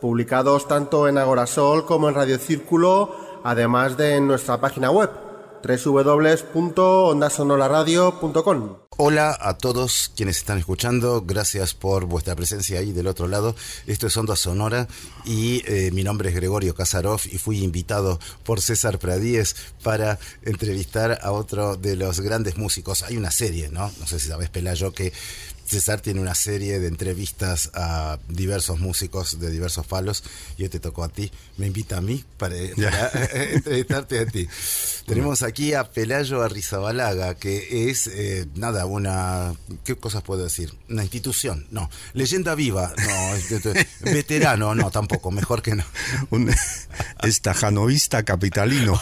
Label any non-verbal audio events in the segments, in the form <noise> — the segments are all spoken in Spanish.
publicados tanto en Agorasol como en Radio Círculo, además de en nuestra página web www.ondasonolaradio.com. Hola a todos quienes están escuchando, gracias por vuestra presencia ahí del otro lado. Esto es Onda Sonora y eh, mi nombre es Gregorio Kasarov y fui invitado por César Pradíez para entrevistar a otro de los grandes músicos. Hay una serie, ¿no? No sé si sabes, Pelayo, que César tiene una serie de entrevistas a diversos músicos de diversos palos y hoy te tocó a ti. Me invita a mí para, <laughs> entrevistarte a ti. Tenemos aquí a Pelayo Arrizabalaga, que es, eh, nada, una. ¿Qué cosas puedo decir? Una institución, no. Leyenda viva, no. <laughs> Veterano, no, tampoco, mejor que no. Un estajanovista capitalino.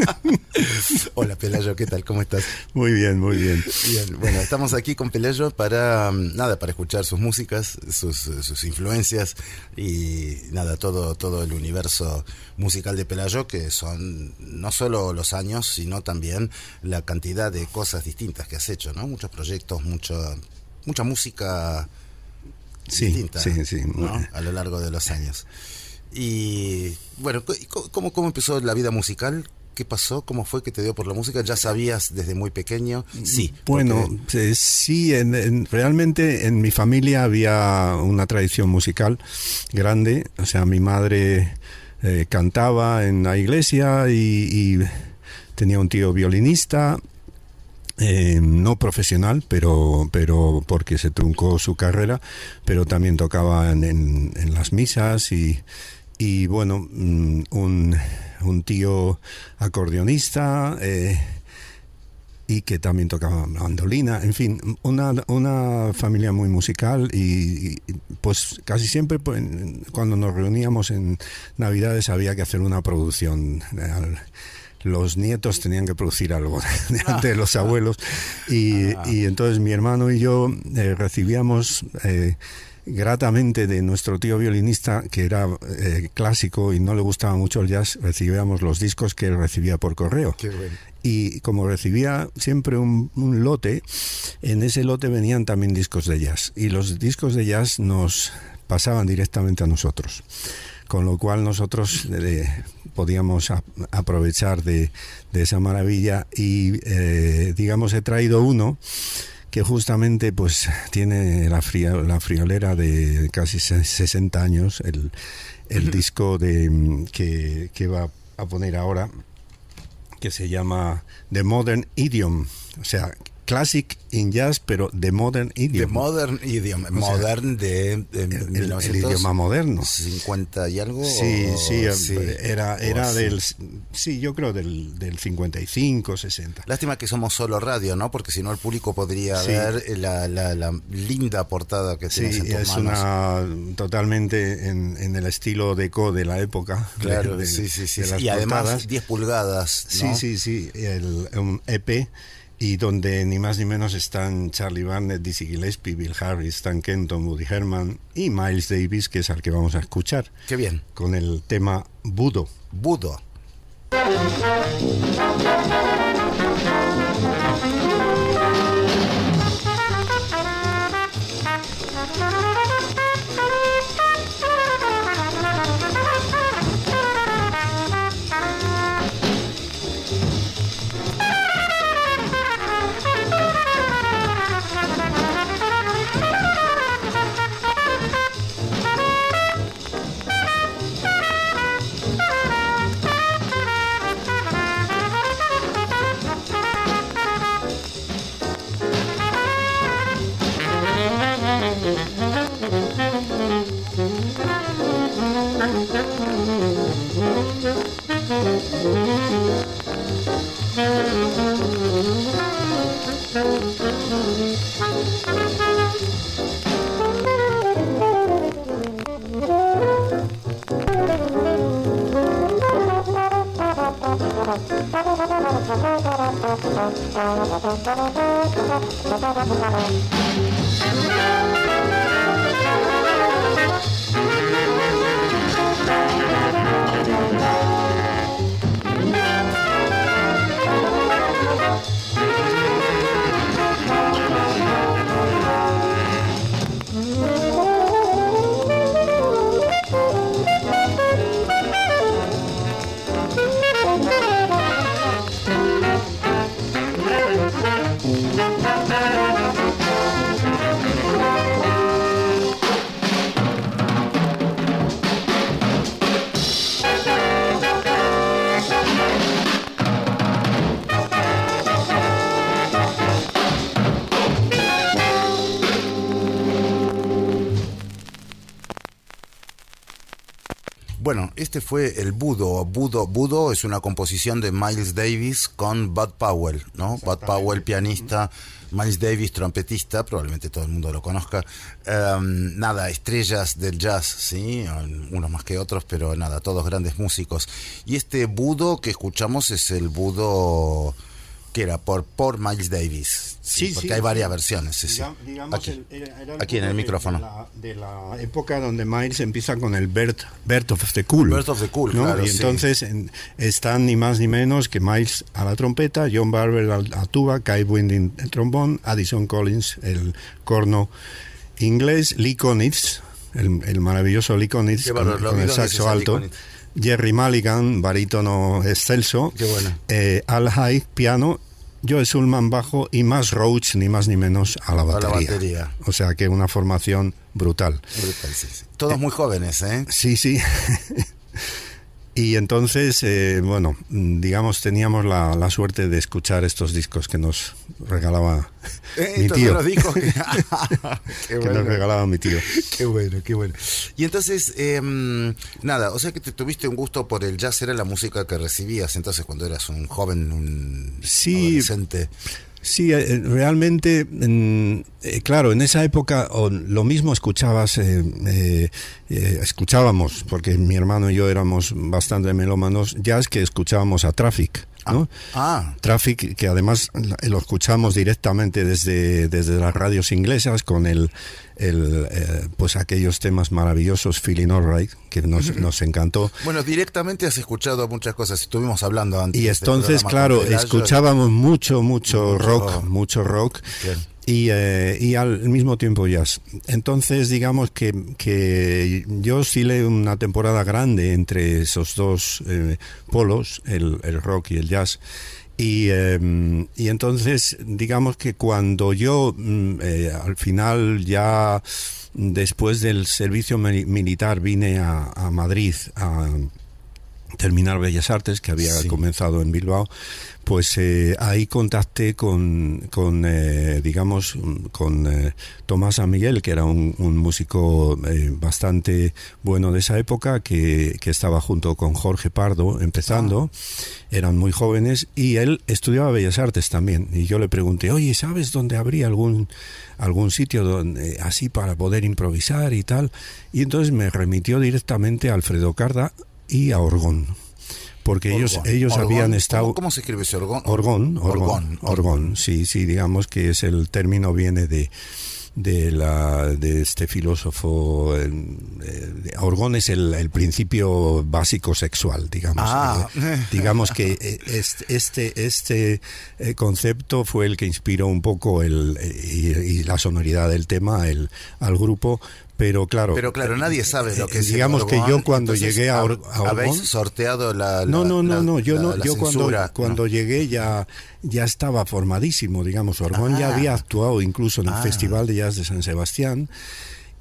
<laughs> Hola Pelayo, ¿qué tal? ¿Cómo estás? Muy bien, muy bien. Bien, bueno, estamos aquí con Pelayo para para nada para escuchar sus músicas, sus, sus, influencias y nada todo todo el universo musical de Pelayo que son no solo los años sino también la cantidad de cosas distintas que has hecho, ¿no? Muchos proyectos, mucho mucha música distinta a lo largo de los años. Y bueno, ¿cómo, ¿cómo empezó la vida musical? ¿Qué pasó? ¿Cómo fue que te dio por la música? ¿Ya sabías desde muy pequeño? Sí. Bueno, sí, en, realmente en mi familia había una tradición musical grande. O sea, mi madre eh, cantaba en la iglesia y, tenía un tío violinista. Eh, no profesional, pero, pero porque se truncó su carrera, pero también tocaba en, en las misas y, y bueno, mm, un un tío acordeonista eh, y que también tocaba mandolina, en fin, una, una familia muy musical y, pues casi siempre pues, cuando nos reuníamos en Navidades había que hacer una producción. los nietos tenían que producir algo <laughs> de, los abuelos y, ah. y, entonces mi hermano y yo eh, recibíamos eh, gratamente de nuestro tío violinista, que era eh, clásico y no le gustaba mucho el jazz, recibíamos los discos que él recibía por correo. Y como recibía siempre un, lote, en ese lote venían también discos de jazz. Y los discos de jazz nos pasaban directamente a nosotros. Con lo cual nosotros eh, podíamos aprovechar de, esa maravilla y, eh, digamos, he traído uno que justamente pues tiene la, la friolera de casi 60 años, el, el disco de, que, que va a poner ahora, que se llama The Modern Idiom, o sea, classic in jazz, pero de modern idiom. De modern idiom, modern de, el, idioma moderno. 50 y algo. Sí, sí, era, era del, sí, yo creo del, del 55, 60. Lástima que somos solo radio, ¿no? Porque si no el público podría ver la, la, linda portada que tienes en tus es una totalmente en, en, el estilo deco de la época. Claro, sí, sí, sí. y además 10 pulgadas. Sí, sí, sí, el, un EP y donde ni más ni menos están Charlie Barnett, Dizzy Gillespie, Bill Harris, Stan Kenton, Woody Herman y Miles Davis, que es al que vamos a escuchar. Qué bien. Con el tema Budo. Budo. Bueno, este fue el Budo. Budo, Budo es una composición de Miles Davis con Bud Powell, ¿no? Bud Powell, pianista, Miles Davis, trompetista, probablemente todo el mundo lo conozca. Em, nada, estrellas del jazz, ¿sí? Unos más que otros, pero nada, todos grandes músicos. Y este Budo que escuchamos es el Budo que era por, por Miles Davis. Sí, porque hay varias versiones. aquí, en el micrófono. De la, época donde Miles empieza con el Bert, Bert of the Cool. Bert of the Cool, Y entonces están ni más ni menos que Miles a la trompeta, John Barber a la tuba, Kai Winding el trombón, Addison Collins el corno inglés, Lee Konitz, el, maravilloso Lee Konitz con, el saxo alto. Jerry Mulligan, barítono excelso, eh, Al High, piano, Joe Sulman bajo y más Roach, ni más ni menos, a la batería. O sea que una formación brutal. Todos muy jóvenes, ¿eh? Sí, sí. <laughs> Y entonces, eh, bueno, digamos, teníamos la, suerte de escuchar estos discos que nos regalaba eh, mi tío. <laughs> <laughs> que nos regalaba mi tío. Qué bueno, qué bueno. Y entonces, em, nada, o sea que te tuviste un gusto por el jazz, era la música que recibías entonces cuando eras un joven, un sí, adolescente. Sí, eh, realmente, eh, claro, en esa época lo mismo escuchabas, eh, escuchábamos, porque mi hermano y yo éramos bastante melómanos, jazz que escuchábamos a Traffic. ¿No? Ah. Traffic, que además lo escuchamos directamente desde, desde las radios inglesas con el, el pues aquellos temas maravillosos, Feeling Alright, que nos, nos, encantó. Bueno, directamente has escuchado muchas cosas, estuvimos hablando antes. Y entonces, claro, escuchábamos mucho, mucho, rock, mucho rock. Y, eh, y, al mismo tiempo jazz. Entonces, digamos que, que yo oscilé una temporada grande entre esos dos eh, polos, el, rock y el jazz. Y, eh, y, entonces, digamos que cuando yo mm, al final ya después del servicio militar vine a Madrid a terminar Bellas Artes, que había comenzado en Bilbao, pues eh, ahí contacté con, con eh, digamos, con eh, Tomás San Miguel, que era un, músico bastante bueno de esa época, que, que, estaba junto con Jorge Pardo empezando, ah. eran muy jóvenes, y él estudiaba Bellas Artes también. Y yo le pregunté, oye, ¿sabes dónde habría algún, algún sitio donde, así para poder improvisar y tal? Y entonces me remitió directamente a Alfredo Carda y a Orgón porque ellos ellos habían estado ¿cómo, se escribe ese orgón? orgón orgón orgón sí sí digamos que es el término viene de de la de este filósofo eh, Orgón es el, el, principio básico sexual digamos ah. eh, digamos que eh, este este, este concepto fue el que inspiró un poco el y, la sonoridad del tema el, al grupo pero claro pero claro nadie sabe lo que es digamos que yo cuando llegué a, Or habéis sorteado la, no no no no yo no yo cuando cuando llegué ya ya estaba formadísimo digamos Orgón ya ah. había actuado incluso en el ah. festival de jazz de San Sebastián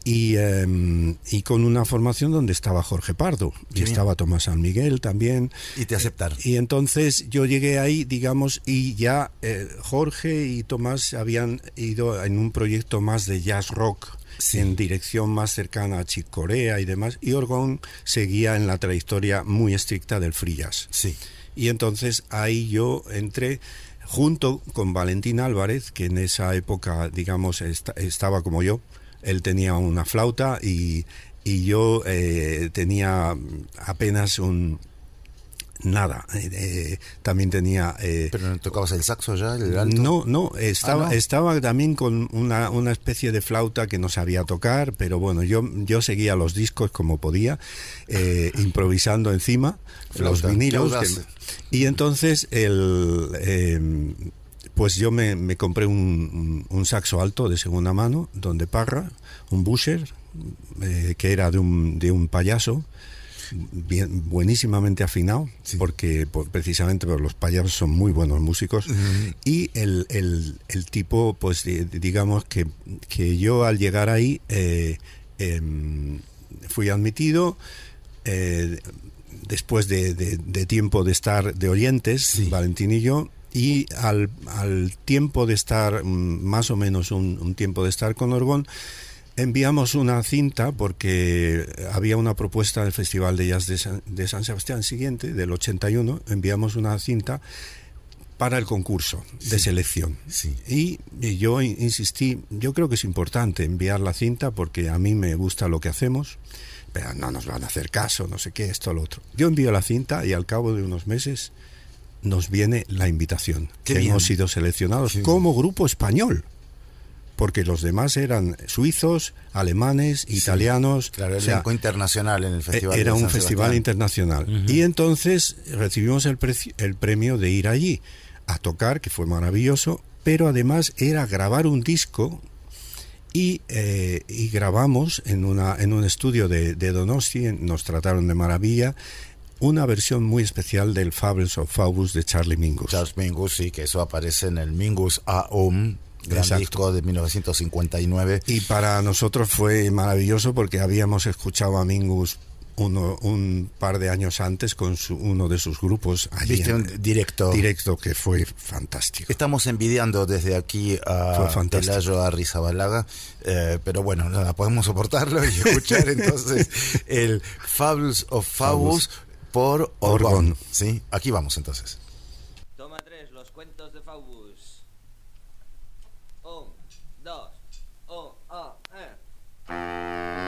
y, em, y, con una formación donde estaba Jorge Pardo y estaba Tomás San Miguel también. Y te aceptaron. Y entonces yo llegué ahí, digamos, y ya eh, Jorge y Tomás habían ido en un proyecto más de jazz rock en dirección más cercana a Chick Corea y demás, y Orgón seguía en la trayectoria muy estricta del free jazz. Sí. Y entonces ahí yo entré junto con Valentín Álvarez, que en esa época, digamos, estaba como yo. Él tenía una flauta y, y yo eh, tenía apenas un, nada. Eh, eh, también tenía... Eh, ¿Pero no tocabas el saxo ya, el alto? No, no, estaba, Ah, no. estaba también con una, una especie de flauta que no sabía tocar, pero bueno, yo, yo seguía los discos como podía, eh, improvisando encima los vinilos. y entonces el... eh, pues yo me, me compré un, un saxo alto de segunda mano, donde Parra, un Busher, que era de un, de un payaso, bien, buenísimamente afinado, porque por- precisamente por los payasos son muy buenos músicos. Y el, el- el tipo, pues di- digamos que, que yo al llegar ahí eh, em, fui admitido. eh, después de, de- de tiempo de estar de oyentes, Valentín y yo, y al, al tiempo de estar, mm, más o menos un, un tiempo de estar con Orgón, enviamos una cinta porque había una propuesta del Festival de Jazz de San, de San Sebastián siguiente, del 81, enviamos una cinta para el concurso de selección. sí. Y, y yo in- insistí, yo creo que es importante enviar la cinta porque a mí me gusta lo que hacemos, pero no nos van a hacer caso, no sé qué, esto, lo otro. Yo envío la cinta y al cabo de unos meses nos viene la invitación, Qué que bien. hemos sido seleccionados como grupo español. Porque los demás eran suizos, alemanes, italianos. Claro, o sea, internacional en el festival. era de un San festival Sebastián. internacional. Y entonces recibimos el, premio de ir allí a tocar, que fue maravilloso, pero además era grabar un disco y, eh, y grabamos en, una, en un estudio de, de Donosti, nos trataron de maravilla, una versión muy especial del Fables of Faubus de Charlie Mingus. Charles Mingus, sí, que eso aparece en el Mingus Aum, gran Exacto. disco de 1959. Y para nosotros fue maravilloso porque habíamos escuchado a Mingus uno, un par de años antes con su- uno de sus grupos allí Viste un directo. directo que fue fantástico. Estamos envidiando desde aquí a. Pelayo Arrizabalaga, eh, pero bueno, nada, podemos soportarlo y escuchar <laughs> entonces el Fables of Fabus por Orgón. Orgón. ¿sí? Aquí vamos entonces. Toma tres, los cuentos de Faubus. Un, dos, un, ah, eh.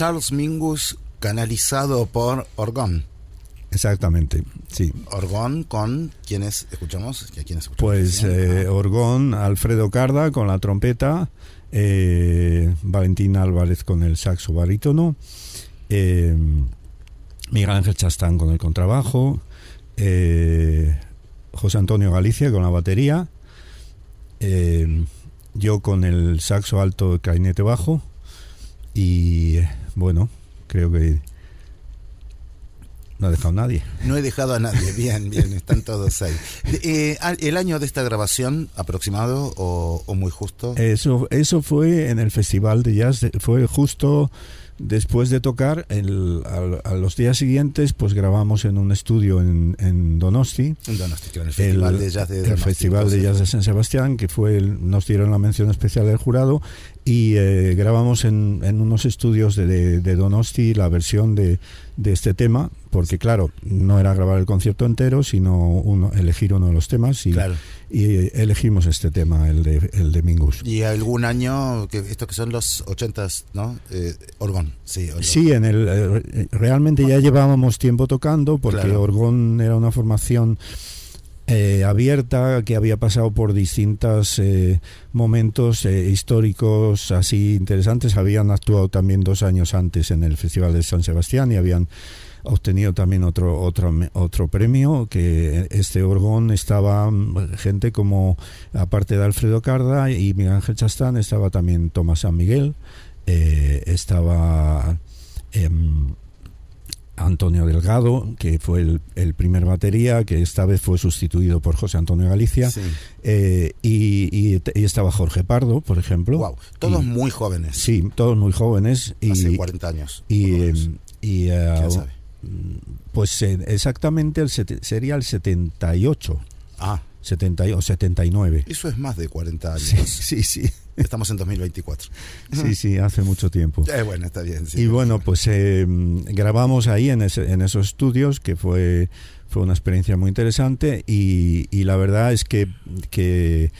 Charles Mingus canalizado por Orgón. Exactamente, sí. Orgón con quienes escuchamos, ¿a quiénes escuchamos? Pues eh, Orgón, Alfredo Carda con la trompeta, eh, Valentín Álvarez con el saxo barítono, eh, Miguel Ángel Chastán con el contrabajo, eh, José Antonio Galicia con la batería, yo con el saxo alto, clarinete bajo y bueno, creo que no ha dejado nadie. No he dejado a nadie, <laughs> bien, bien, están todos ahí. Eh, ¿El año de esta grabación aproximado o, o muy justo? Eso, eso fue en el Festival de Jazz, fue justo después de tocar, el, a, a los días siguientes, pues grabamos en un estudio en, en Donosti. En Donosti, que era el Festival de Jazz de el Donosti, Festival de. Jazz de San Sebastián, que fue el- nos dieron la mención especial del jurado y eh, grabamos en, en unos estudios de, de- de Donosti la versión de, de este tema, porque claro, no era grabar el concierto entero, sino uno, elegir uno de los temas y, Claro. y, eh, elegimos este tema, el de, el de Mingus. Y algún año, que estos que son los ochentas, ¿no? Eh, Orgón, sí. Orgón. Sí, en el eh, realmente ya llevábamos tiempo tocando porque Claro. Orgón era una formación eh, abierta que había pasado por distintos eh, momentos eh, históricos así interesantes. Habían actuado también dos años antes en el Festival de San Sebastián y habían obtenido también otro otro otro premio que este Orgón estaba mm, gente como aparte de Alfredo Carda y Miguel Ángel Chastán estaba también Tomás San Miguel estaba em, Antonio Delgado, que fue el, el primer batería, que esta vez fue sustituido por José Antonio Galicia, Sí. eh, y, y- y estaba Jorge Pardo, por ejemplo. Wow, todos Y- muy jóvenes. Sí, todos muy jóvenes. Y, Hace 40 años. y, em, y, eh, ¿Quién sabe? pues eh, exactamente el sería el 78, Ah, 70 y- o 79. eso es más de 40 años. Sí, sí, sí, Estamos en 2024. sí, sí, hace mucho tiempo. Eh, bueno, está bien. sí. Y bueno, pues eh, grabamos ahí en, ese- en esos estudios, que fue, fue una experiencia muy interesante y, y la verdad es que, que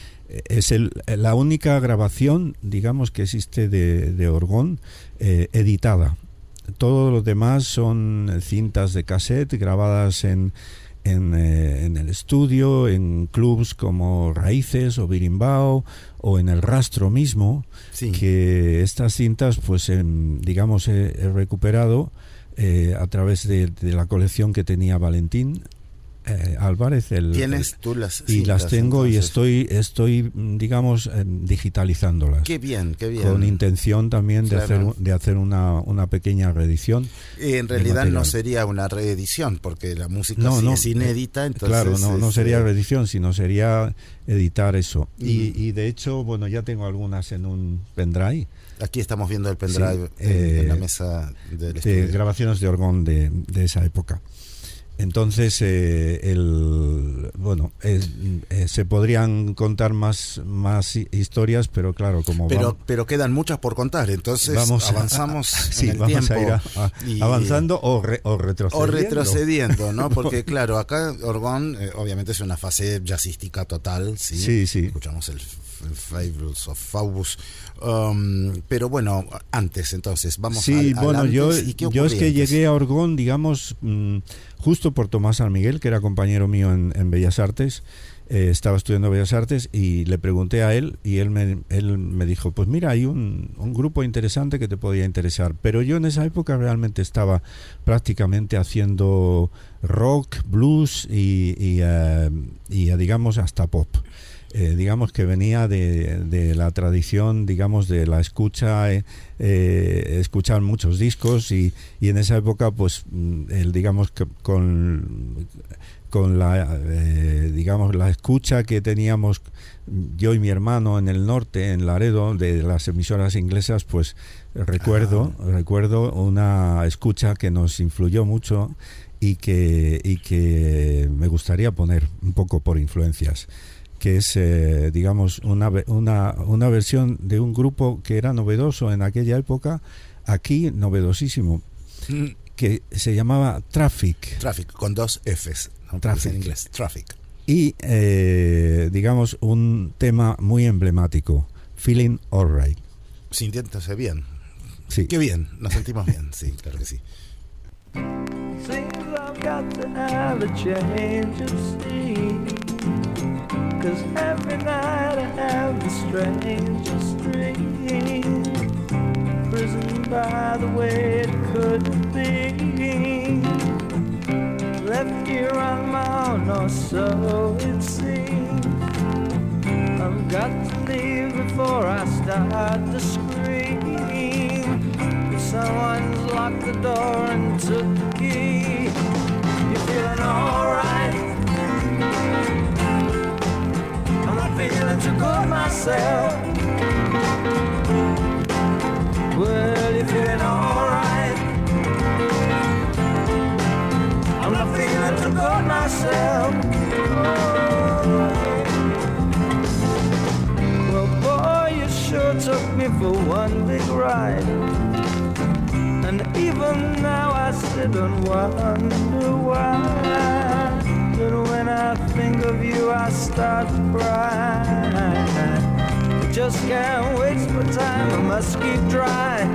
es el, la única grabación, digamos, que existe de, de Orgón eh, editada. Todo lo demás son cintas de cassette grabadas en, en, eh, en el estudio, en clubs como Raíces o Birimbao o en el Rastro mismo Sí. que estas cintas, pues digamos, he, he recuperado eh, a través de, de la colección que tenía Valentín eh, Álvarez. El, Tienes tú las y las tengo y estoy, estoy mm, digamos, em, digitalizándolas. Qué bien, qué bien. Con intención también de hacer, de hacer una, una pequeña reedición. Y en realidad no sería una reedición, porque la música No, sí no, es inédita. Entonces claro, no, no sería eh, reedición, sino sería editar eso. y, y de hecho, bueno, ya tengo algunas en un pendrive. Aquí estamos viendo el pendrive Sí, en, en la eh, mesa del de estudio. grabaciones de Orgón de, de esa época. Entonces, eh, el, bueno, eh, eh, se podrían contar más, más hi- historias, pero claro, como Pero, pero quedan muchas por contar, entonces vamos, a- avanzamos <laughs> sí, en el vamos tiempo. a ir a- a- y- avanzando o, re- o O retrocediendo. retrocediendo, ¿no? <laughs> Porque claro, acá Orgón eh, obviamente es una fase jazzística total, ¿sí? Sí, sí. Escuchamos el, Fables of Faubus. Um, pero bueno, antes entonces, vamos Sí, al- al bueno, yo, antes, ¿y qué yo es que llegué a Orgón, digamos, mm, justo por Tomás San Miguel, que era compañero mío en, Bellas Artes. eh, estaba estudiando Bellas Artes y le pregunté a él y él me, él me dijo, pues mira, hay un, un grupo interesante que te podía interesar. Pero yo en esa época realmente estaba prácticamente haciendo rock, blues y, y, eh, y, eh, digamos, hasta pop. Eh, digamos que venía de, de la tradición, digamos, de la escucha, eh, eh, escuchar muchos discos y, y en esa época, pues, mm, el, digamos, que con, con la, eh, digamos, la escucha que teníamos yo y mi hermano en el norte, en Laredo, de las emisoras inglesas, pues recuerdo, recuerdo una escucha que nos influyó mucho y que, y que me gustaría poner un poco por influencias que es, eh, digamos, una, ve- una, una versión de un grupo que era novedoso en aquella época, aquí novedosísimo, Mm, que se llamaba Traffic. Traffic, con dos Fs. ¿no? Traffic. En inglés, Traffic. Y, eh, digamos, un tema muy emblemático, Feeling Alright. Sintiéndose bien. Sí. Qué bien, nos sentimos bien, sí, claro que sí. Seems I've got to have a change of scene. Cause every night I have the strangest dream. Prison by the way it could be. Left here on my own, or so it seems. I've got to leave before I start to scream. Someone's locked the door and took the key. You feeling alright? Feeling too good myself. Well, you're feeling alright? I'm not feeling too good myself. Well, boy, you sure took me for one big ride. And even now I sit and wonder why. But when I think of you, I start to cry. Just can't waste my time, I must keep trying.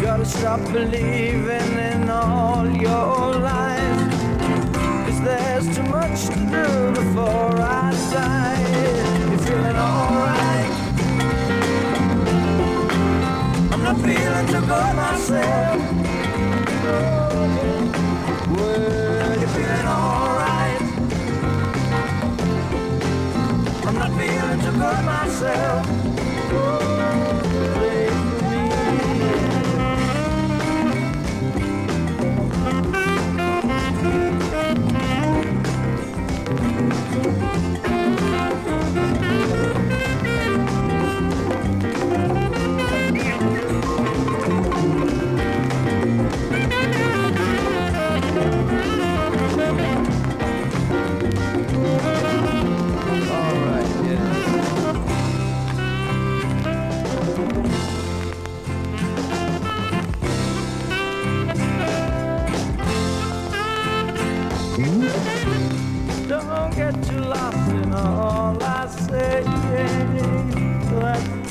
Gotta stop believing in all your lies. Cause there's too much to do before I die. You're feeling alright? I'm not feeling too good myself. Well, myself. Ooh.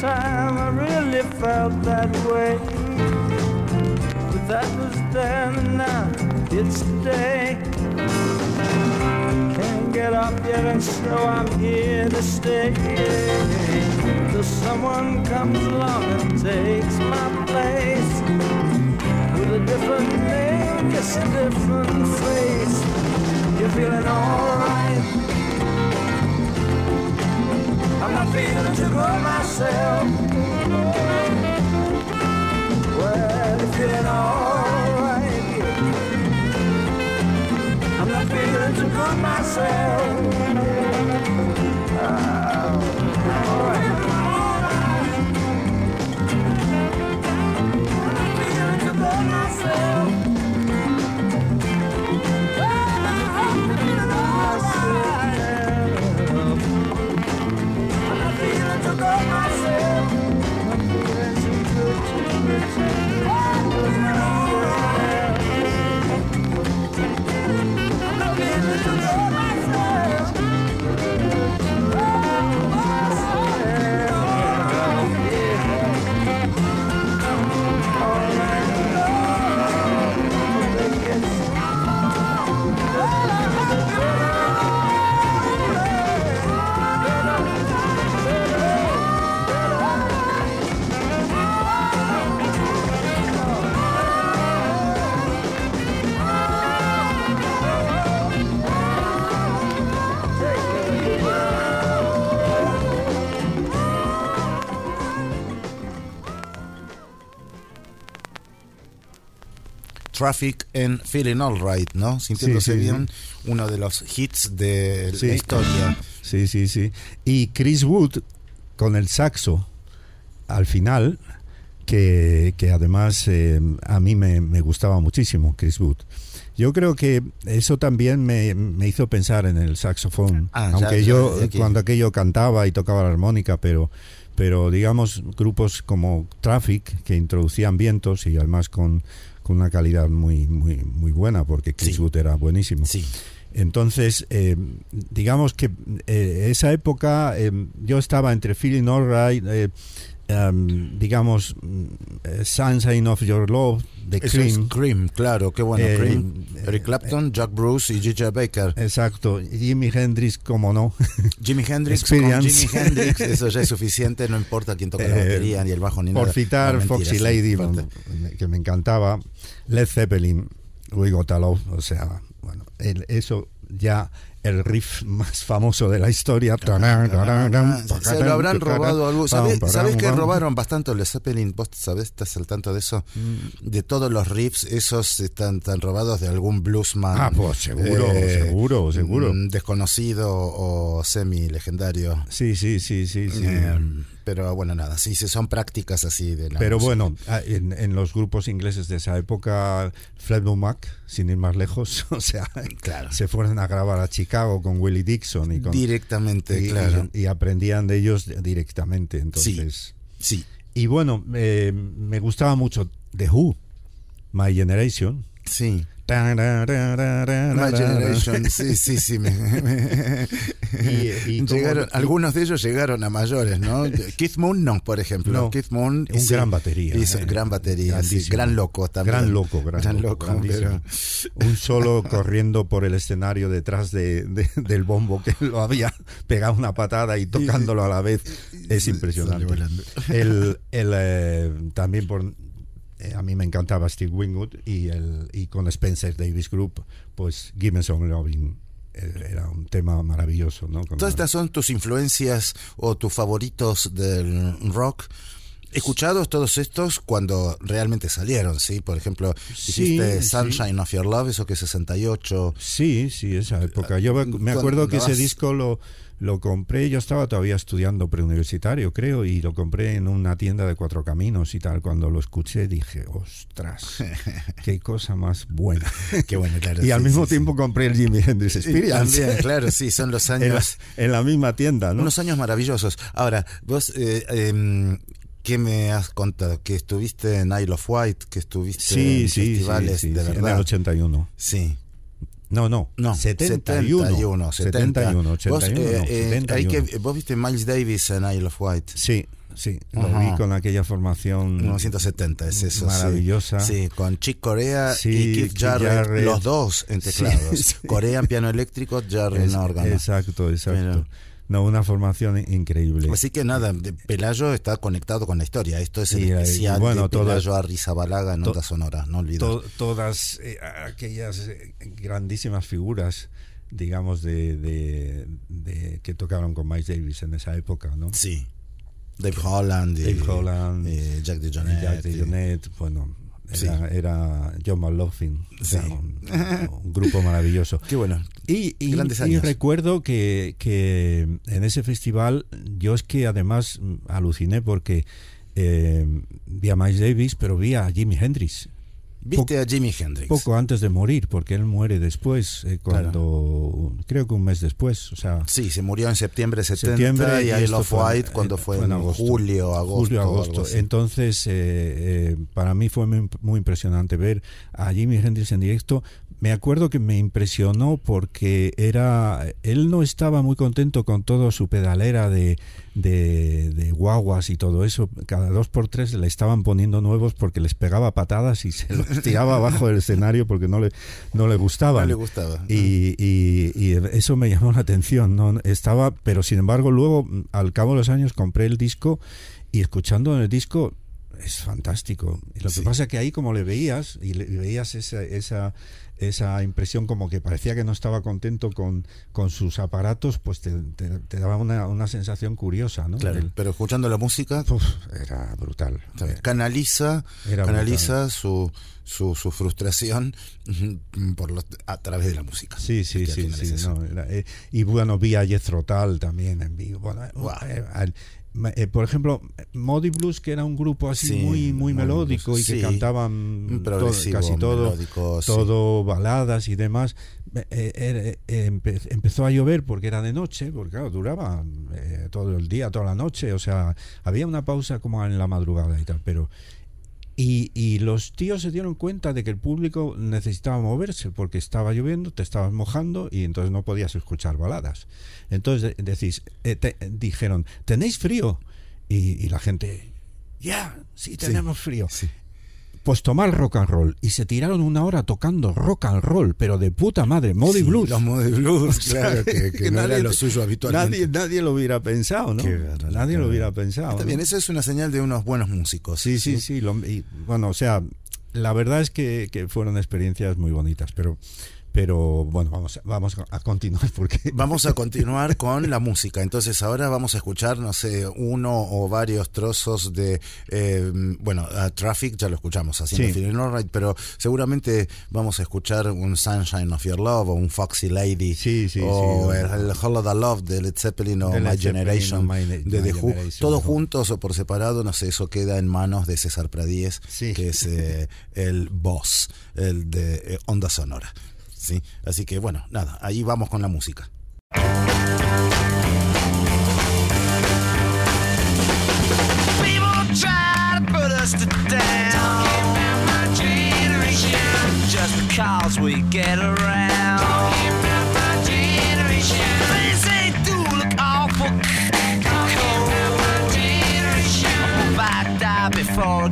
Time I really felt that way. But that was then and now it's today. Can't get up yet and so I'm here to stay. Till someone comes along and takes my place. With a different name, just a different face. You're feeling alright. I'm not feeling too good myself. Well, you're feeling alright. I'm not feeling too good myself. Alright. I'm not feeling too good myself. Traffic and Feeling Alright, ¿no? Sintiéndose Sí, sí, bien, uno de los hits de Sí. la historia. Sí, sí, sí. Y Chris Wood con el saxo al final, que, que además eh, a mí me, me gustaba muchísimo, Chris Wood. Yo creo que eso también me, me hizo pensar en el saxofón, Ah, aunque ya, yo ya cuando aquello cantaba y tocaba la armónica, pero pero digamos grupos como Traffic que introducían vientos y además con, con una calidad muy muy muy buena porque Chris Sí. Wood era buenísimo. Sí. Entonces, eh, digamos que eh, esa época eh, yo estaba entre Feeling Alright, eh, em, digamos, eh, Sunshine of Your Love, de Eso es Cream. Cream, claro, qué bueno. Eh, Cream, eh, Eric Clapton, Jack Bruce y Gigi Baker. Exacto, Jimi Hendrix, como no. <laughs> Jimi Hendrix, con Experience. Jimi Hendrix, eso ya es <laughs> suficiente, no importa quién toca la Eh, batería ni el bajo ni Por nada. citar No, mentira, Foxy Lady, bueno, que me encantaba, Led Zeppelin, We Got a Love, o sea, bueno, el- eso ya el riff más famoso de la historia. Ah, Se lo habrán robado algo. ¿Sabés, sabés que robaron bastante los Zeppelin? ¿Vos sabés, estás al tanto de eso? Mm. De todos los riffs, esos están, están robados de algún bluesman. Ah, pues seguro, seguro, seguro. mm, Desconocido o semi-legendario. Sí, sí, sí, sí, sí. Eh, pero bueno, nada, sí, sí, son prácticas así de la Pero música. bueno, ah, en, en los grupos ingleses de esa época, Fleetwood Mac, sin ir más lejos, <laughs> o sea, Claro. se fueron a grabar a Chicago con Willie Dixon y con Directamente, y, claro. y- y aprendían de ellos directamente. Entonces, Sí, y bueno, eh, me gustaba mucho The Who, My Generation. sí. My Generation, sí, sí, sí. me- me- Y- y como- Llegaron, algunos de ellos llegaron a mayores, ¿no? Keith Moon no, por ejemplo. No, Keith Moon un gran batería, hizo eh. gran batería, sí, gran loco también. Gran loco, gran, loco, grandísimo. pero- Un solo corriendo por el escenario detrás de, de- del bombo que lo había pegado una patada y tocándolo a la vez. Es impresionante. El, el, eh, también por eh, a mí me encantaba Steve Wingwood y el y con Spencer Davis Group, pues Give Me Some Loving era un tema maravilloso, ¿no? Con Todas estas son tus influencias o tus favoritos del rock. Escuchados todos estos cuando realmente salieron, ¿sí? Por ejemplo, Sí, dijiste sí. Sunshine of Your Love, eso que es 68. Sí, sí, esa época. Yo me- Cuando acuerdo que ese disco lo, lo compré, yo estaba todavía estudiando preuniversitario, creo, y lo compré en una tienda de Cuatro Caminos y tal. Cuando lo escuché dije, ostras, <laughs> qué cosa más buena. Qué bueno, claro. <laughs> y al mismo sí, sí. tiempo compré el Jimi Hendrix Experience. También, <laughs> claro, sí, son los en, la, años. en la misma tienda, ¿no? Unos años maravillosos. Ahora, vos, eh, em, ¿qué me has contado? Que estuviste en Isle of White, que estuviste en festivales sí, de sí, en verdad. el 81. Sí. No, no, No, 71. 71, 70. 71, Vos, 81, eh, no, eh, 71. hay que, vos viste Miles Davis en Isle of White. Sí, sí, lo vi con aquella formación 1970 es eso. maravillosa. Sí, con Chick Corea Sí, y Keith Keith Jarrett, Jarrett. los dos en teclados. <laughs> sí. Corea en piano eléctrico, Jarrett en órgano. Exacto, exacto. No, una formación increíble. Así que nada, Pelayo está conectado con la historia. Esto es el Y, eh, especial y bueno, de todas- Pelayo Arrizabalaga en to- Onda Sonora, no olvides. To- todas eh, aquellas eh, grandísimas figuras, digamos, de, de- de- que tocaron con Miles Davis en esa época, ¿no? Sí. Dave Holland, y, Dave Holland, y Jack DeJohnette. Jack y- DeJohnette, bueno, Sí. era, era John McLaughlin, Sí. un, un grupo maravilloso. <laughs> Qué bueno. Y, y- Grandes y años. recuerdo que, que en ese festival yo es que además mm, aluciné porque eh, vi a Miles Davis, pero vi a Jimi Hendrix Viste a Jimi Hendrix. poco antes de morir, porque él muere después, eh, cuando creo que un mes después, o sea, Sí, se murió en septiembre de 70 septiembre y fue en- White cuando fue, fue en en, agosto. julio, agosto. julio, agosto. Entonces, eh, eh, para mí fue muy, muy impresionante ver a Jimi Hendrix en directo. Me acuerdo que me impresionó porque era él no estaba muy contento con todo su pedalera de, de, de guaguas y todo eso. Cada dos por tres le estaban poniendo nuevos porque les pegaba patadas y se los tiraba <laughs> abajo del escenario porque no le, no le gustaban. No le gustaba. Y, y- y eso me llamó la atención. ¿no? Estaba, pero sin embargo, luego, al cabo de los años, compré el disco y escuchando el disco es fantástico. Lo Sí. que pasa es que ahí, como le veías, y le y veías esa, esa, esa impresión como que parecía que no estaba contento con, con sus aparatos, pues te, te- te daba una, una sensación curiosa, ¿no? Claro, El- pero escuchando la música, Uf, era brutal. canaliza, Era canaliza su, su, su frustración <laughs> por los- a través de la música. Sí, sí, sí, sí. no, era, eh, y bueno, vi a Jethro Tull también en vivo. Bueno, eh, ma- eh, por ejemplo, Modi Blues, que era un grupo así Sí, muy muy muy melódico y que sí. cantaban todo- casi todo, melódico, sí. todo baladas y demás. Eh, eh, empe- empezó a llover porque era de noche, porque claro, duraba eh, todo el día, toda la noche, o sea, había una pausa como en la madrugada y tal, pero y, y los tíos se dieron cuenta de que el público necesitaba moverse porque estaba lloviendo, te estabas mojando y entonces no podías escuchar baladas. Entonces de- decís, eh, te- dijeron, ¿tenéis frío? Y, y la gente, ya, sí tenemos frío. sí. Pues tomar rock and roll. Y se tiraron una hora tocando rock and roll, pero de puta madre, Modi Sí, Blues. Los Modi Blues, <laughs> O sea, claro, que, que <laughs> no era lo suyo habitualmente. Nadie, nadie lo hubiera pensado, ¿no? Nadie lo hubiera pensado. Está ¿no? bien, eso es una señal de unos buenos músicos. Sí, sí, sí. lo- y, bueno, o sea, la verdad es que, que fueron experiencias muy bonitas, pero, pero bueno, vamos, a- vamos a continuar porque <laughs> Vamos a continuar con la música. Entonces ahora vamos a escuchar, no sé, uno o varios trozos de, eh, bueno, a Traffic ya lo escuchamos haciendo Sí. Feeling Alright, pero seguramente vamos a escuchar un Sunshine of Your Love o un Foxy Lady Sí, sí, o sí. el, el the Love de Led Zeppelin o My Zeppelin Generation My- de The Who, todos ¿no? juntos o por separado, no sé, eso queda en manos de César Pradíez, que es eh, el boss, el de eh, Onda Sonora. ¿Sí? Así que bueno, nada, ahí vamos con la música.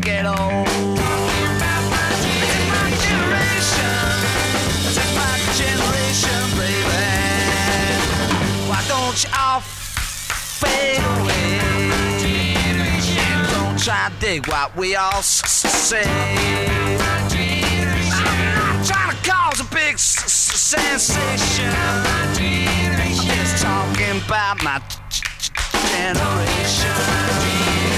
Get. Fade away? Don't try to dig what we all say. I'm not trying to cause a big sensation. I'm just talking about. My generation.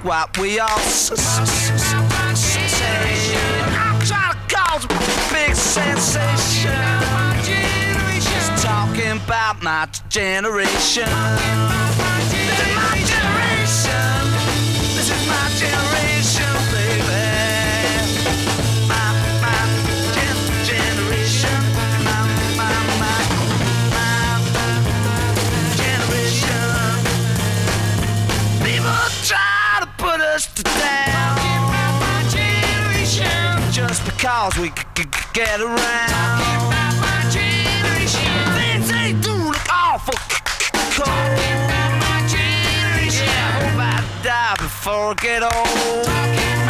To what we all say. I'm trying to cause a big sensation. Just talking about. My generation. Just because we c- c- get around. Things they do look awful c- c- cold. Yeah, I hope I die before I get old. This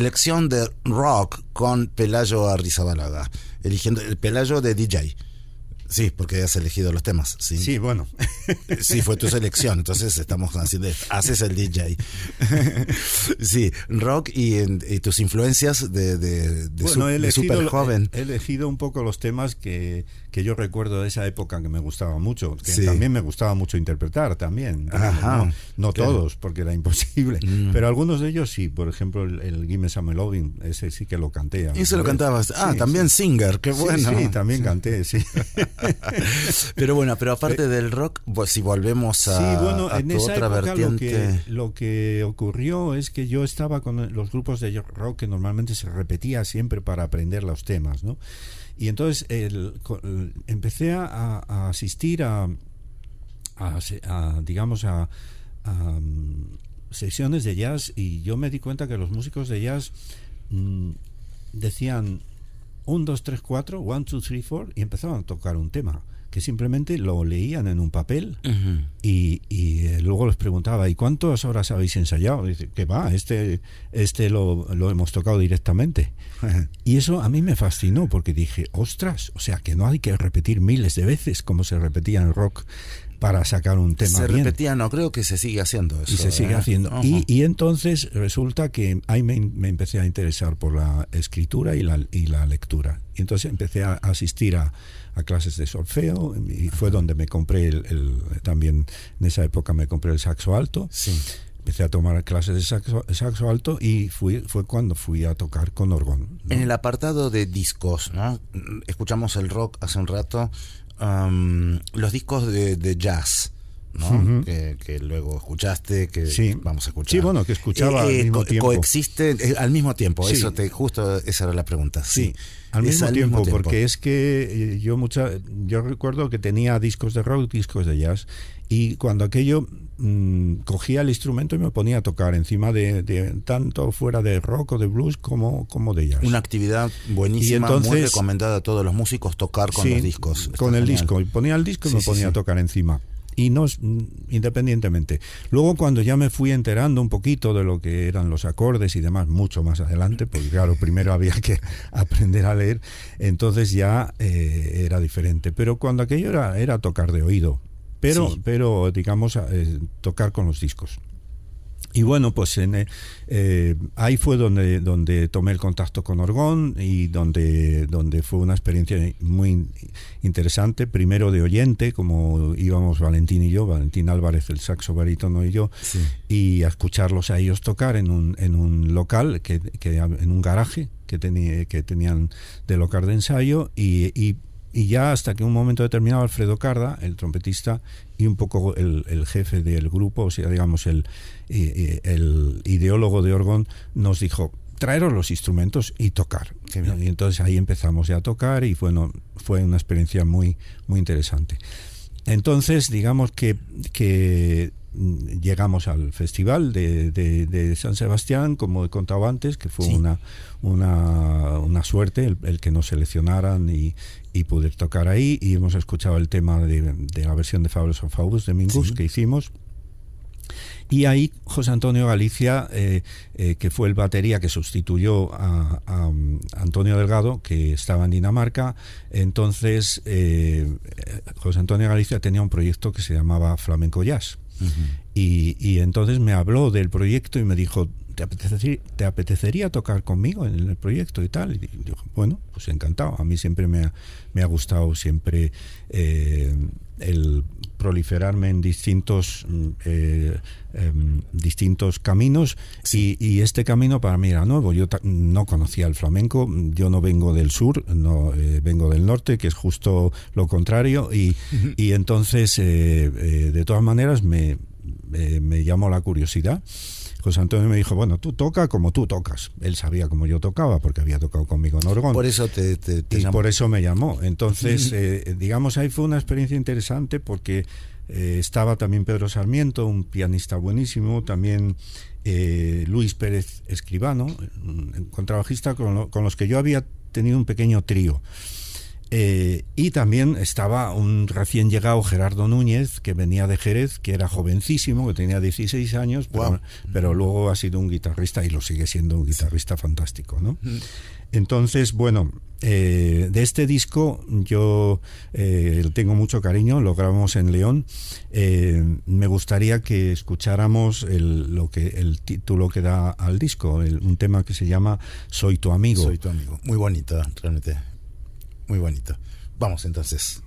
selección de rock con Pelayo Arrizabalaga, eligiendo el Pelayo de DJ. Sí, porque has elegido los temas. Sí, Sí, bueno. Sí, fue tu selección, entonces estamos haciendo, haces el DJ. <laughs> Sí, rock y, tus influencias de, de, de, su- Bueno, he de elegido, super joven. he elegido un poco los temas que, que yo recuerdo de esa época que me gustaba mucho, que Sí. también me gustaba mucho interpretar también. Ajá, no no claro. todos, porque era imposible, <laughs> Mm. pero algunos de ellos sí. Por ejemplo, el, el Gimme Some Lovin', ese sí que lo canté. Y se lo cantabas. Ah, Sí, también sí. singer, qué bueno. Sí, también canté, sí. <laughs> Pero bueno, pero aparte del rock, pues si volvemos a, sí, bueno, a en tu esa otra época lo vertiente. que, lo que ocurrió es que yo estaba con los grupos de rock que normalmente se repetía siempre para aprender los temas, ¿no? Y entonces el- el- empecé a, a asistir a, a, digamos, a, mm, sesiones de jazz y yo me di cuenta que los músicos de jazz mm, decían 1, 2, 3, 4, 1, 2, 3, 4 y empezaban a tocar un tema que simplemente lo leían en un papel y, eh, luego les preguntaba ¿y cuántas horas habéis ensayado? Dice, que va, este, este lo, lo hemos tocado directamente <laughs> y eso a mí me fascinó porque dije, ostras, o sea que no hay que repetir miles de veces como se repetía en rock para sacar un tema se bien repetía, no creo que se sigue haciendo eso. y se sigue ¿eh? haciendo. Ajá. Y, y entonces resulta que ahí me, me empecé a interesar por la escritura y la, y la lectura. Y entonces empecé a asistir a, a clases de solfeo y fue donde me compré el, el- también en esa época me compré el saxo alto. Sí. Empecé a tomar clases de saxo, saxo alto y fui, fue cuando fui a tocar con orgón. ¿no? En el apartado de discos, ¿no? Escuchamos el rock hace un rato, los discos de, de jazz. que, que luego escuchaste, que Sí. vamos a escuchar. Sí, bueno, que escuchaba al mismo tiempo. Coexisten eh, al mismo tiempo, Sí. eso te, justo esa era la pregunta. Sí, Sí, al Es mismo, tiempo, porque es que eh, yo mucha, yo recuerdo que tenía discos de rock, discos de jazz, y cuando aquello mm, cogía el instrumento y me ponía a tocar encima de, de tanto fuera de rock o de blues como, como de jazz. Una actividad buenísima, entonces- muy recomendada a todos los músicos tocar con Sí, los discos. Está Con el genial. disco. Y ponía el disco y Sí, me ponía sí. a tocar encima. Y no, mm, independientemente. Luego cuando ya me fui enterando un poquito de lo que eran los acordes y demás, mucho más adelante, porque claro, primero había que <laughs> aprender a leer, entonces ya eh, era diferente. Pero cuando aquello era, era tocar de oído, pero, Sí. pero digamos, eh, tocar con los discos. Y bueno, pues en, eh, eh, ahí fue donde, donde tomé el contacto con Orgón y donde, donde fue una experiencia muy in- interesante. Primero de oyente, como íbamos Valentín y yo, Valentín Álvarez, el saxo barítono y yo, Sí. y a escucharlos a ellos tocar en un, en un local, que, que- en un garaje que, tenía, que tenían de local de ensayo y, y- y ya hasta que un momento determinado Alfredo Carda, el trompetista y un poco el, el jefe del grupo, o sea, digamos el, eh, eh, el ideólogo de Orgón, nos dijo, traeros los instrumentos y tocar. Y entonces ahí empezamos ya a tocar y bueno, fue una experiencia muy, muy interesante. Entonces, digamos que, que mm, llegamos al festival de, de- de San Sebastián, como he contado antes, que fue Sí. una, una, una suerte el, el que nos seleccionaran y, y poder tocar ahí. Y hemos escuchado el tema de, de la versión de Fables of Faust de Mingus Sí. que hicimos. Y ahí José Antonio Galicia, eh, eh, que fue el batería que sustituyó a, a, um, Antonio Delgado, que estaba en Dinamarca, entonces eh, José Antonio Galicia tenía un proyecto que se llamaba Flamenco Jazz. Y, y entonces me habló del proyecto y me dijo, ¿te apetecería, ¿te apetecería tocar conmigo en el proyecto y tal? Y digo, bueno, pues encantado. A mí siempre me ha, me ha gustado siempre eh, el proliferarme en distintos mm, eh, em, distintos caminos y, y este camino para mí era nuevo yo no conocía el flamenco yo no vengo del sur no eh, vengo del norte que es justo lo contrario y, y entonces eh, eh, de todas maneras me, me llamó la curiosidad José Antonio me dijo, bueno, tú toca como tú tocas. Él sabía cómo yo tocaba porque había tocado conmigo en Orgón Por eso te, te, te y llamo. por eso me llamó. Entonces, <laughs> eh, digamos, ahí fue una experiencia interesante porque eh, estaba también Pedro Sarmiento, un pianista buenísimo, también eh, Luis Pérez Escribano, un contrabajista con, lo- con los que yo había tenido un pequeño trío. Eh, y también estaba un recién llegado Gerardo Núñez, que venía de Jerez, que era jovencísimo, que tenía 16 años, pero, pero luego ha sido un guitarrista y lo sigue siendo un guitarrista fantástico, ¿no? Entonces, bueno, eh, de este disco yo eh, tengo mucho cariño, lo grabamos en León. Eh, me gustaría que escucháramos el, lo que, el título que da al disco, un tema que se llama Soy tu amigo. Soy tu amigo. Muy bonito, realmente. Muy bonito. Vamos entonces.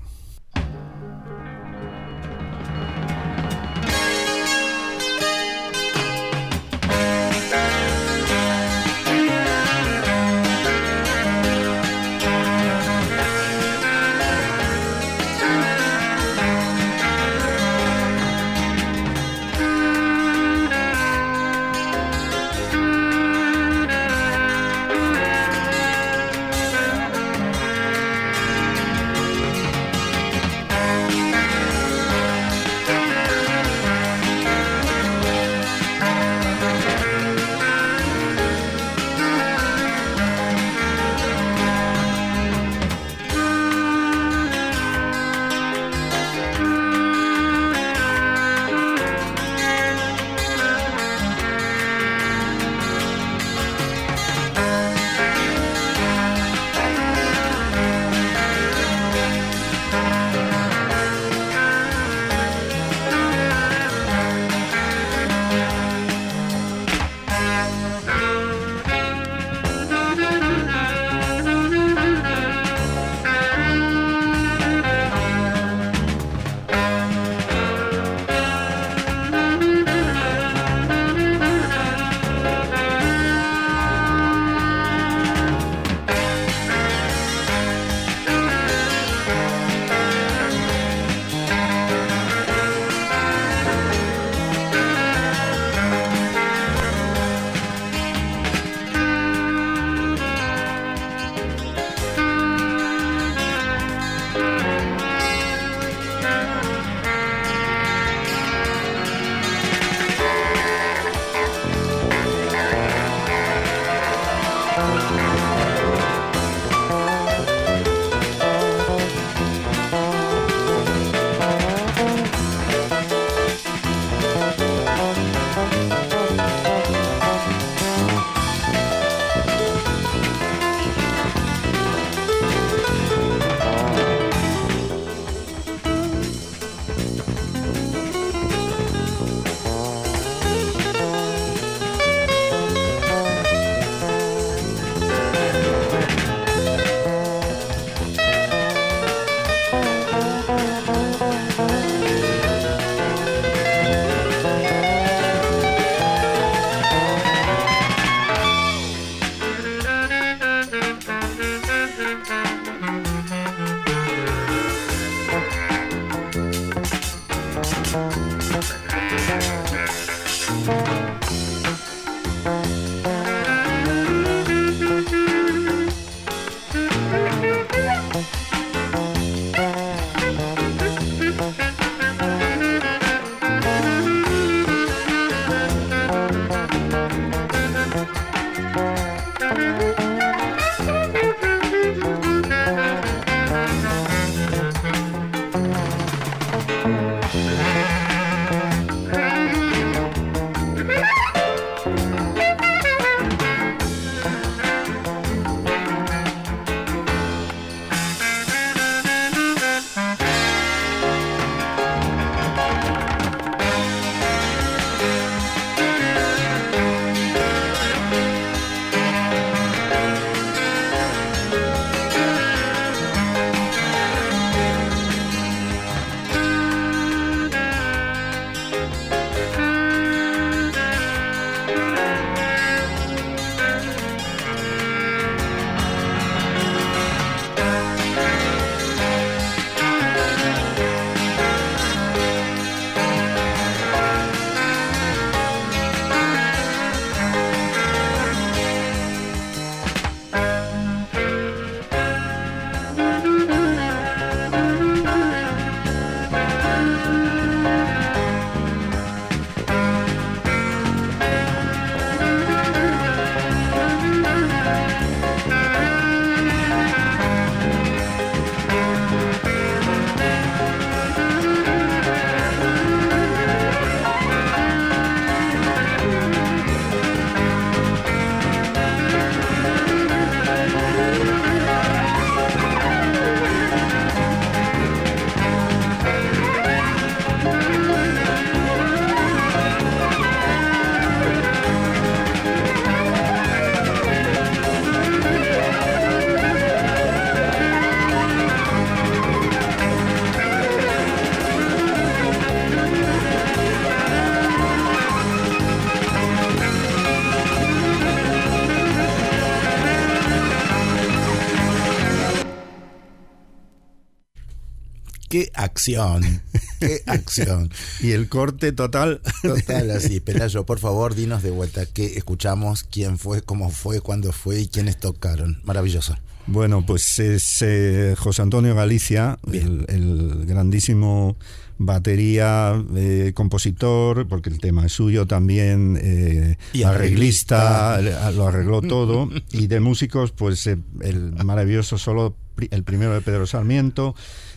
Acción, <laughs> qué acción. Y el corte total. Total, así. Pelayo, por favor, dinos de vuelta qué escuchamos, quién fue, cómo fue, cuándo fue y quiénes tocaron. Maravilloso. Bueno, pues es eh, José Antonio Galicia, el, el grandísimo batería, eh, compositor, porque el tema es suyo también, eh, Y arreglista, arreglista. eh, lo arregló <laughs> todo, y de músicos, pues eh, el maravilloso solo, el primero de Pedro Sarmiento,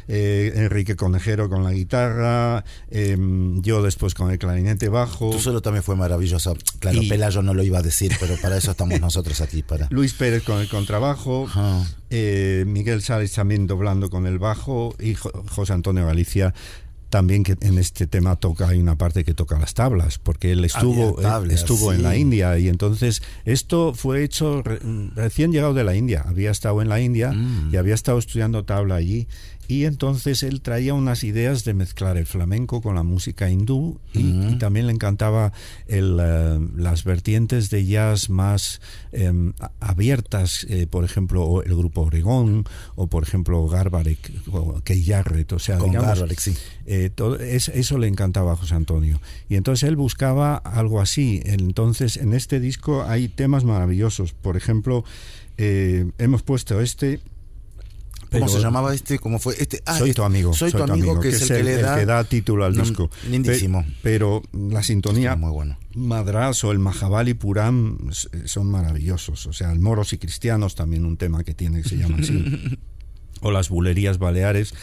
eh, Enrique Conejero con la guitarra, eh, yo después con el clarinete bajo. Tú solo también fue maravilloso. Claro, Y- Pelayo no lo iba a decir, pero para eso estamos nosotros aquí. para Luis Pérez con el contrabajo, eh, Miguel Sales también doblando con el bajo y Jo- José Antonio Galicia también que en este tema toca hay una parte que toca las tablas porque él estuvo tablas, él estuvo en la India y entonces esto fue hecho re- recién llegado de la India había estado en la India Mm. y había estado estudiando tabla allí y entonces él traía unas ideas de mezclar el flamenco con la música hindú y, y también le encantaba el, eh, las vertientes de jazz más a- abiertas, eh, por ejemplo, el grupo Oregón o por ejemplo Garbarek o Key Jarrett, o sea, Con digamos, Garbarek, sí. eh, todo es- eso le encantaba a José Antonio. Y entonces él buscaba algo así. Entonces en este disco hay temas maravillosos. Por ejemplo, eh, hemos puesto este. ¿Cómo se llamaba este? ¿Cómo fue? Este, ah, soy este- tu amigo. Soy, tu amigo, que, es el que le da. título al disco. lindísimo. Pe- pero la sintonía Muy bueno. Madras o el Mahabali Puram son maravillosos. O sea, el Moros y Cristianos también un tema que tiene que se llama así. <laughs> o las bulerías baleares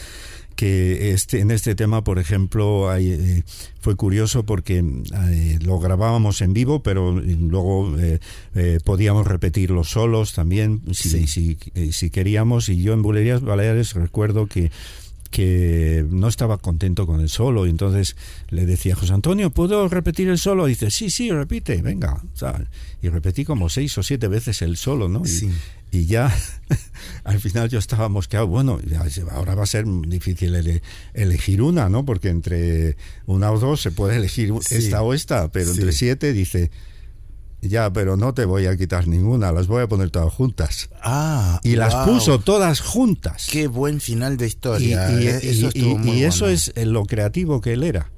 que este en este tema por ejemplo hay, eh, fue curioso porque eh, lo grabábamos en vivo pero luego eh, eh, podíamos repetir los solos también si, Sí. si, eh, si queríamos y yo en bulerías baleares recuerdo que que no estaba contento con el solo y entonces le decía José Antonio ¿puedo repetir el solo? y dice sí, sí, repite, venga y repetí como seis o siete veces el solo ¿no? Sí. y ya <laughs> al final yo estaba mosqueado bueno ya ahora va a ser difícil ele- elegir una no porque entre una o dos se puede elegir Sí. esta o esta pero Sí. entre siete dice ya pero no te voy a quitar ninguna las voy a poner todas juntas Ah, y las wow. puso todas juntas Qué buen final de y, historia. y- eh, y- eso y- estuvo muy y eso bueno. es lo creativo que él era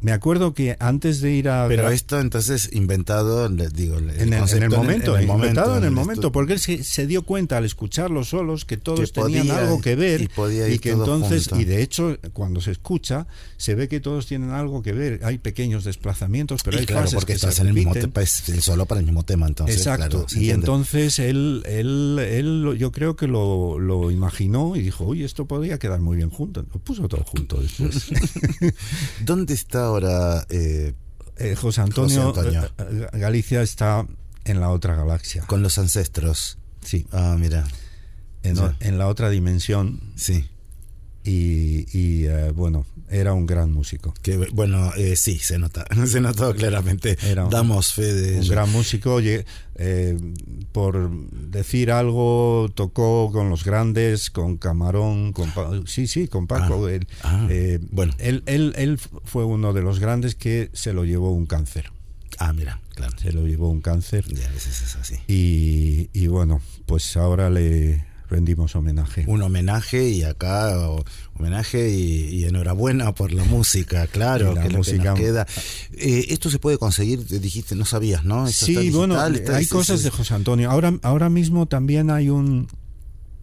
me acuerdo que antes de ir a Pero esto entonces inventado, le digo, el en el, en el momento, en el inventado en el en momento, porque él se, se dio cuenta al escuchar los solos que todos Que tenían podía algo que ver y podía ir que todo entonces, junto. y de hecho, cuando se escucha, se ve que todos tienen algo que ver. Hay pequeños desplazamientos, pero Y hay claro, porque que se estás en el mismo tema, es el solo para el mismo tema, entonces. Exacto, claro, se y entonces él, él, él, yo creo que lo, lo imaginó y dijo, oye, esto podría quedar muy bien junto. Lo puso todo junto después. <laughs> <laughs> ¿Dónde está ahora? eh, Eh, José Antonio, José Antonio. eh, Galicia está en la otra galaxia. con los ancestros. Sí, Ah, mira, en, la otra dimensión sí. y, y, eh, bueno, era un gran músico. Que bueno, eh, sí, se nota, <laughs> se notó claramente. Era un- Damos fe de Un ello. gran músico, oye, eh, por decir algo, tocó con los grandes, con Camarón, con Pa- sí, sí, con Paco. Ah, él, ah, eh, bueno. él, él, él fue uno de los grandes que se lo llevó un cáncer. Ah, mira, claro. Se lo llevó un cáncer. Ya, a veces es así. Y, y bueno, pues ahora le rendimos homenaje. Un homenaje y acá homenaje y, y enhorabuena por la música, <laughs> claro, la que música- queda. Eh, esto se puede conseguir, te dijiste, no sabías, ¿no? Esto Sí, bueno, está- hay es- cosas de José Antonio. Ahora, ahora mismo también hay un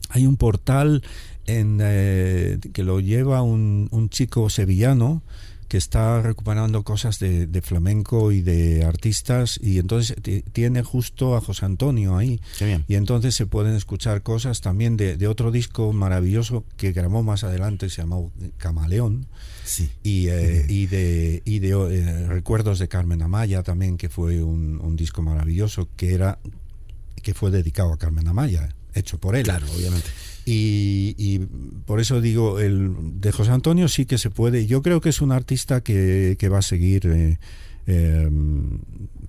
hay un portal en eh, que lo lleva un, un chico sevillano que está recuperando cosas de, de flamenco y de artistas y entonces ti- tiene justo a José Antonio ahí Qué bien. y entonces se pueden escuchar cosas también de, de otro disco maravilloso que grabó más adelante se llamó Camaleón Sí. y, eh, y de, y de eh, recuerdos de Carmen Amaya también que fue un, un disco maravilloso que era que fue dedicado a Carmen Amaya hecho por él Claro, obviamente. Y, y por eso digo el de José Antonio sí que se puede yo creo que es un artista que, que va a seguir eh, eh,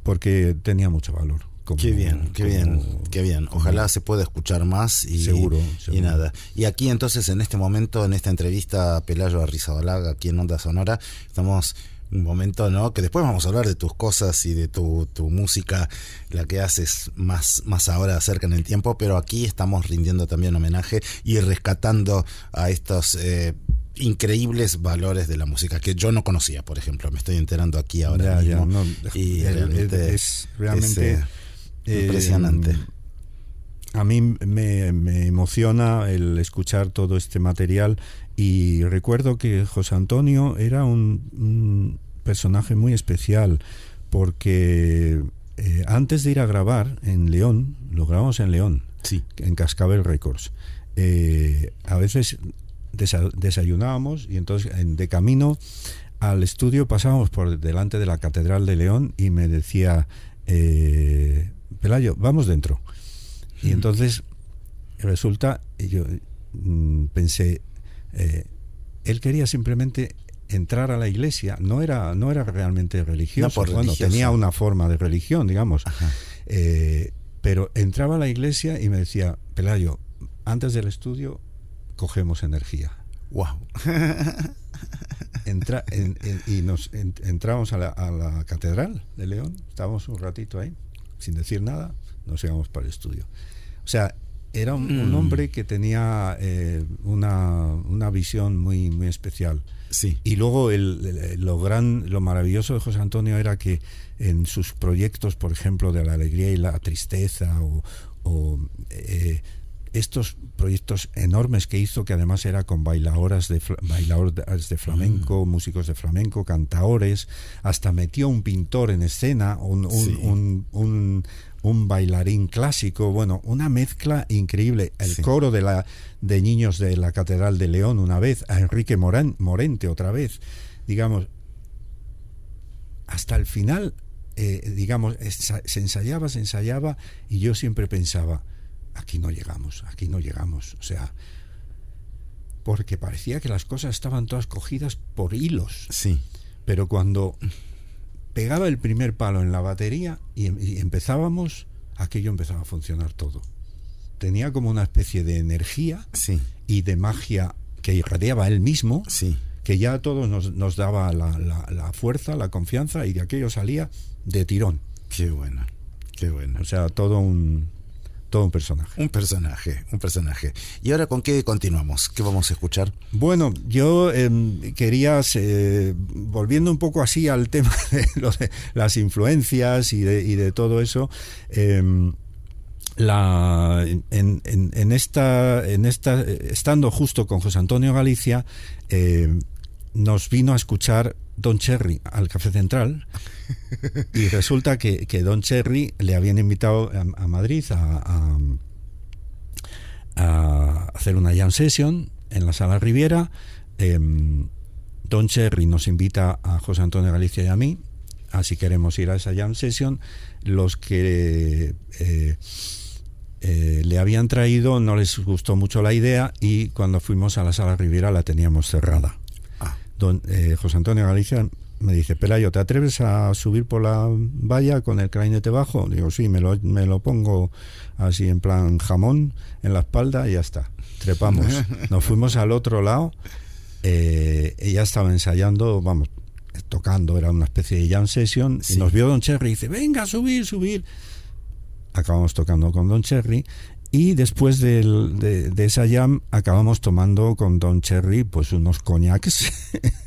porque tenía mucho valor como- Qué bien, qué como- bien, qué bien. Ojalá se pueda escuchar más y, Seguro, y nada. Y aquí entonces en este momento, en esta entrevista a Pelayo Arrizabalaga aquí en Onda Sonora, estamos un momento, ¿no? Que después vamos a hablar de tus cosas y de tu, tu música, la que haces más, más ahora acerca en el tiempo, pero aquí estamos rindiendo también homenaje y rescatando a estos eh, increíbles valores de la música que yo no conocía, por ejemplo. Me estoy enterando aquí ahora Ya, ya, mismo. no, y el- realmente es realmente es, eh, impresionante. eh, a mí me, me emociona el escuchar todo este material y recuerdo que José Antonio era un, un personaje muy especial porque eh, antes de ir a grabar en León, lo grabamos en León, Sí. en Cascabel Records, eh, a veces desa- desayunábamos y entonces en- de camino al estudio pasábamos por delante de la Catedral de León y me decía, eh, Pelayo, vamos dentro. Y entonces resulta, yo mm, pensé, eh, él quería simplemente entrar a la iglesia, no era, no era realmente religioso, bueno, religioso. tenía una forma de religión, digamos, Eh, pero entraba a la iglesia y me decía, Pelayo, antes del estudio cogemos energía. Wow. Entra, en- en- y nos en- entramos a la, a la catedral de León, estábamos un ratito ahí, sin decir nada, nos íbamos para el estudio. O sea, era un, un Mm. hombre que tenía eh, una, una visión muy, muy especial. Sí. Y luego el, el- lo gran, lo maravilloso de José Antonio era que en sus proyectos, por ejemplo, de la alegría y la tristeza, o, o, eh, estos proyectos enormes que hizo, que además era con bailadoras de, bailadoras de flamenco, músicos de flamenco, cantaores, hasta metió un pintor en escena, un, un- Sí. un- un- bailarín clásico, bueno, una mezcla increíble. El Sí. coro de la de niños de la Catedral de León una vez, a Enrique Morán, Morente otra vez, digamos, hasta el final, eh, digamos, se ensayaba, se ensayaba, y yo siempre pensaba, aquí no llegamos, aquí no llegamos, o sea, porque parecía que las cosas estaban todas cogidas por hilos, Sí. pero cuando pegaba el primer palo en la batería y, em- y empezábamos, aquello empezaba a funcionar todo. Tenía como una especie de energía Sí. y de magia que irradiaba él mismo, Sí. que ya a todos nos, nos daba la, la- la fuerza, la confianza y de aquello salía de tirón. Qué bueno. Qué bueno. O sea, todo un, todo un personaje. Un personaje, un personaje. ¿Y ahora con qué continuamos? ¿Qué vamos a escuchar? Bueno, yo em, quería, eh, volviendo un poco así al tema <laughs> de, lo de las influencias y de, y de todo eso, em, la, en, en- en esta, en esta, estando justo con José Antonio Galicia, eh, nos vino a escuchar Don Cherry al Café Central y resulta que, que Don Cherry le habían invitado a, a Madrid a- a, a hacer una jam session en la sala Riviera. Em, Don Cherry nos invita a José Antonio Galicia y a mí, así queremos ir a esa jam session. Los que eh, eh, le habían traído no les gustó mucho la idea y cuando fuimos a la sala Riviera la teníamos cerrada. Ah. Don, eh, José Antonio Galicia me dice, Pelayo, ¿te atreves a subir por la valla con el clarinete bajo? Digo, sí, me lo, me lo pongo así en plan jamón en la espalda y ya está. Trepamos. <laughs> Nos fuimos al otro lado. Eh, ella estaba ensayando, vamos, tocando, era una especie de jam session. Sí. Y nos vio Don Cherry y dice, venga, subir, subir. Acabamos tocando con Don Cherry. Y después del- de, de esa jam acabamos tomando con Don Cherry pues unos coñacs <laughs>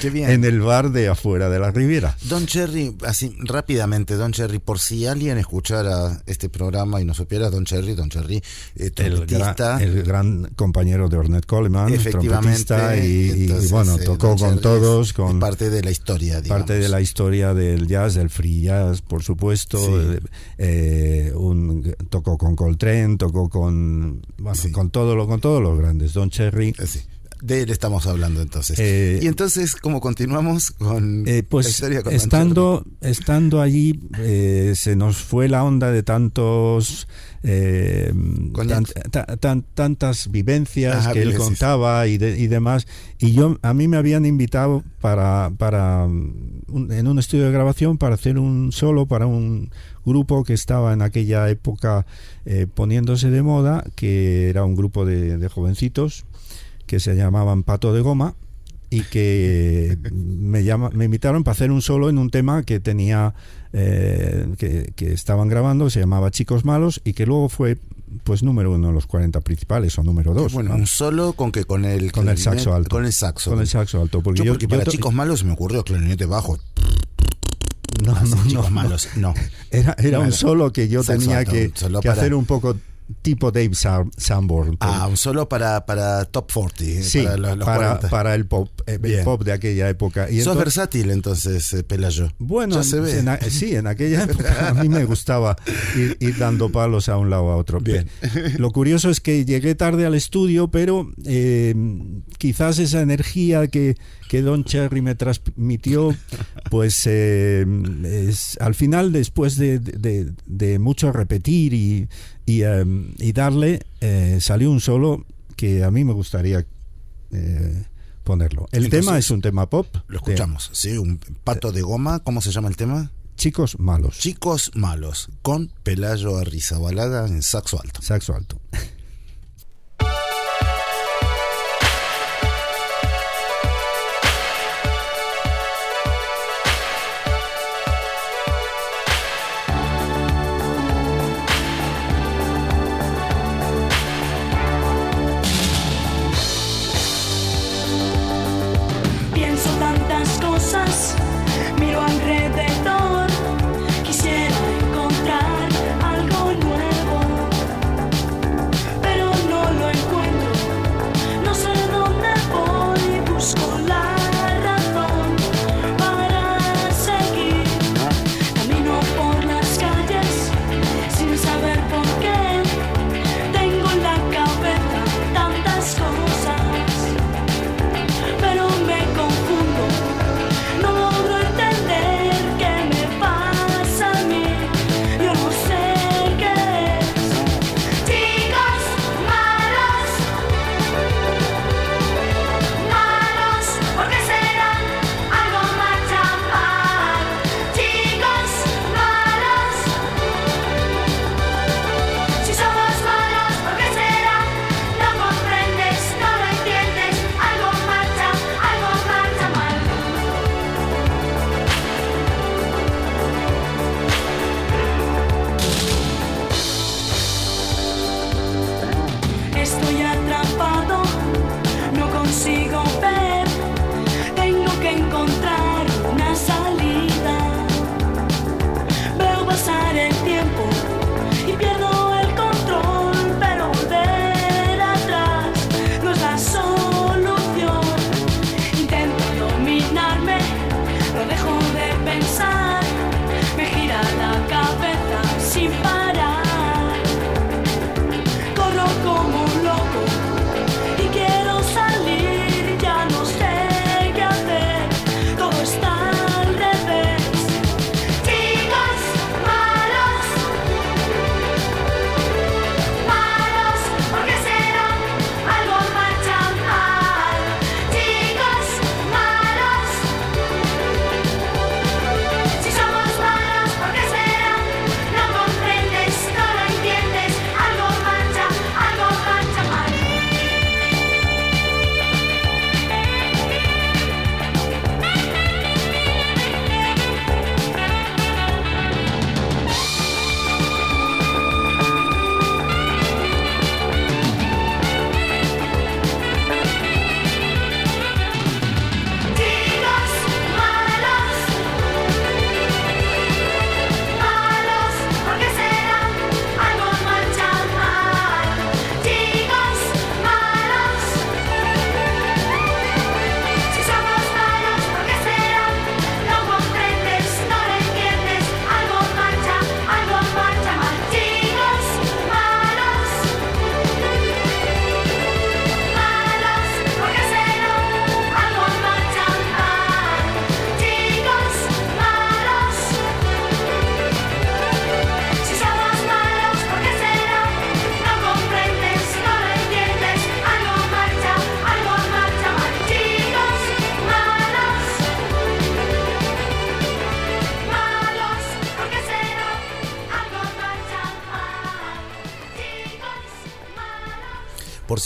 Qué bien. en el bar de afuera de la Riviera. Don Cherry, así rápidamente, Don Cherry, por si alguien escuchara este programa y no supiera, Don Cherry, Don Cherry, eh, El gran, trompetista, el gran compañero de Ornette Coleman, trompetista, y, bueno, eh, tocó con todos, con parte de la historia, digamos. parte de la historia del jazz, del free jazz, por supuesto. Sí. eh, un- tocó con Coltrane, tocó con bueno, Sí. con todo lo, con todos los grandes. Don Cherry. Eh, sí, De él estamos hablando entonces. Eh, y entonces, ¿cómo continuamos con Eh, la pues historia con Don estando, estando allí eh, se nos fue la onda de tantos eh, Coñac. tan- ta- tan- tantas vivencias que él vivencias. contaba y, de- y demás y yo a mí me habían invitado para para un- en un estudio de grabación para hacer un solo para un grupo que estaba en aquella época eh, poniéndose de moda que era un grupo de, de jovencitos que se llamaban Pato de Goma y que <laughs> me llama, me invitaron para hacer un solo en un tema que tenía eh, que, que estaban grabando, se llamaba Chicos Malos y que luego fue pues número uno en los 40 principales o número dos. Bueno, ¿no? un solo con que con el Con el saxo alto. Con el saxo. Con el saxo alto. Porque Yo, yo, porque yo para chicos malos se me ocurrió clarinete bajo. no, Así, no, chicos no, malos. No. <laughs> Era, era un solo que yo saxo tenía alto, que, para- hacer un poco tipo Dave Sanborn. Ah, un solo para, para Top 40. eh, sí, para los, los para, 40. para el pop, eh, el Bien. pop de aquella época. Y Sos entonces- versátil entonces, eh, Pelayo. Bueno, ya se ve. en a- sí, en aquella época a mí me gustaba ir, ir dando palos a un lado a otro. Bien. Lo curioso es que llegué tarde al estudio, pero eh, quizás esa energía que, que Don Cherry me transmitió, pues eh, es- al final, después de, de- de mucho repetir y, y, y darle, eh, salió un solo que a mí me gustaría eh, ponerlo. El Entonces, tema es un tema pop. Lo de escuchamos, ¿sí? Un pato de goma. ¿Cómo se llama el tema? Chicos malos. Chicos malos. Con Pelayo Arrizabalaga en saxo alto. Saxo alto.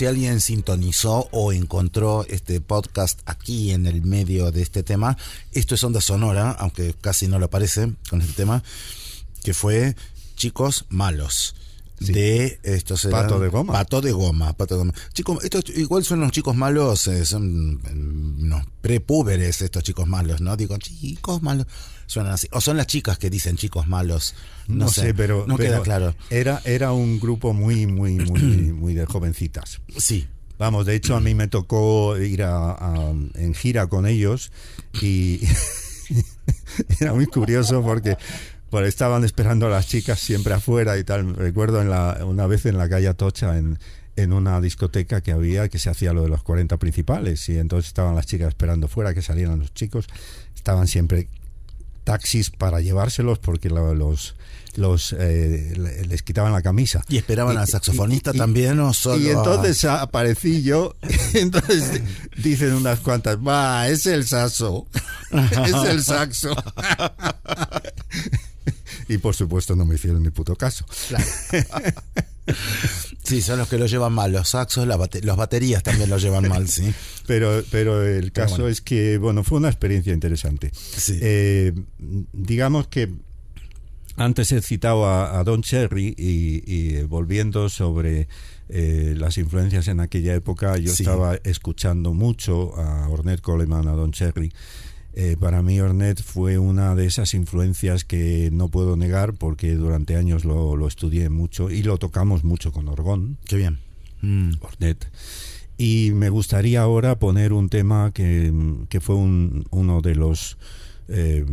Si alguien sintonizó o encontró este podcast aquí en el medio de este tema, esto es Onda Sonora, aunque casi no lo parece con este tema, que fue Chicos Malos. de estos eran- Pato de goma. Pato de goma, pato de goma. Chicos, estos igual son los chicos malos, eh, son mm, no, prepúberes estos chicos malos, ¿no? Digo, chicos malos. Suenan así. O son las chicas que dicen chicos malos. No, No, sé, pero, no pero queda claro. Era, era un grupo muy, muy, muy, <clears throat> muy de jovencitas. Sí. Vamos, de hecho a mí me tocó ir a, a- en gira con ellos y <laughs> era muy curioso porque pues, estaban esperando a las chicas siempre afuera y tal. Recuerdo en la, una vez en la calle Atocha en, en una discoteca que había que se hacía lo de los 40 principales y entonces estaban las chicas esperando fuera que salieran los chicos. Estaban siempre taxis para llevárselos porque lo- los los eh, le- les quitaban la camisa. ¿Y esperaban al saxofonista y- también o solo y entonces aparecí yo <laughs> entonces dicen unas cuantas va es el saxo <laughs> es el saxo <laughs> y por supuesto no me hicieron ni puto caso <laughs> Sí, son los que lo llevan mal. Los saxos, la bate- los baterías también lo llevan mal, sí. <laughs> pero pero el Pero caso bueno. es que bueno fue una experiencia interesante Sí. Eh, digamos que antes he citado a, a Don Cherry y, y, volviendo sobre eh, las influencias en aquella época, yo Sí. estaba escuchando mucho a Ornette Coleman, a Don Cherry. Eh, para mí Ornette fue una de esas influencias que no puedo negar porque durante años lo, lo estudié mucho y lo tocamos mucho con Orgón. Qué bien. Mm. Y me gustaría ahora poner un tema que, que fue un- uno de los eh,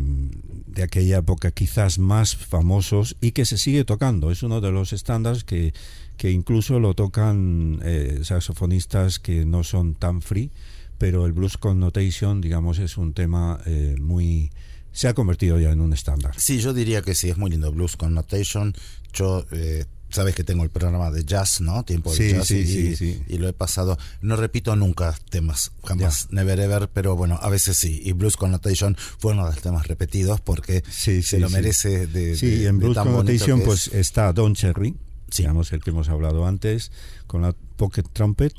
de aquella época quizás más famosos y que se sigue tocando. Es uno de los estándares que, que incluso lo tocan eh, saxofonistas que no son tan free, pero el blues connotation, digamos, es un tema eh, muy... se ha convertido ya en un estándar. Sí, yo diría que sí, es muy lindo. Blues Connotation. Yo, eh, sabes que tengo el programa de jazz, ¿no? Tiempo de Sí, jazz. sí, y, sí, y lo he pasado. No repito nunca temas, jamás, never ever, pero bueno, a veces sí. Y Blues Connotation fue uno de los temas repetidos porque Sí, se lo sí. merece de, Sí, de- en de Blues Connotation pues es. está Don Cherry, Sí. digamos el que hemos hablado antes, con la Pocket Trumpet.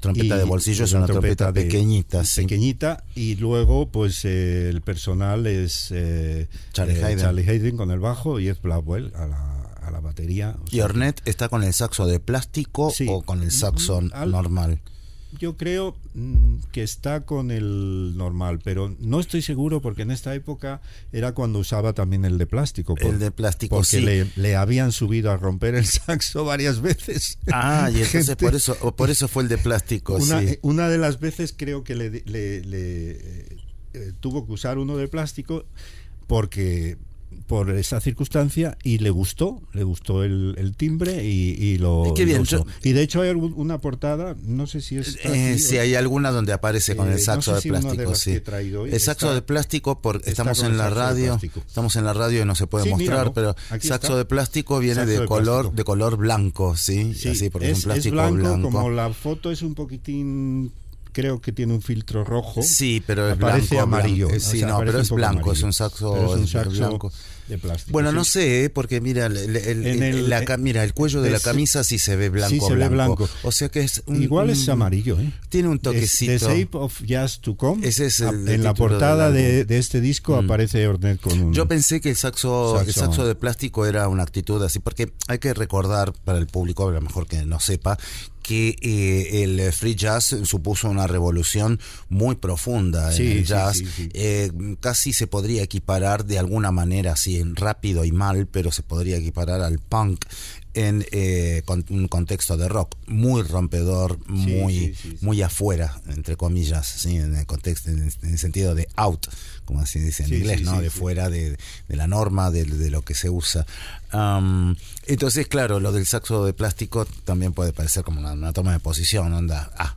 Trompeta Y- de bolsillo es una trompeta de- pequeñita, sí. Pequeñita, y luego pues eh, el personal es eh, Charlie eh, Hayden. Charlie Hayden con el bajo y Ed Blackwell a la, a la batería. O ¿Y Ornette está con el saxo de plástico Sí. o con el saxo al- normal? Yo creo mm, que está con el normal, pero no estoy seguro porque en esta época era cuando usaba también el de plástico. El de plástico, porque sí. le, le habían subido a romper el <laughs> saxo varias veces. Ah, y entonces Gente- por eso, por eso fue el de plástico, Una, sí. eh, una de las veces creo que le, le- le, eh, eh, tuvo que usar uno de plástico porque por esa circunstancia y le gustó, le gustó el, el timbre y, y lo, Qué bien, lo usó. yo- Y de hecho hay una portada, no sé si es... Eh, si hay alguna donde aparece con Eh, el saxo no de sé si una de plástico, sí. hoy el saxo está- de plástico, por, está estamos en la radio, estamos en la radio y no se puede Sí, mostrar, míralo, pero saxo está. de plástico viene Saxo de, de color de color blanco, sí, Sí, así porque es, es un es plástico blanco, blanco. como la foto es un poquitín, creo que tiene un filtro rojo. Sí, pero es blanco, amarillo. blanco. Eh, o sí, sea, no, pero es blanco, amarillo. es un saxo, es un saxo blanco. de plástico. Bueno, sí. no sé, ¿eh? porque mira, el, el- el- el- la ca- mira, el cuello de la es- camisa sí se ve blanco. sí se ve blanco. blanco. O sea que es un- Igual es amarillo, ¿eh? Tiene un toquecito. The Shape of Jazz to Come. Ese es el- el en la portada de, de este disco Mm. aparece Ornette con un. Yo pensé que el saxo, el Saxo. saxo de plástico era una actitud así, porque hay que recordar para el público, a lo mejor que no sepa, que eh, el free jazz supuso una revolución muy profunda Sí, en el jazz. sí, sí. Eh, casi se podría equiparar de alguna manera, así en rápido y mal, pero se podría equiparar al punk en eh, con- un contexto de rock muy rompedor, muy, sí, sí, sí. muy afuera, entre comillas, ¿sí? en el contexto, en el, en el sentido de out, como así dice en inglés, ¿no? de fuera de, de la norma, de, de lo que se usa. Am, entonces, claro, lo del saxo de plástico también puede parecer como una, una toma de posición, onda, ah,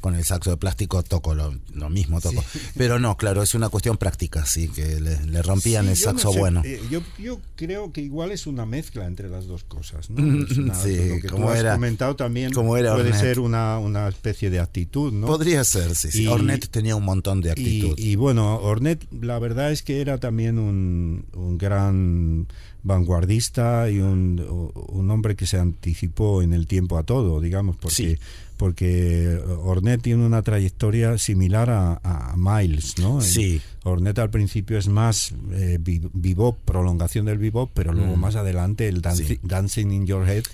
con el saxo de plástico toco lo, lo mismo, toco. Pero no, claro, es una cuestión práctica, sí, que le, le rompían Sí, el yo no saxo sé, bueno. eh, yo, yo creo que igual es una mezcla entre las dos cosas. ¿no? Es una- Sí, lo que tú como has era- comentado también como era puede Ornette. ser una, una especie de actitud. ¿no? Podría ser, sí, sí. Y- Ornette tenía un montón de Y, actitud. y bueno, Ornette, la verdad es que era también un, un gran vanguardista y un, un hombre que se anticipó en el tiempo a todo, digamos, porque, Sí. Porque Ornette tiene una trayectoria similar a, a Miles, ¿no? Sí. Ornette al principio es más eh, bebop, prolongación del bebop, pero luego Mm. más adelante el danci- Sí. Dancing in Your Head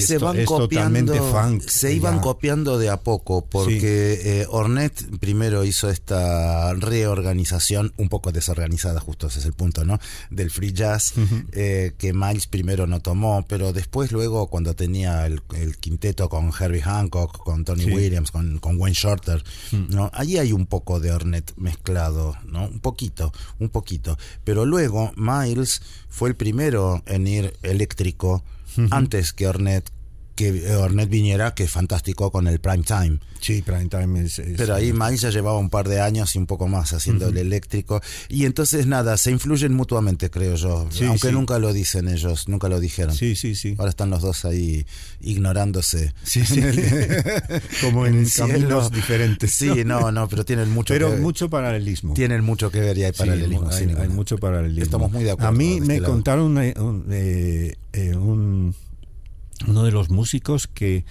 se van es copiando, funk. se eh, iban ya. copiando de a poco porque eh, Ornette primero hizo esta reorganización un poco desorganizada justo ese es el punto no del free jazz eh, que Miles primero no tomó pero después luego cuando tenía el, el quinteto con Herbie Hancock con Tony Sí. Williams con, con Wayne Shorter no allí hay un poco de Ornette mezclado no un poquito un poquito pero luego Miles fue el primero en ir eléctrico antes que Ornette que Ornette viniera, que es fantástico con el prime time. Sí, Prime Time es... es- Pero ahí Miles ya llevaba un par de años y un poco más haciendo el eléctrico. Y entonces nada, se influyen mutuamente, creo yo. Sí, Aunque sí. nunca lo dicen ellos, nunca lo dijeron. Sí, sí, sí. Ahora están los dos ahí ignorándose. Sí, sí. <laughs> <laughs> Como en cielo. caminos diferentes. Sí, no, no, pero tienen mucho Pero que mucho paralelismo. tienen mucho que ver y hay Sí, paralelismo. hay, hay mucho paralelismo. Estamos muy de acuerdo A mí este me lado. contaron eh, un, eh, eh, un- uno de los músicos que,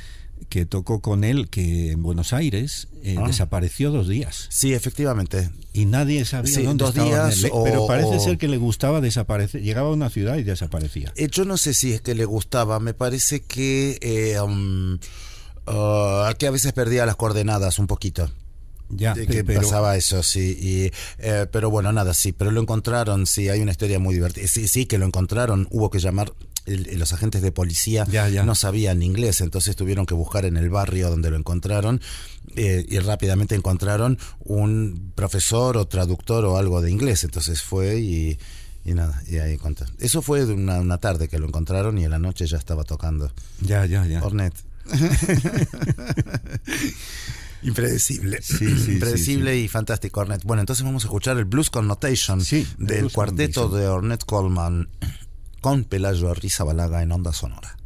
que tocó con él, que en Buenos Aires eh, Ah. desapareció dos días. Sí, efectivamente. Y nadie sabía Sí, dónde dos estaba. días o- pero parece o- ser que le gustaba desaparecer. Llegaba a una ciudad y desaparecía. Eh, yo no sé si es que le gustaba, me parece que, eh, um, ah, que a veces perdía las coordenadas un poquito. Ya, De que pero, pasaba eso, sí. Y, eh, pero bueno, nada, sí. Pero lo encontraron, sí, hay una historia muy divertida. Sí, sí, que lo encontraron. Hubo que llamar. El- los agentes de policía Ya, ya. no sabían inglés, entonces tuvieron que buscar en el barrio donde lo encontraron eh, y rápidamente encontraron un profesor o traductor o algo de inglés. Entonces fue y, y nada, y ahí encontró. Eso fue de una, una tarde que lo encontraron y en la noche ya estaba tocando. ya, ya, ya. Ornette. <laughs> Impredecible. Sí, sí, Impredecible sí, y fantástico, Ornette. Bueno, entonces vamos a escuchar el Blues Connotation del Blues cuarteto Connotation. de Ornette Coleman con Pelayo Rizabalaga en onda sonora.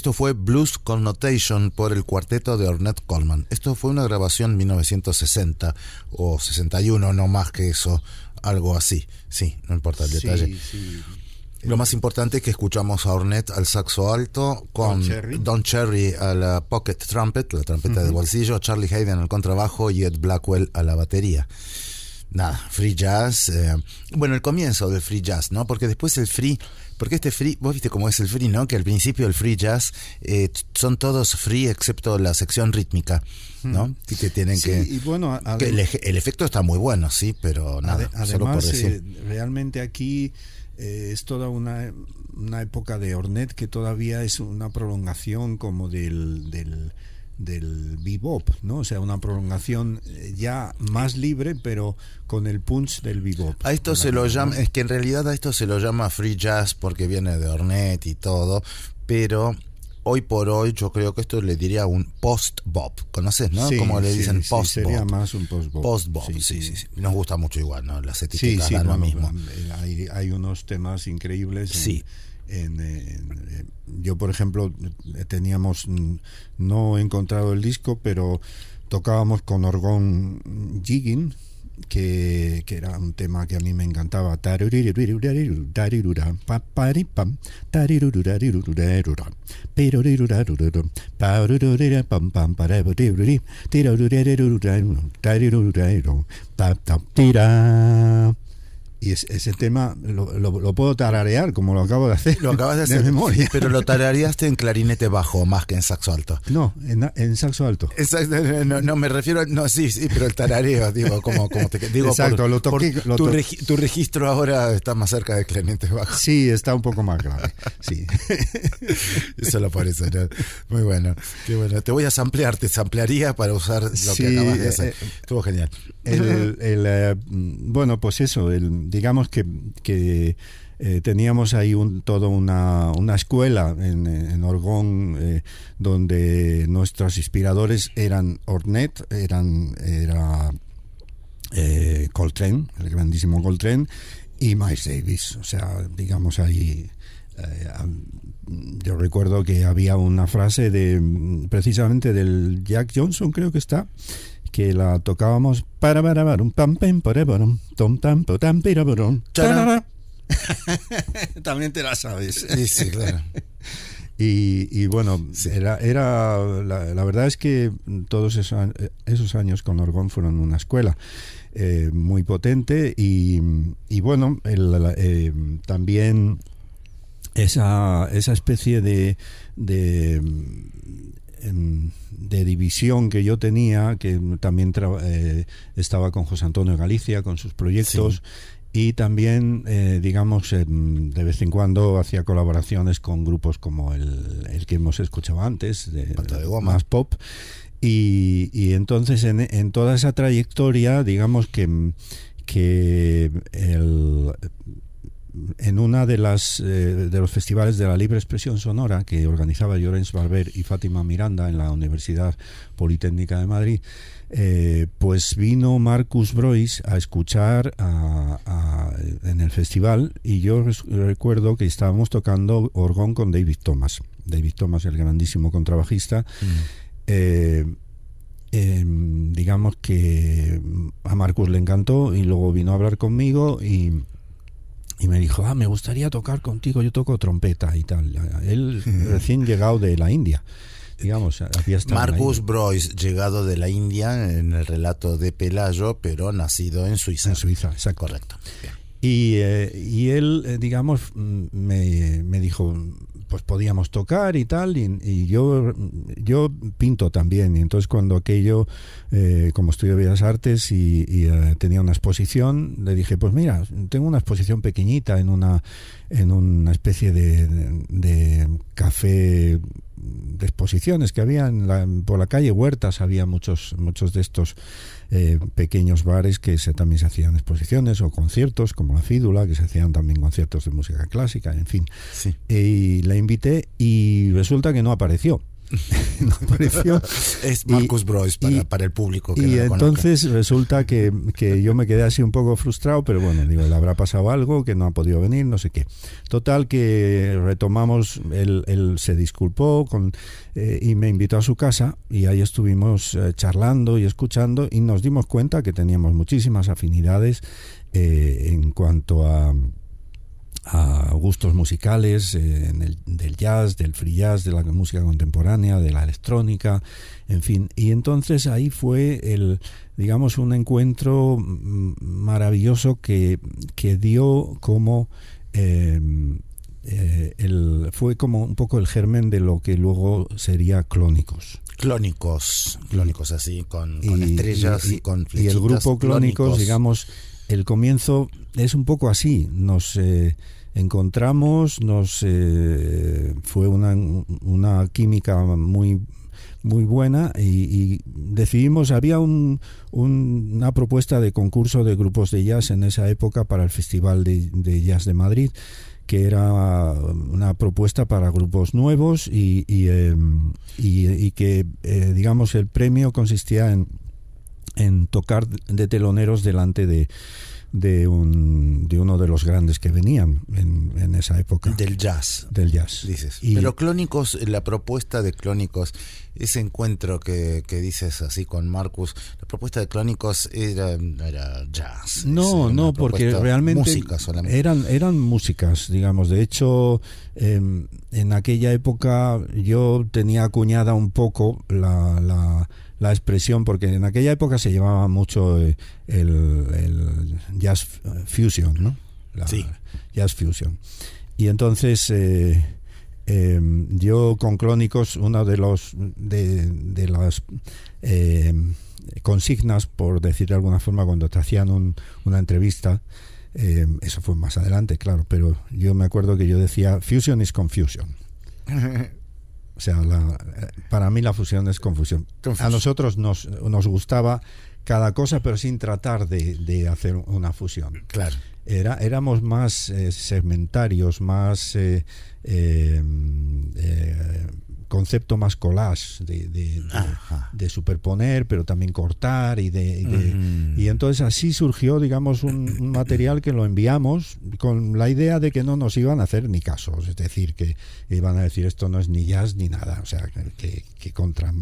Esto fue Blues Connotation por el cuarteto de Ornette Coleman. Esto fue una grabación en 1960 o 61, no más que eso, algo así. Sí, no importa el detalle. Sí, sí. Lo más importante es que escuchamos a Ornette al saxo alto, con Don Cherry. Don Cherry a la pocket trumpet, la trompeta de bolsillo, Charlie Hayden al contrabajo y Ed Blackwell a la batería. Nada, free jazz. eh, bueno, el comienzo del free jazz, ¿no? Porque después el free, porque este free, vos viste cómo es el free, ¿no? Que al principio el free jazz eh, son todos free excepto la sección rítmica, ¿no? Y que tienen Sí, que... y bueno, que el, el efecto está muy bueno, sí, pero nada, Ade- solo por Además, decir. eh, realmente aquí eh, es toda una, una época de Ornette que todavía es una prolongación como del, del, del bebop, ¿no? O sea, una prolongación eh, ya más libre, pero con el punch del bebop. A esto se lo llama, es que en realidad a esto se lo llama free jazz porque viene de Ornette y todo, pero hoy por hoy yo creo que esto le diría un post bop, ¿conoces, no? Sí, Como le sí, dicen sí, post sería bop. más un post bop. Post bop, sí, Sí. Nos gusta mucho igual, ¿no? Las etiquetas sí, dan lo mismo. eh, hay, hay unos temas increíbles. Sí. en, en, yo, por ejemplo, teníamos, no he encontrado el disco, pero tocábamos con Orgón Jiggin, que, que era un tema que a mí me encantaba. Y es- ese tema lo, lo- lo puedo tararear como lo acabo de hacer. Lo acabas <laughs> de hacer, memoria. pero lo tarareaste en clarinete bajo más que en saxo alto. No, en, en saxo alto. Exacto, no, no, me refiero, no, sí, sí, pero el tarareo, digo, como, como te digo, Exacto, por- lo toqué- por lo tu, regi- tu registro ahora está más cerca de clarinete bajo. Sí, está un poco más grave. Sí. <laughs> Eso lo parece, ¿no? Muy bueno, qué bueno. Te voy a samplear, te samplearía para usar lo Sí, que acabas de eh, hacer. eh, Estuvo genial. El, <laughs> el, eh, bueno, pues eso, el, digamos que, que eh, teníamos ahí un, toda una, una escuela en, en Orgón eh, donde nuestros inspiradores eran Ornette, eran era eh, Coltrane, el grandísimo Coltrane, y Miles Davis. O sea, digamos ahí. yo recuerdo que había una frase de precisamente del Jack Johnson, creo que está, que la tocábamos para para para un pam pam tom tam tam. <laughs> También te la sabes. Sí, sí, claro. Y, y bueno, era, era la, la verdad es que todos esos, esos años con Orgón fueron una escuela eh, muy potente y, y bueno, el- la- eh, también esa, esa especie de, de, de división que yo tenía, que también eh, estaba con José Antonio Galicia, con sus proyectos, y también, eh, digamos, em, de vez en cuando hacía colaboraciones con grupos como el, el que hemos escuchado antes, de, de Goma. más pop. Y, y entonces en, en toda esa trayectoria, digamos que, que el, en una de las eh, de los festivales de la libre expresión sonora que organizaba Llorens Barber y Fátima Miranda en la Universidad Politécnica de Madrid, eh, pues vino Marcus Brois a escuchar a- a- en el festival y yo recuerdo que estábamos tocando orgón con David Thomas. David Thomas, el grandísimo contrabajista. Eh, em, digamos que a Marcus le encantó y luego vino a hablar conmigo y, y me dijo, ah, me gustaría tocar contigo, yo toco trompeta y tal. Él <laughs> recién llegado de la India, digamos, había Marcus. Brois, llegado de la India en el relato de Pelayo, pero nacido en Suiza. En Suiza, exacto. Correcto. Bien. Y, eh, y él, eh, digamos, mm, me, me dijo, pues podíamos tocar y tal, y, y yo, yo pinto también, y entonces cuando aquello, eh, como estudio Bellas Artes y, eh, tenía una exposición, le dije, pues mira, tengo una exposición pequeñita en una, en una especie de, de- de café de exposiciones que había en la- por la calle Huertas, había muchos, muchos de estos eh, pequeños bares que se, también se hacían exposiciones o conciertos, como la Fídula, que se hacían también conciertos de música clásica, en fin. Sí. Y la invité y resulta que no apareció. <laughs> no apareció. Es Marcus Broyes para, y- para el público que Y no lo conozca. entonces resulta que, que yo me quedé así un poco frustrado, pero bueno, digo, le habrá pasado algo, que no ha podido venir, no sé qué. Total que retomamos, él, él se disculpó con, eh, y me invitó a su casa y ahí estuvimos eh, charlando y escuchando y nos dimos cuenta que teníamos muchísimas afinidades eh, en cuanto a a gustos musicales, eh, en el- del jazz, del free jazz, de la música contemporánea, de la electrónica, en fin. Y entonces ahí fue el, digamos, un encuentro maravilloso que, que dio como eh, eh, el, fue como un poco el germen de lo que luego sería Clónicos. Clónicos, clónicos así, con, con Y- estrellas y, y- con y flechitas. el grupo Clónicos, digamos, el comienzo es un poco así. Nos eh, encontramos, nos eh, fue una, una química muy muy buena y, decidimos, había un, un- una propuesta de concurso de grupos de jazz en esa época para el Festival de, Jazz de Madrid, que era una propuesta para grupos nuevos y, y, y que, eh, digamos, el premio consistía en, en tocar de teloneros delante de, de, un, de uno de los grandes que venían en, en esa época Del jazz, del jazz. dices. Y- Pero Clónicos, la propuesta de Clónicos, ese encuentro que, que dices así con Marcus, la propuesta de Clónicos era, era jazz. No, no, porque realmente Música solamente. eran eran músicas, digamos. De hecho, em, en aquella época yo tenía acuñada un poco la, la, la expresión, porque en aquella época se llevaba mucho eh, el, el jazz fusion, ¿no? La Sí. Jazz fusion. Y entonces eh, em, yo con Clónicos, uno de los de, de las em, consignas, por decir de alguna forma, cuando te hacían un- una entrevista, eh, eso fue más adelante, claro, pero yo me acuerdo que yo decía, fusion is confusion. <laughs> O sea, la- para mí la fusión es confusión. Confusión. A nosotros nos, nos gustaba cada cosa, pero sin tratar de, de hacer una fusión. Claro. Era, éramos más eh, segmentarios, más eh, eh, eh, concepto más collage de, de- de- Ajá. de superponer, pero también cortar y de, y de- Ujú. y entonces así surgió, digamos, un, un material que lo enviamos con la idea de que no nos iban a hacer ni caso, es decir, que iban a decir esto no es ni jazz ni nada, o sea, que, que, contra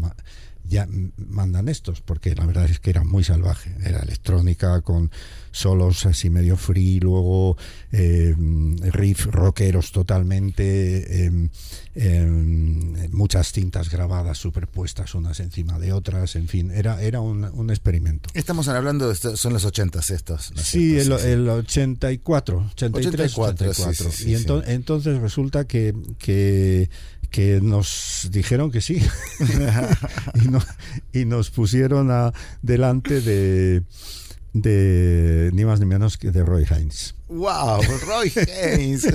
ya mandan estos, porque la verdad es que era muy salvaje, era electrónica con solos así medio free, luego eh, riff rockeros totalmente, eh, eh, muchas cintas grabadas superpuestas unas encima de otras, en fin, era, era un, un experimento. Estamos hablando, de esto- son los ochentas estos. ¿no es Sí, el, cierto? el 84, 83, 84, 84. sí, sí, sí, y ento- sí. entonces resulta que, que, que nos dijeron que sí. <laughs> <laughs> y, no- y nos pusieron a, delante de, de ni más ni menos que de Roy Haynes. ¡Wow! Roy <laughs> Haynes.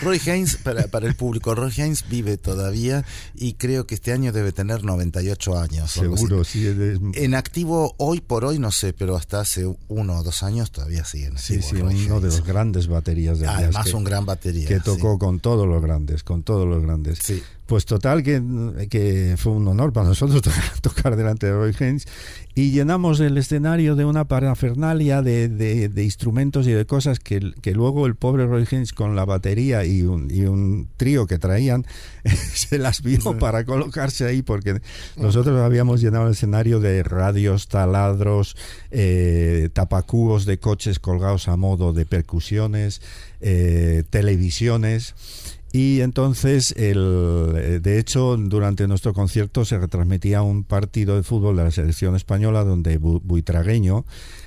Roy Haynes, para, para el público, Roy Haynes vive todavía y creo que este año debe tener 98 años. Seguro, sí. es- En activo hoy por hoy, no sé, pero hasta hace uno o dos años todavía sigue en Sí, activo. sí, Roy uno de los grandes baterías de jazz Además, que- un gran batería. que sí. tocó con todos los grandes, con todos los grandes. Sí. Pues total que, que fue un honor para nosotros <laughs> tocar, tocar delante de Roy Haynes y llenamos el escenario de una parafernalia de, de- de instrumentos y de cosas que, que luego el pobre Roy Haynes con la batería y un, y un trío que traían <laughs> se las vio para colocarse ahí porque nosotros habíamos llenado el escenario de radios, taladros, eh, tapacúbos de coches colgados a modo de percusiones, eh, televisiones. Y entonces, el, eh, de hecho, durante nuestro concierto se retransmitía un partido de fútbol de la selección española donde Bu- Buitragueño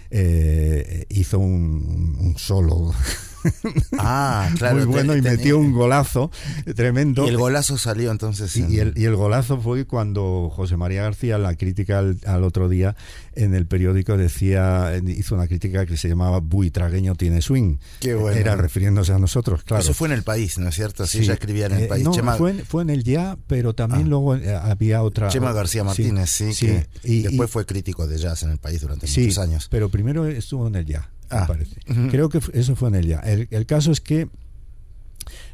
eh, hizo un, un solo <laughs> Ah, claro. muy bueno y metió un golazo tremendo. Y el golazo salió entonces. Y, y el, y el golazo fue cuando José María García, la crítica al, al otro día, en el periódico decía, hizo una crítica que se llamaba Buitragueño tiene swing. Qué bueno. Era refiriéndose a nosotros, claro. Eso fue en el país, ¿no es cierto? Sí, Sí. ya escribía en el Eh, país. no, Chema, fue, en, fue en el Ya, pero también Ah. luego eh, había otra. Chema García Martínez, sí, que y- después fue crítico de jazz en el país durante sí, muchos años. Pero primero estuvo en el Ya, Ah. me parece. Ujú. Creo que eso fue en el Ya. El, el caso es que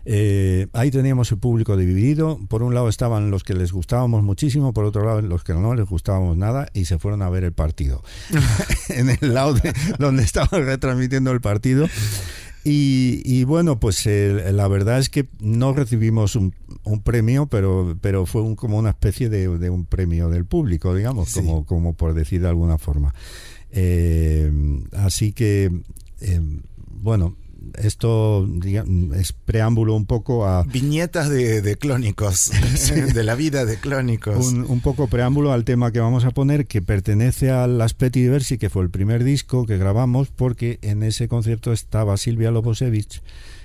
Eh, ahí teníamos el público dividido. Por un lado estaban los que les gustábamos muchísimo, por otro lado los que no les gustábamos nada y se fueron a ver el partido. <laughs> <laughs> en el lado de- donde estaban retransmitiendo el partido. Y, y bueno, pues eh, la verdad es que no recibimos un, un premio, pero, pero fue un- como una especie de, de un premio del público, digamos, Sí. como, como por decir de alguna forma. Eh, así que, eh, bueno, esto es preámbulo un poco a, Viñetas de, de clónicos, <laughs> de la vida de clónicos. un, un poco preámbulo al tema que vamos a poner, que pertenece al Aspeti Diversi, que fue el primer disco que grabamos, porque en ese concierto estaba Silvia Lobosevich,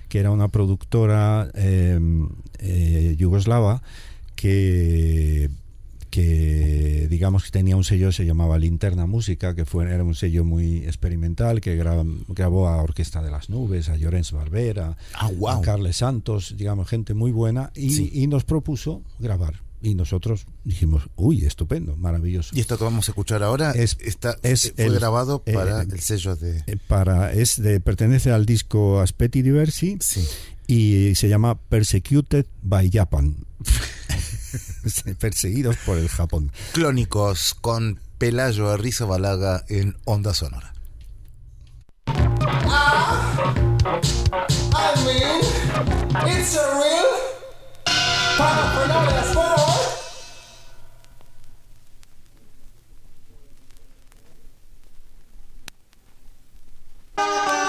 que era una productora eh, eh, yugoslava que que digamos que tenía un sello se llamaba Linterna Música que fue era un sello muy experimental que gra- grabó a Orquesta de las Nubes a Llorens Barbera Ah, a. Carles Santos digamos gente muy buena y, Sí. y nos propuso grabar y nosotros dijimos uy estupendo maravilloso Y esto que vamos a escuchar ahora Es- está, es fue el- grabado para el sello de... Eh, para es de pertenece al disco Aspetti Diversi Sí. y se llama Persecuted by Japan <laughs> perseguidos por el Japón Clónicos con Pelayo Arrizabalaga en Onda Sonora. I mean, it's a real paraphernalia sport. Thank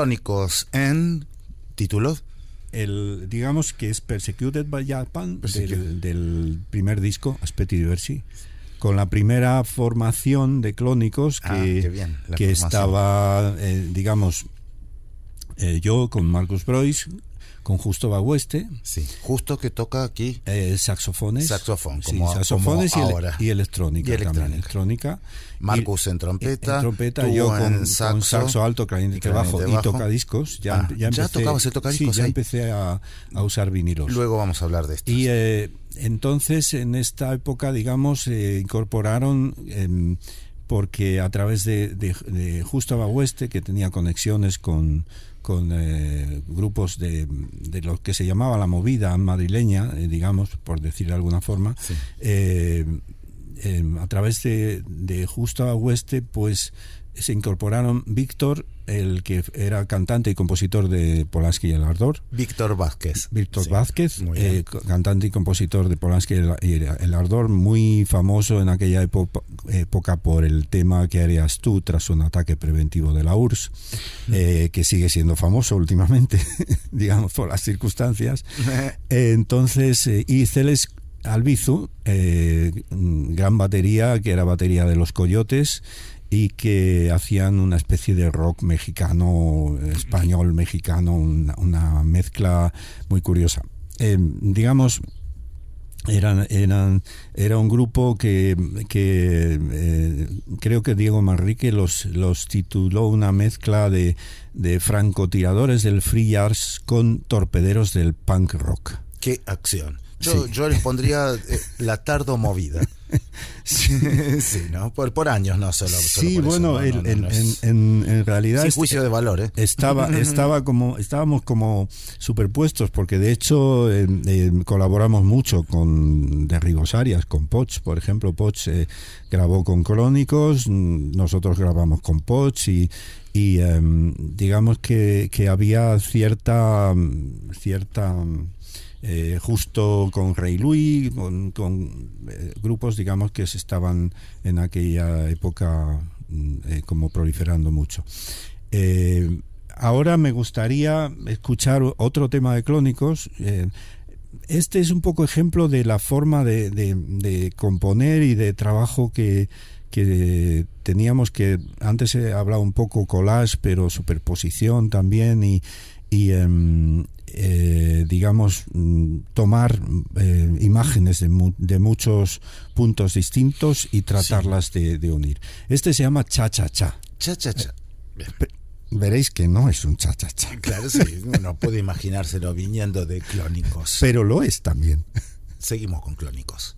Clónicos en títulos. El, digamos que es Persecuted by Japan Persecuted. del, del primer disco, Aspetti Diversi, con la primera formación de clónicos que, Ah, bien, que estaba, eh, digamos, eh, yo con Marcus Brois, con Justo Bagueste, Sí, justo que toca aquí. eh, saxofones, Saxofón, sí, saxofones como y, ahora. y electrónica, Y también, electrónica. electrónica. Marcus Y- en trompeta, en trompeta, tú yo con, saxo, alto, y clarinete clarinete bajo y bajo. tocadiscos. Ya, Ah, ya, ya empecé, tocabas el tocadiscos Sí, ya ahí. empecé a, a usar vinilos. Luego vamos a hablar de esto. Y eh, entonces en esta época, digamos, eh, incorporaron, em, porque a través de, de, de Justo Bagueste, que tenía conexiones con, con eh, grupos de, de lo que se llamaba la movida madrileña, eh, digamos, por decir de alguna forma, Sí. eh, em, a través de, de Justo Bagueste, pues se incorporaron Víctor, el que era cantante y compositor de Polanski y el Ardor, Víctor Vázquez. Víctor Sí, Vázquez, eh, cantante y compositor de Polanski y el, Ardor, muy famoso en aquella época, época por el tema que harías tú tras un ataque preventivo de la URSS, eh, que sigue siendo famoso últimamente, <laughs> digamos, por las circunstancias. <laughs> Eh, entonces, eh, y Celes Albizu, mm, gran batería, que era batería de los Coyotes, y que hacían una especie de rock mexicano, español mexicano, una, una mezcla muy curiosa. Eh, digamos, eran, eran, era un grupo que, que eh, creo que Diego Manrique los, los tituló una mezcla de, de francotiradores del free jazz con torpederos del punk rock. Qué acción. Yo, Sí. yo les pondría eh, la tardo movida. <laughs> sí, ¿no? Por, por años, no solo. solo Sí, eso, bueno, no, el- no, no, en, en- en- realidad Sin este- juicio de valor, ¿eh? estaba <laughs> estaba como estábamos como superpuestos porque de hecho eh, eh, colaboramos mucho con Derribos Arias con Poch por ejemplo Poch eh, grabó con Crónicos mm, nosotros grabamos con Poch y y em, digamos que, que había cierta cierta eh, justo con Rey Luis, con, eh, grupos, digamos, que se estaban en aquella época mm, eh, como proliferando mucho. Ahora me gustaría escuchar otro tema de Clónicos. este es un poco ejemplo de la forma de, componer y de trabajo que, que teníamos que antes he hablado un poco collage pero superposición también y, em, eh, digamos mm, tomar eh, imágenes de, mu- de muchos puntos distintos y tratarlas de, de unir este se llama cha cha cha Cha, cha, cha. Bien. veréis que no es un cha cha cha Claro, sí, uno puede imaginárselo viniendo de clónicos. pero lo es también Seguimos con clónicos.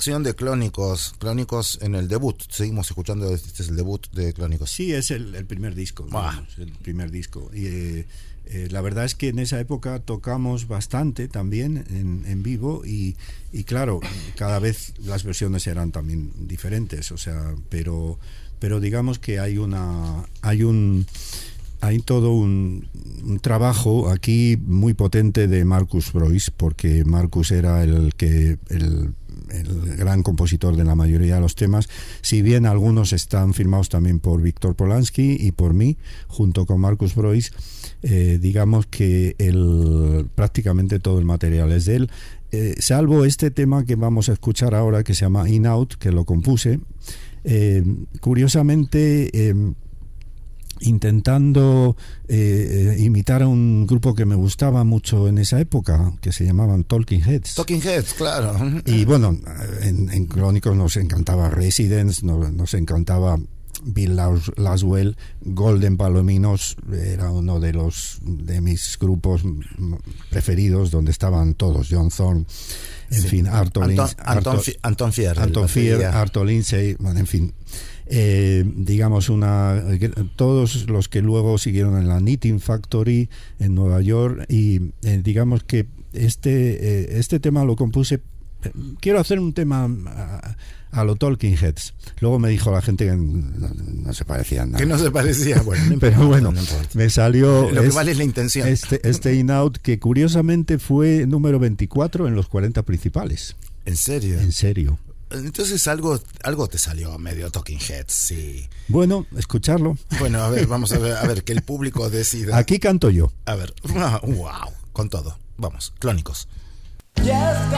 Bueno, la acción de Clónicos, Clónicos en el debut. Seguimos escuchando, este es el debut de Clónicos. Sí, es el, el primer disco. Ah. el primer disco. Y eh, eh, la verdad es que en esa época tocamos bastante también en, en vivo y, y claro, cada vez las versiones eran también diferentes, o sea, pero, pero digamos que hay una, hay un, hay todo un, un trabajo aquí muy potente de Marcus Brois, porque Marcus era el que el, el gran compositor de la mayoría de los temas, si bien algunos están firmados también por Víctor Polanski y por mí, junto con Marcus Brois, eh, digamos que el, prácticamente todo el material es de él, eh, salvo este tema que vamos a escuchar ahora que se llama In Out, que lo compuse. Eh, curiosamente, intentando eh, eh, imitar a un grupo que me gustaba mucho en esa época, que se llamaban Talking Heads. Talking Heads, claro. Y bueno, en, en Crónicos nos encantaba Residence, nos, nos encantaba Bill Las- Laswell, Golden Palominos era uno de los de mis grupos preferidos, donde estaban todos, John Thorne, en Sí. fin, Arto Anton, Lins- Anton, Arto- Anton Fierro. Anton Fier. Arto Lindsay, bueno, en fin. Eh, digamos una todos los que luego siguieron en la Knitting Factory en Nueva York y eh, digamos que este eh, este tema lo compuse quiero hacer un tema a, a lo Talking Heads luego me dijo la gente que no, no se parecían nada Que no se parecía. <laughs> Bueno, no pero bueno no me salió Lo que vale es la intención. este, este In Out que curiosamente fue número 24 en los 40 principales ¿En serio? en serio Entonces algo, algo te salió medio Talking Heads, sí. bueno escucharlo Bueno, a ver, vamos a ver, a ver, que el público decida. Aquí canto yo. A ver, <laughs> wow, con todo. Vamos, Clónicos. Just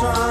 time.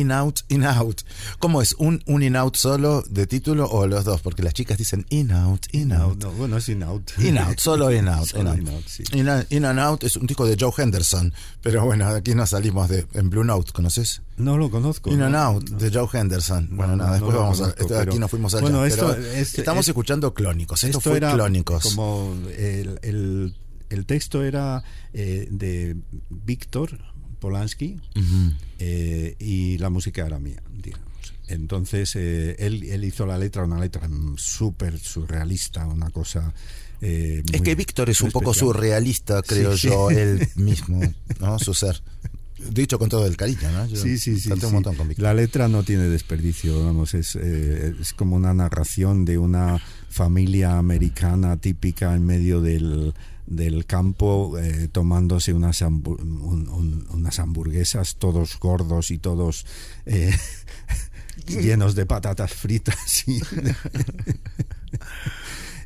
In Out, In Out. ¿Cómo es? ¿Un, un In Out solo de título o los dos? Porque las chicas dicen In Out, In Out. No, bueno, es in out. In Out, solo In Out. <laughs> Solo in in out. out, sí. In, a- In and Out es un disco de Joe Henderson. Pero bueno, aquí nos salimos de en Blue Note, ¿conoces? No lo conozco. In ¿no? and Out No. de Joe Henderson. Bueno, no, nada, después no vamos a. esto- aquí pero- nos fuimos allá. Bueno, esto- pero es- estamos es- escuchando clónicos. Esto, Esto fue era clónicos. Como el, el- el texto era eh, de Víctor Polanski eh, y la música era mía, digamos. Entonces eh, él, él hizo la letra, una letra súper surrealista, una cosa. eh, Es que Víctor es un poco surrealista, creo Sí. yo, él <laughs> mismo, ¿no? Su ser. Dicho con todo el cariño, ¿no? Yo Sí, sí, sí. traté un sí. montón con Víctor. La letra no tiene desperdicio, vamos, es, es como una narración de una familia americana típica en medio del, del campo eh, tomándose unas, hambu- un- un- unas hamburguesas, todos gordos y todos eh, <laughs> llenos de patatas fritas. y- <laughs>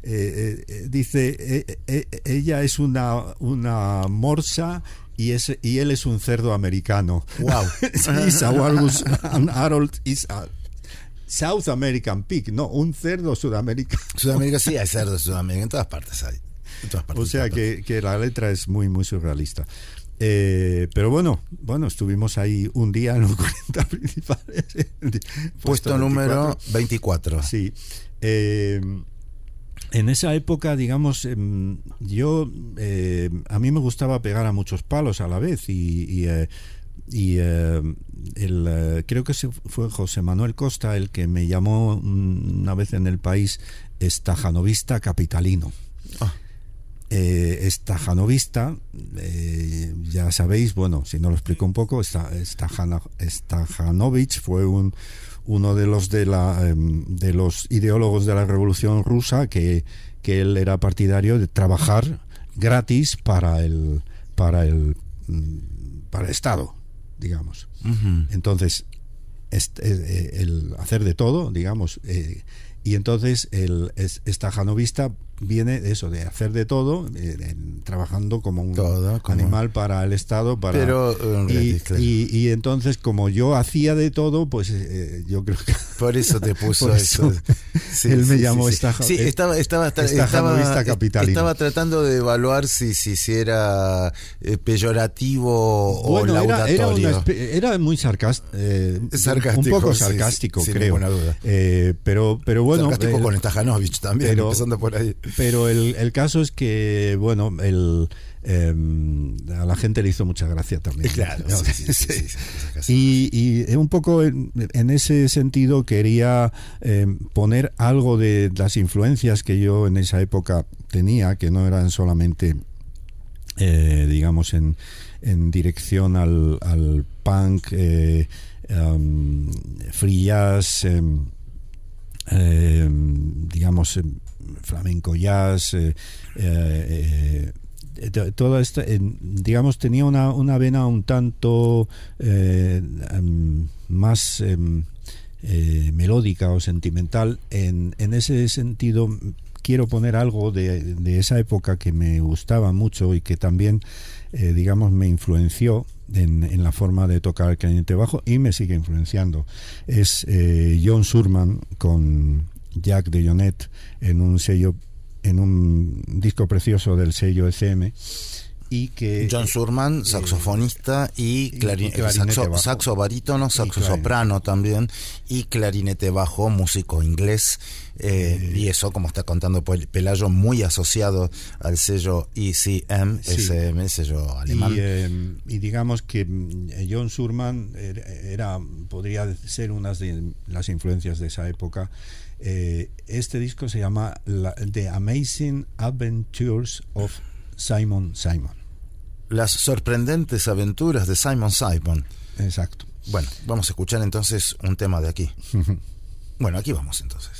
Eh, eh, dice, eh, ella es una, una morsa y, es, y él es un cerdo americano. Wow. <laughs> Harold is a South American pig, no, un cerdo sudamericano. Sudamérica sí hay cerdos, Sudamérica en todas partes hay. O sea que, que la letra es muy, muy surrealista. Eh, pero bueno, bueno, estuvimos ahí un día en los 40 principales. Puesto número 24. Sí. Eh, en esa época, digamos, em, yo eh, a mí me gustaba pegar a muchos palos a la vez y, y, eh, y, eh, el, eh, creo que fue José Manuel Costa el que me llamó mm, una vez en el país estajanovista capitalino. Eh, estajanovista, eh, ya sabéis, bueno, si no lo explico un poco, Stajanovich fue un, uno de los de la em, de los ideólogos de la revolución rusa que, que él era partidario de trabajar gratis para el para el mm, para el Estado, digamos. Entonces, est- eh, eh, el hacer de todo, digamos, eh, y entonces el es- estajanovista viene de eso, de hacer de todo, eh, trabajando como un Todo, como- animal para el Estado, para Pero, eh, y, y- y entonces como yo hacía de todo, pues eh, yo creo que <laughs> Por eso te puso <laughs> eso. <laughs> él me llamó Sí, eh, estaba, estaba, estaba, estajanovista estaba, estaba tratando de evaluar si, si, si era eh, peyorativo Bueno, o era, era, laudatorio. espe- era muy sarcástico, Sarcástico, un poco sí, sí, sarcástico, sin creo. ninguna duda. Eh, pero, pero bueno, Sarcástico con Stajanovich también, pero- empezando por ahí. Pero el, el caso es que, bueno, el, em, a la gente le hizo mucha gracia también. Claro, <laughs> ¿no? sí, sí. <laughs> Y, y un poco en, en ese sentido quería em, poner algo de las influencias que yo en esa época tenía, que no eran solamente, eh, digamos, en, en dirección al, al punk, eh, free jazz, em, eh, digamos, eh, flamenco jazz, eh, to- toda esta, eh, digamos, tenía una, una vena un tanto em, más em, melódica o sentimental. En, en ese sentido, quiero poner algo de, de esa época que me gustaba mucho y que también, eh, digamos, me influenció en, la forma de tocar el clarinete bajo y me sigue influenciando. Es eh, John Surman con Jack de Jonet en un sello, en un disco precioso del sello ECM y que John Surman, saxofonista y, y saxo, bajo. saxo barítono, saxo clarinete. soprano también, y clarinete bajo, músico inglés. eh, y eso, como está contando Pel- Pelayo, muy asociado al sello ECM, Sí. SM, sello alemán. Y, eh, y digamos que mm, John Surman era, podría ser una de las influencias de esa época. Eh, este disco se llama la- The Amazing Adventures of Simon Simon. Las sorprendentes aventuras de Simon Simon. Exacto. Bueno, vamos a escuchar entonces un tema de aquí. <laughs> Bueno, aquí vamos entonces.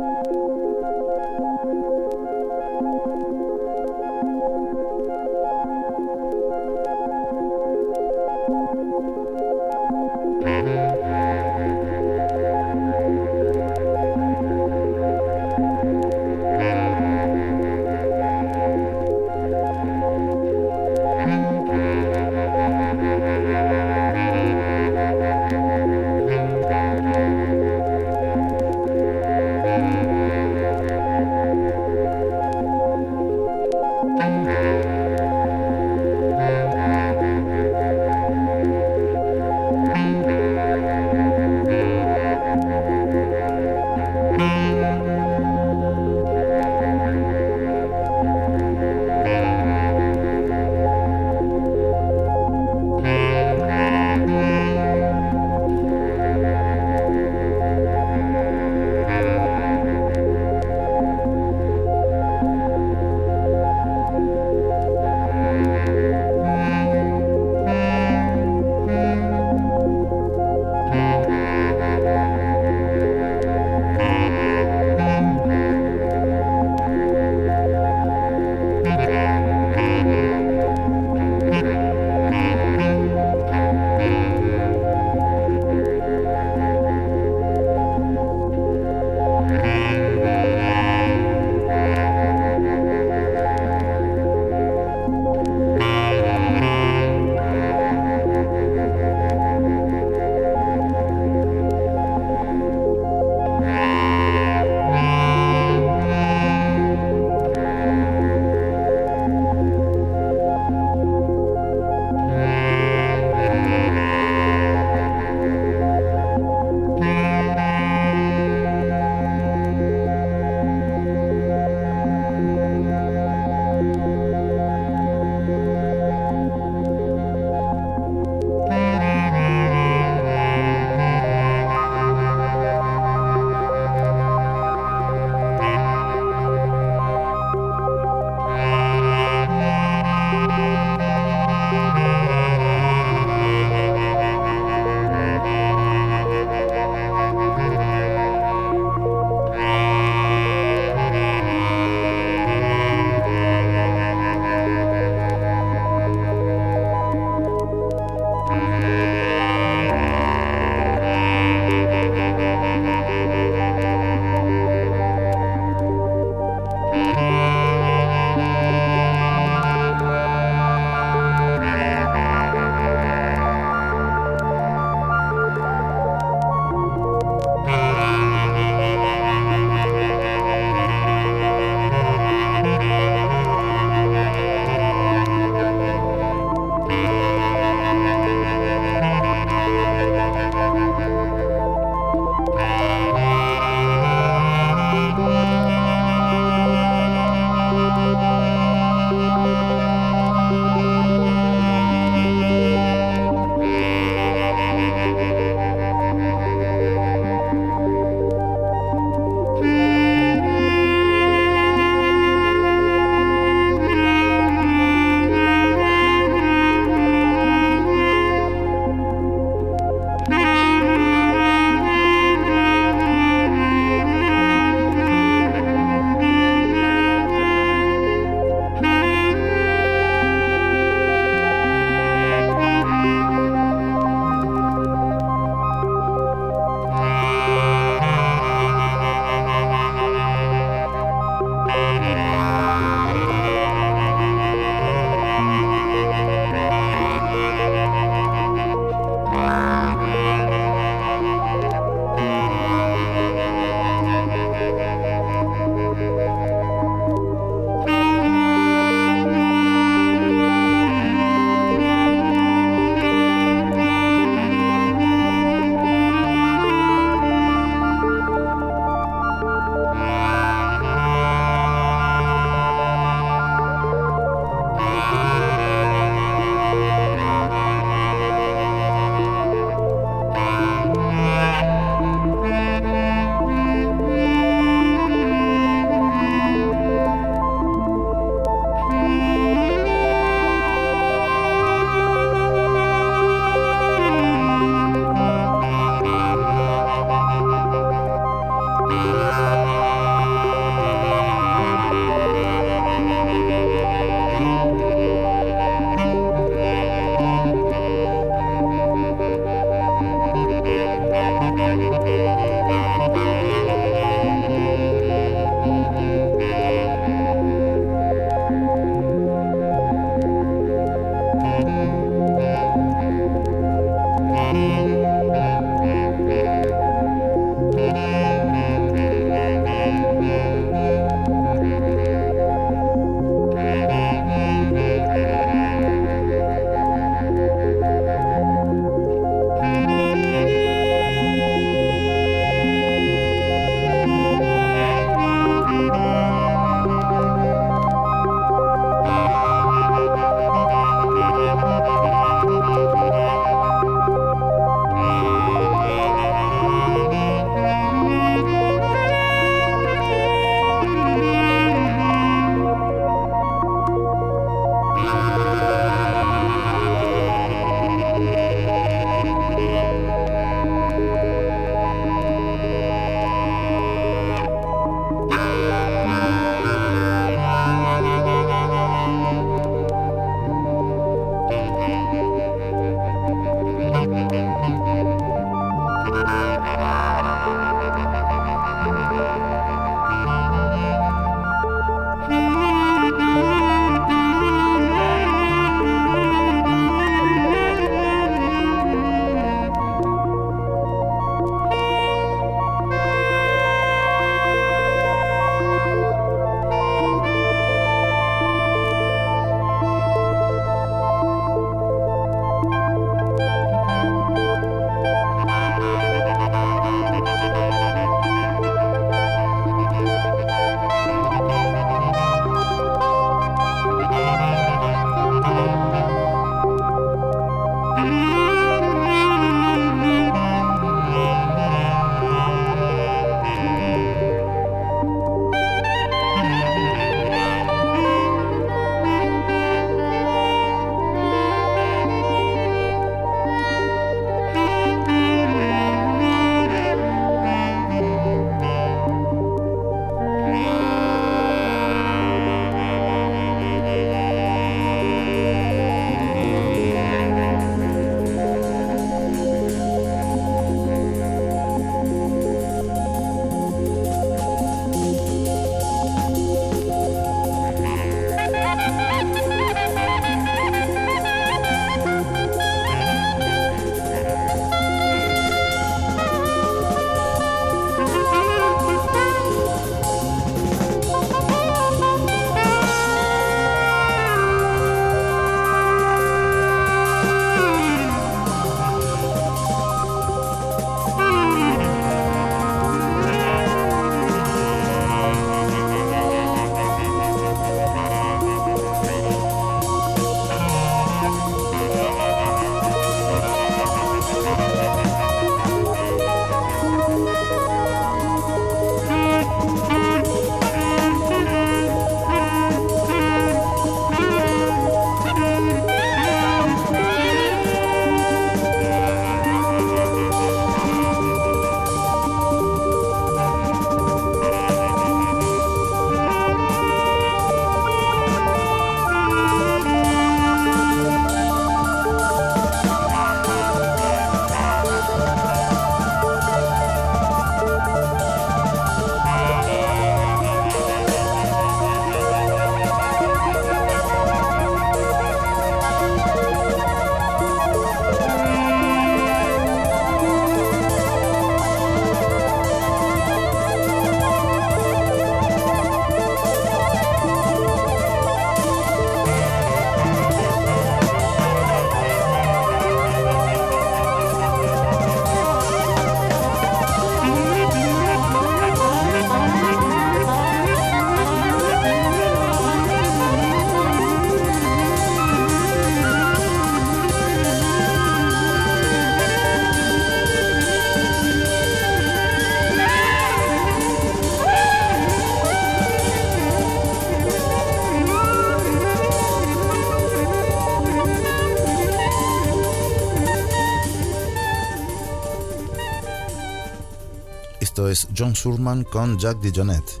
Es John Surman con Jack DeJohnette.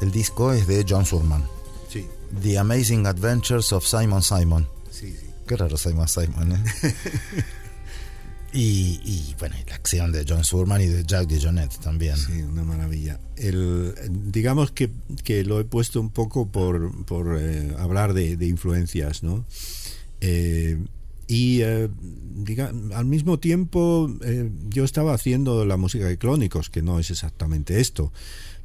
El disco es de John Surman. Sí, The Amazing Adventures of Simon Simon. sí, sí. Qué raro Simon Simon, ¿eh? <laughs> y, y, bueno, la acción de John Surman y de Jack DeJohnette también. Sí, una maravilla. El, digamos que, que lo he puesto un poco por, por eh, hablar de, de influencias, ¿no? Eh, y eh, al mismo tiempo eh, yo estaba haciendo la música de Clónicos, que no es exactamente esto,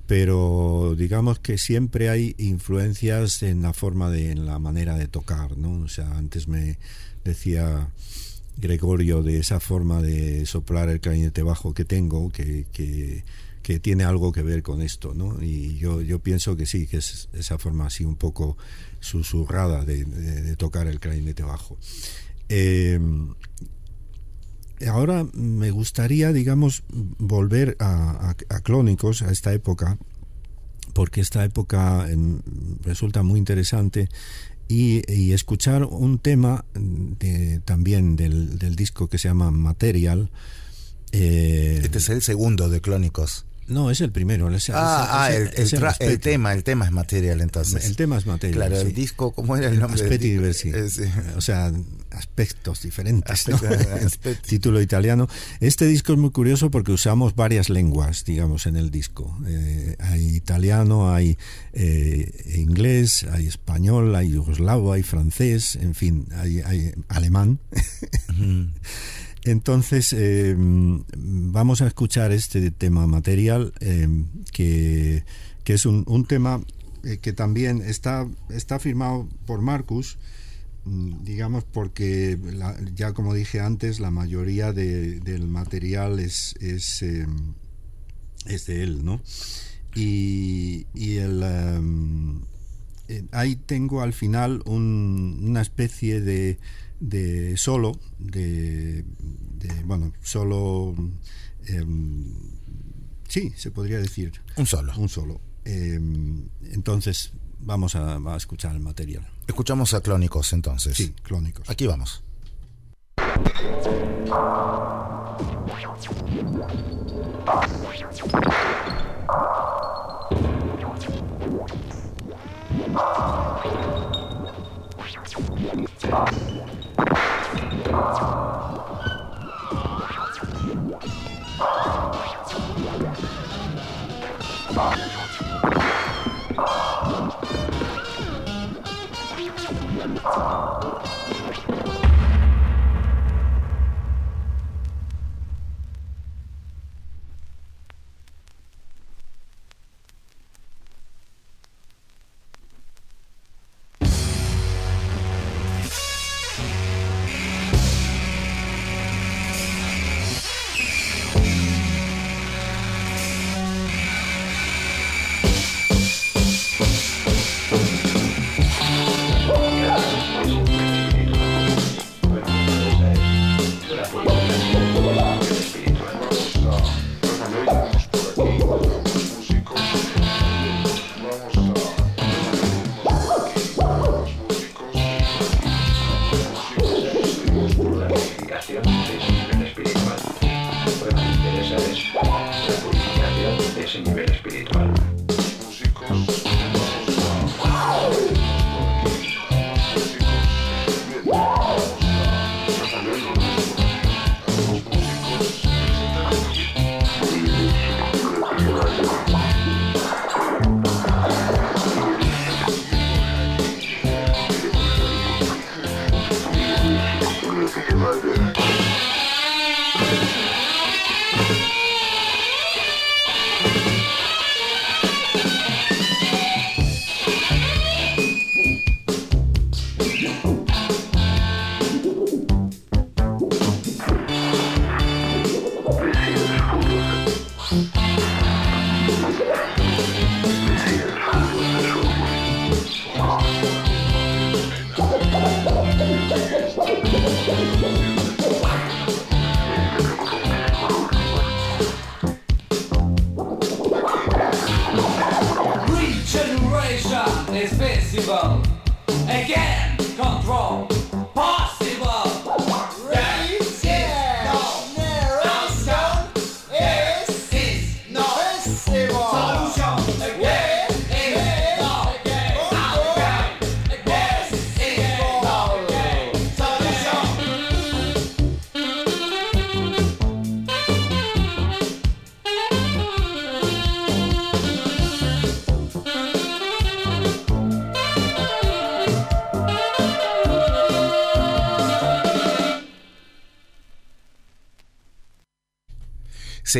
pero digamos que siempre hay influencias en la forma de, en la manera de tocar, ¿no? O sea, antes me decía Gregorio de esa forma de soplar el clarinete bajo que tengo, que, que, que tiene algo que ver con esto, ¿no? Y yo, yo pienso que sí, que es esa forma así un poco susurrada de, de- de tocar el clarinete bajo. Eh, ahora me gustaría, digamos, volver a, Clónicos, a esta época, porque esta época em, resulta muy interesante y, escuchar un tema también del, del disco que se llama Material. eh, Este es el segundo de Clónicos. No, es el primero. es- Ah, es- ah, el, es- el el tema, el tema es material entonces. El tema es Material. Claro, sí. el disco, ¿cómo era el nombre? Aspetti diversi. Eh, sí. O sea, aspectos diferentes. ¿no? Aspecto- <laughs> aspetti. Título italiano. Este disco es muy curioso porque usamos varias lenguas, digamos, en el disco. Eh, hay italiano, hay eh, inglés, hay español, hay yugoslavo, hay francés, en fin, hay, hay alemán. <laughs> Entonces, eh, vamos a escuchar este tema material, eh, que, que es un, tema eh, que también está, está firmado por Marcus, mm, digamos porque ya como dije antes, la mayoría de- del material es, es, de él, ¿no? Y, y el, em, ahí tengo al final un- una especie de, de solo, de, de, bueno, solo, em, sí, se podría decir, Un solo. un solo. Em, entonces vamos a, a escuchar el material. Escuchamos a Clónicos entonces. Sí, clónicos. Aquí vamos. you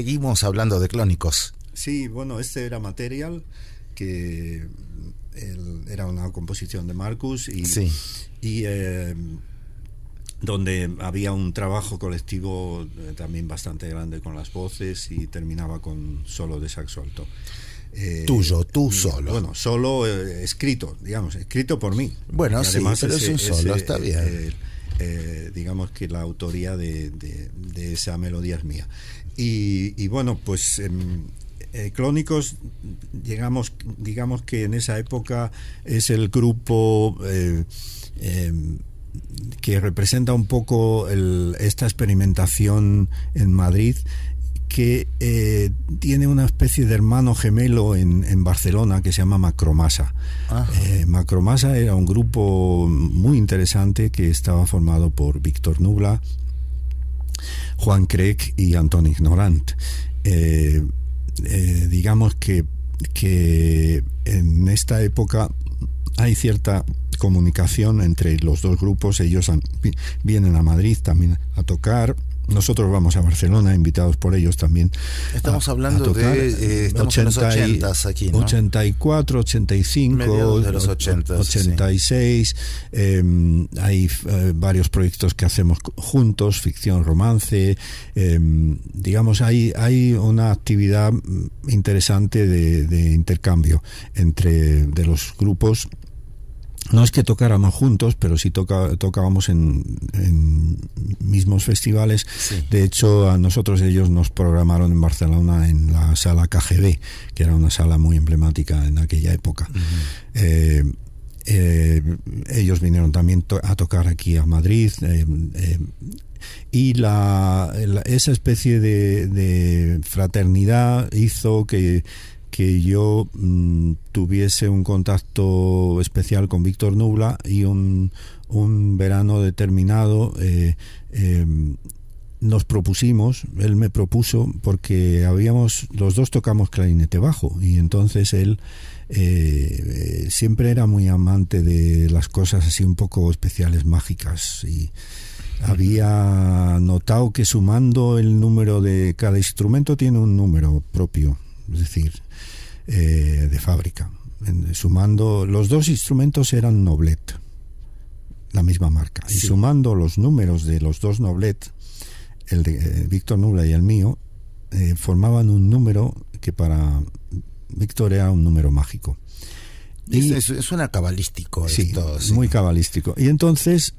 Seguimos hablando de clónicos. Sí, bueno, este era material que era una composición de Marcus y, Sí. y eh, donde había un trabajo colectivo eh, también bastante grande con las voces y terminaba con solo de saxo alto. Eh, Tuyo, tú solo. Bueno, solo eh, escrito, digamos, escrito por mí. Bueno, sí, pero es un solo, está bien. eh, eh, digamos que la autoría de, de- de esa melodía es mía. Y, y bueno, pues em, eh, Clónicos, llegamos, digamos que en esa época es el grupo eh, em, que representa un poco el- esta experimentación en Madrid que eh, tiene una especie de hermano gemelo en, en Barcelona que se llama Macromasa. Eh, Macromasa era un grupo muy interesante que estaba formado por Víctor Nubla, Juan Craig y Antón Ignorant. Eh, eh, digamos que, que en esta época hay cierta comunicación entre los dos grupos. Ellos vienen a Madrid también a tocar. Nosotros vamos a Barcelona, invitados por ellos también. Estamos a- hablando a tocar. de, eh, estamos en los 80 y- 80s aquí, ¿no? 84, 85, Mediados de los 80s, sí. 86. eh, hay eh, varios proyectos que hacemos juntos, ficción, romance. eh, digamos, hay, hay una actividad mm, interesante de, de intercambio entre de los grupos. No es que tocáramos juntos, pero sí toca, tocábamos en, en mismos festivales. De hecho, a nosotros ellos nos programaron en Barcelona en la sala KGB, que era una sala muy emblemática en aquella época. Eh, eh, ellos vinieron también to- a tocar aquí a Madrid. eh, eh, y la, la- esa especie de, de fraternidad hizo que, que yo mm, tuviese un contacto especial con Víctor Nubla y un, un verano determinado eh, eh, nos propusimos, él me propuso porque habíamos, los dos tocamos clarinete bajo y entonces él eh, eh, siempre era muy amante de las cosas así un poco especiales, mágicas y había notado que sumando el número de cada instrumento tiene un número propio, es decir, eh, de fábrica. En- sumando los dos instrumentos eran Noblet, la misma marca, y sumando los números de los dos Noblet, el de eh, Víctor Nubla y el mío, eh, formaban un número que para Víctor era un número mágico. Es, es- es suena cabalístico Sí, esto. sí. muy cabalístico. Y entonces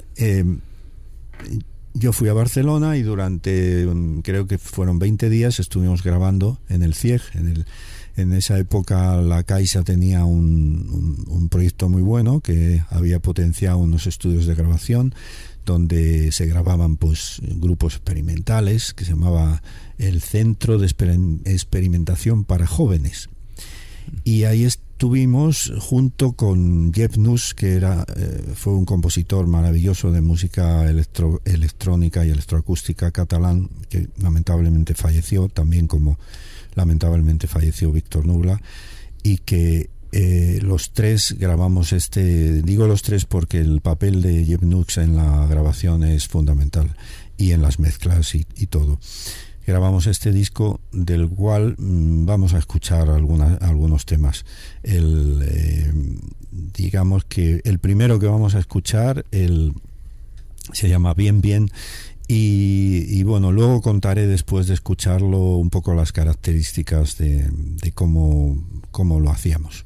yo fui a Barcelona y durante mm, creo que fueron 20 días estuvimos grabando en el CIEG. En, el, en esa época la Caixa tenía un, un- proyecto muy bueno que había potenciado unos estudios de grabación donde se grababan pues grupos experimentales que se llamaba el Centro de Exper- Experimentación para Jóvenes y ahí estuvimos junto con Jeff Nus, que era, eh, fue un compositor maravilloso de música electrónica y electroacústica catalán, que lamentablemente falleció, también como lamentablemente falleció Víctor Nubla, y que eh, los tres grabamos este, digo los tres porque el papel de Jeff Nux en la grabación es fundamental, y en las mezclas y todo grabamos este disco del cual mm, vamos a escuchar algunos temas. El, eh, digamos que el primero que vamos a escuchar el, se llama Bien Bien y, bueno, luego contaré después de escucharlo un poco las características de, de cómo, cómo lo hacíamos.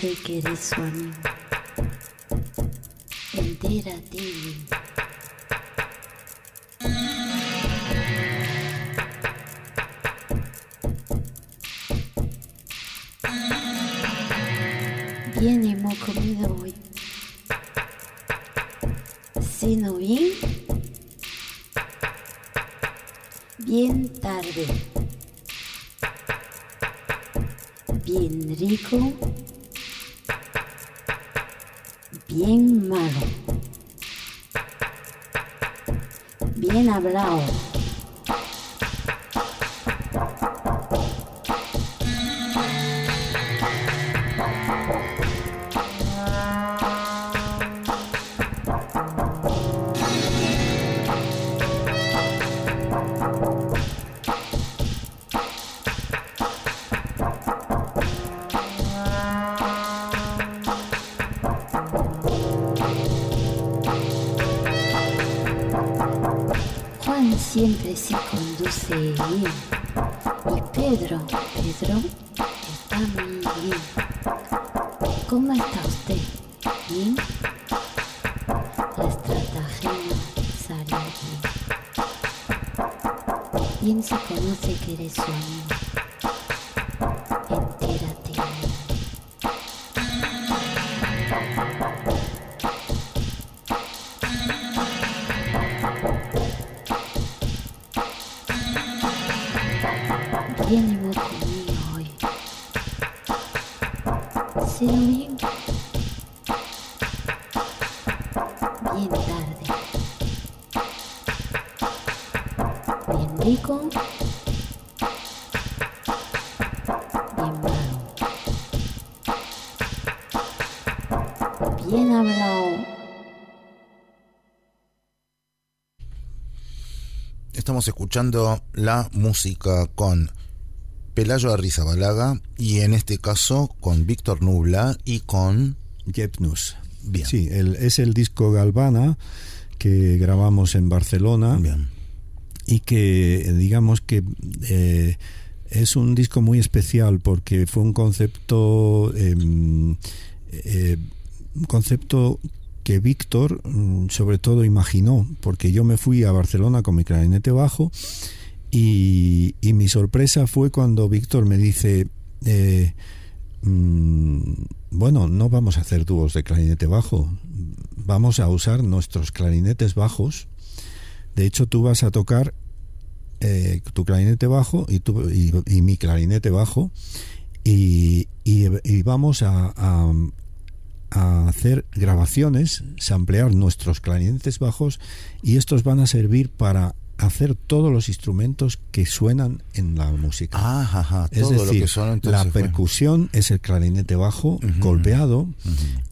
Se conoce que eres escuchando la música con Pelayo Arrizabalaga y en este caso con Víctor Nubla y con Jepnus. Bien. Sí, el- es el disco Galvana que grabamos en Barcelona Bien. y que digamos que eh, es un disco muy especial porque fue un concepto em, eh, un concepto que Víctor mm, sobre todo imaginó porque yo me fui a Barcelona con mi clarinete bajo y, y mi sorpresa fue cuando Víctor me dice eh, mm, bueno, no vamos a hacer dúos de clarinete bajo, vamos a usar nuestros clarinetes bajos. De hecho, tú vas a tocar eh, tu clarinete bajo y, tu- y, mi clarinete bajo y, y- vamos a- a hacer grabaciones, samplear nuestros clarinetes bajos y estos van a servir para hacer todos los instrumentos que suenan en la música. Ah, ajá, Es todo lo decir, que entonces la percusión es el clarinete bajo golpeado,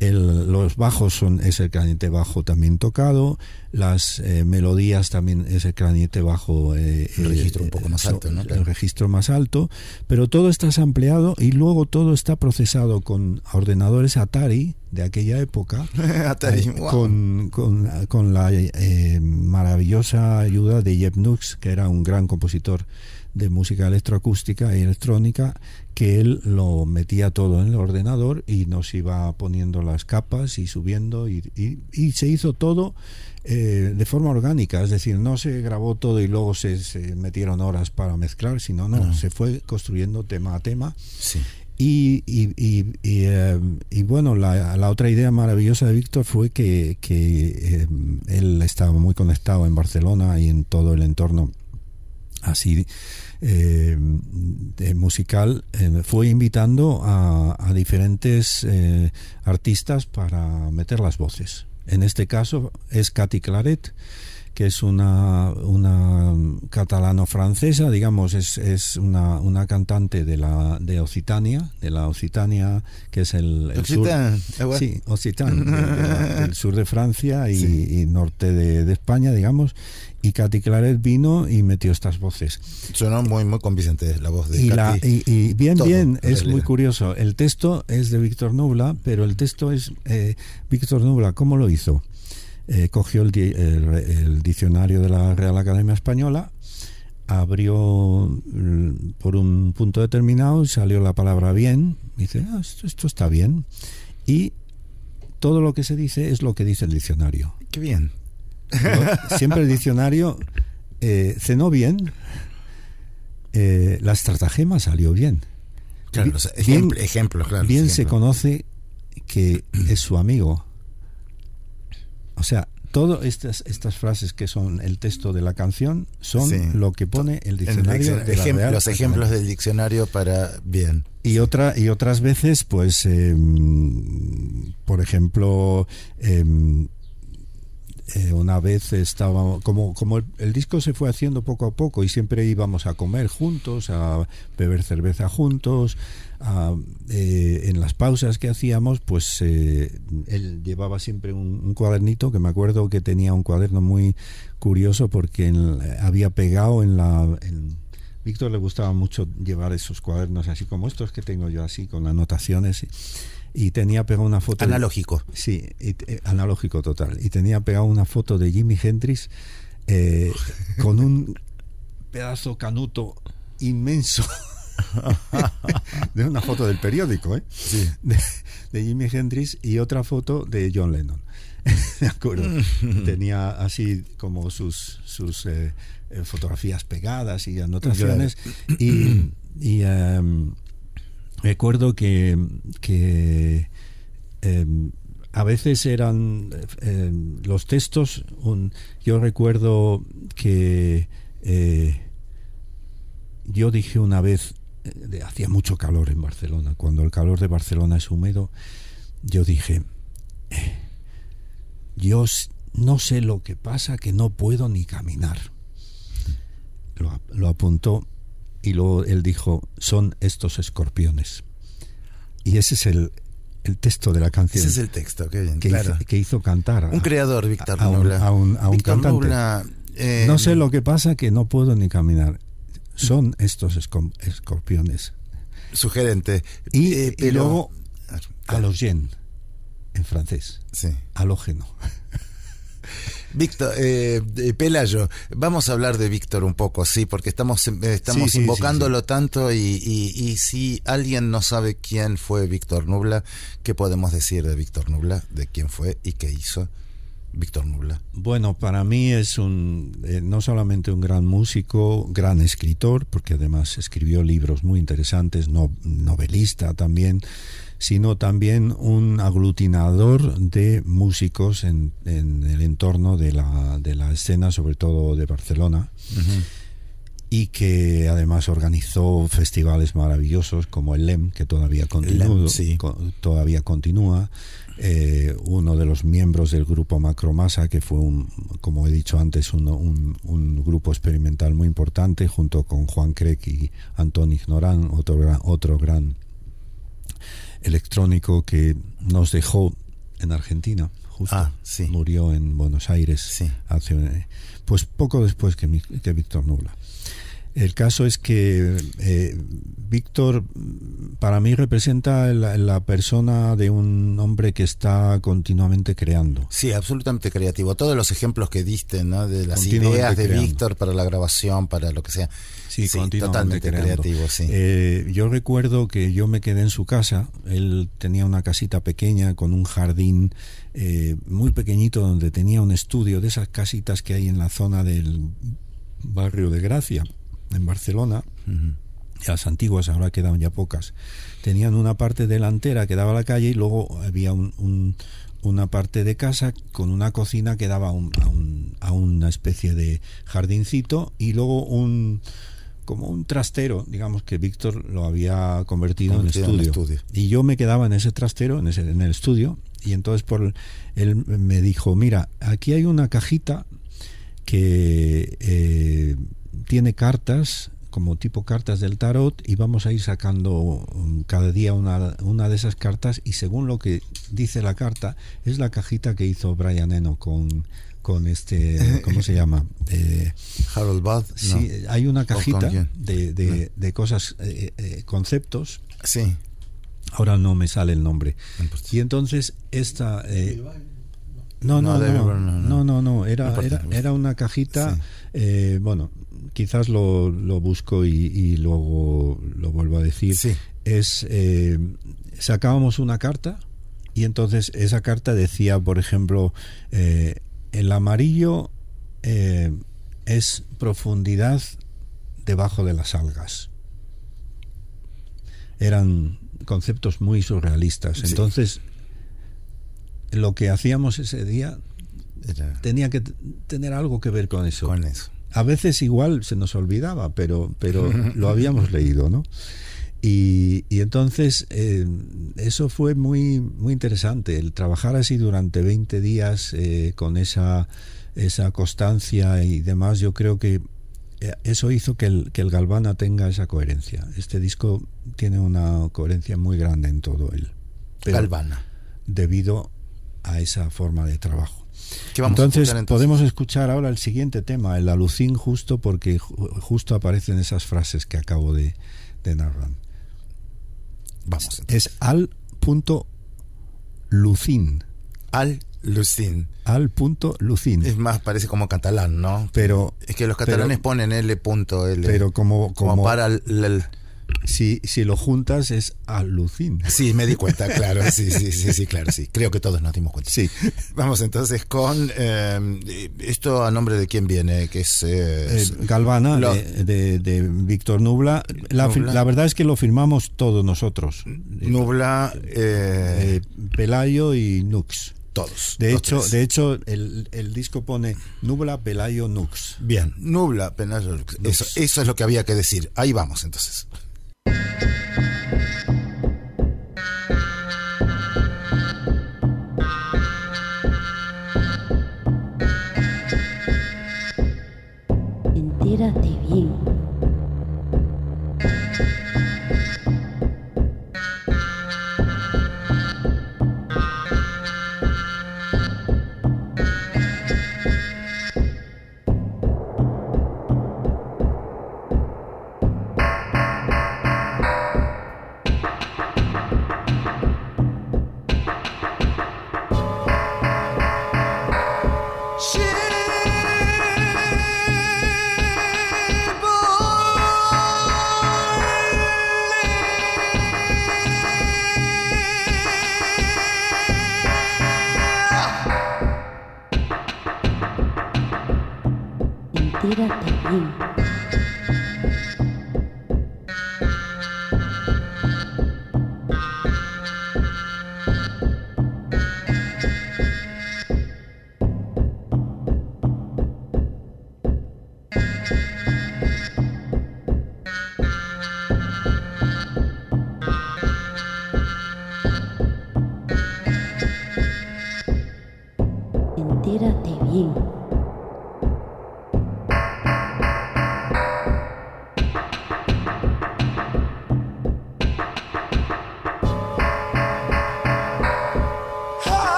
el- los bajos son es el clarinete bajo también tocado, las eh, melodías también es el clarinete bajo eh, El eh, registro un poco más alto, ¿no? el registro más alto, pero todo está sampleado y luego todo está procesado con ordenadores Atari de aquella época, <laughs> Atari, eh, wow. con, con, con la eh, maravillosa ayuda de Jeb Nux, que era un gran compositor de música electroacústica y electrónica, que él lo metía todo en el ordenador y nos iba poniendo las capas y subiendo y, y- y se hizo todo eh, de forma orgánica, es decir, no se grabó todo y luego se, se metieron horas para mezclar, sino no, No. se fue construyendo tema a tema. Sí. Y, y, y, y, eh, y bueno, la, la otra idea maravillosa de Víctor fue que, que, eh, él estaba muy conectado en Barcelona y en todo el entorno así eh, de musical, eh, fue invitando a, a diferentes eh, artistas para meter las voces. En este caso es Katy Claret, que es una, una catalano-francesa, digamos, es, es una, una cantante de la de Occitania, de la Occitania, que es el, el sur, Occitan, bueno. sí, Occitan, de- de la- del sur de Francia y, <laughs> y norte de, de España, digamos, y Katy Claret vino y metió estas voces. Sonó muy, muy convincente la voz de Y, la- Katy. y- y bien, Todo, bien, en es muy curioso. El texto es de Víctor Nubla, pero el texto es eh, Víctor Nubla, ¿cómo lo hizo? Eh, cogió el, el- el diccionario de la Real Academia Española, abrió mm, por un punto determinado, salió la palabra bien, dice, "Ah, esto, esto está bien, y todo lo que se dice es lo que dice el diccionario. Qué bien. <laughs> Siempre el diccionario eh, cenó bien, eh, la estratagema salió bien. Claro, bien- claro. bien se conoce que es su amigo. O sea, todas estas, estas frases que son el texto de la canción son Sí. lo que pone el diccionario. diccionario- de la ejem- Real los ejemplos del diccionario para bien. Y, otra, y otras veces, pues, eh, por ejemplo, eh, eh, una vez estaba, como, como el, disco se fue haciendo poco a poco y siempre íbamos a comer juntos, a beber cerveza juntos, a, eh, en las pausas que hacíamos, pues eh, él llevaba siempre un, cuadernito, que me acuerdo que tenía un cuaderno muy curioso porque en- había pegado en la... en- Víctor le gustaba mucho llevar esos cuadernos así como estos que tengo yo así con anotaciones y tenía pegado una foto de- Analógico. sí y- eh, analógico total. Y tenía pegado una foto de Jimi Hendrix eh, <laughs> con un pedazo canuto inmenso. <laughs> De una foto del periódico ¿eh? de, de Jimi Hendrix y otra foto de John Lennon. <laughs> Me acuerdo. Tenía así como sus sus eh, fotografías pegadas y anotaciones. Y, <clears throat> y, em, recuerdo que, em, a veces eran em, los textos un- yo recuerdo que eh, yo dije una vez eh, hacía mucho calor en Barcelona cuando el calor de Barcelona es húmedo yo dije "Eh, yo no sé lo que pasa que no puedo ni caminar lo apuntó y luego él dijo son estos escorpiones y ese es el, el texto de la canción Ese es el texto, qué bien, que, claro. hizo, que hizo cantar a- Un creador, Víctor a, Nubla. a un- a un cantante Nubla, eh, no sé lo que pasa que no puedo ni caminar son estos esco- escorpiones Sugerente. y, Eh, y pero- luego halogène en francés Sí. halógeno Víctor, eh, Pelayo, vamos a hablar de Víctor un poco, sí, porque estamos, eh, estamos Sí, sí, invocándolo tanto y, y- y si alguien no sabe quién fue Víctor Nubla, ¿qué podemos decir de Víctor Nubla? ¿De quién fue y qué hizo Víctor Nubla? Bueno, para mí es un eh, no solamente un gran músico, gran escritor, porque además escribió libros muy interesantes, no, novelista también, sino también un aglutinador de músicos en, en el entorno de la, de la escena, sobre todo de Barcelona, y que además organizó festivales maravillosos como el LEM, que todavía LEM, sí. todavía continúa. Eh, uno de los miembros del grupo Macromasa, que fue, un, como he dicho antes, un, un grupo experimental muy importante, junto con Juan Craig y Antón Ignorán, otro gran, otro gran electrónico que nos dejó en Argentina, justo. Ah, sí. Murió en Buenos Aires Sí. hace, pues poco después que, que Víctor Nubla. El caso es que eh, Víctor para mí representa la, la persona de un hombre que está continuamente creando. Sí, absolutamente creativo. Todos los ejemplos que diste, ¿no? De las ideas de creando. Víctor para la grabación, para lo que sea. Sí, continuamente totalmente creando. creativo, sí. Eh, yo recuerdo que yo me quedé en su casa. Él tenía una casita pequeña con un jardín eh, muy pequeñito donde tenía un estudio de esas casitas que hay en la zona del barrio de Gracia, en Barcelona. Las antiguas, ahora quedan ya pocas. Tenían una parte delantera que daba a la calle y luego había un- un- una parte de casa con una cocina que daba a, un- a un- a una especie de jardincito y luego un como un trastero, digamos que Víctor lo había convertido, Convertido en en, estudio. estudio. Y yo me quedaba en ese trastero, en, ese, en el estudio, y entonces por él me dijo, mira, aquí hay una cajita que eh, tiene cartas como tipo cartas del tarot y vamos a ir sacando mm, cada día una, una de esas cartas y según lo que dice la carta es la cajita que hizo Brian Eno con con este cómo se llama Eh, Harold Budd. sí no. hay una ¿O con cajita de, de- de cosas eh, eh, conceptos Sí. ahora no me sale el nombre y entonces esta eh, no, No, no, no, no, no. no, no, no, No era, era, era una cajita, eh, bueno, quizás lo, lo busco y, y luego lo vuelvo a decir. Es, eh, sacábamos una carta y entonces esa carta decía, por ejemplo, eh, el amarillo eh, es profundidad debajo de las algas. Eran conceptos muy surrealistas. Sí. Entonces, lo que hacíamos ese día tenía que tener algo que ver con eso. Con eso. A veces igual se nos olvidaba, pero, pero lo <laughs> habíamos leído, ¿no? Y, y entonces eh, eso fue muy, muy interesante, el trabajar así durante 20 días eh, con esa, esa constancia y demás, yo creo que eh, eso hizo que el, que el Galvana tenga esa coherencia. Este disco tiene una coherencia muy grande en todo él. Galvana. Debido a esa forma de trabajo. ¿Qué vamos a entonces, escuchar, entonces? podemos escuchar ahora el siguiente tema, el alucín, justo porque ju- justo aparecen esas frases que acabo de, de narrar. Vamos. Es al punto lucín. Al lucín. Al punto lucín. Es más, parece como catalán, ¿no? Pero Es que los catalanes pero- ponen L punto L. pero como, como, como para el, el- si, si lo juntas es alucín. Sí, me di cuenta, claro. Sí, sí, sí, sí, claro, sí. Creo que todos nos dimos cuenta. Sí. Vamos entonces con eh, esto a nombre de quién viene, que es eh, Eh, Galvana lo- de, de- de Víctor Nubla. La, Nubla. la verdad es que lo firmamos todos nosotros. Nubla, eh, Eh, Pelayo y Nux. todos. De hecho, tres. de hecho el, el disco pone Nubla, Pelayo, Nux. Bien, Nubla, Penayo, eso, eso es lo que había que decir. Ahí vamos entonces. Entérate bien.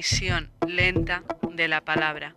Emisión lenta de la palabra.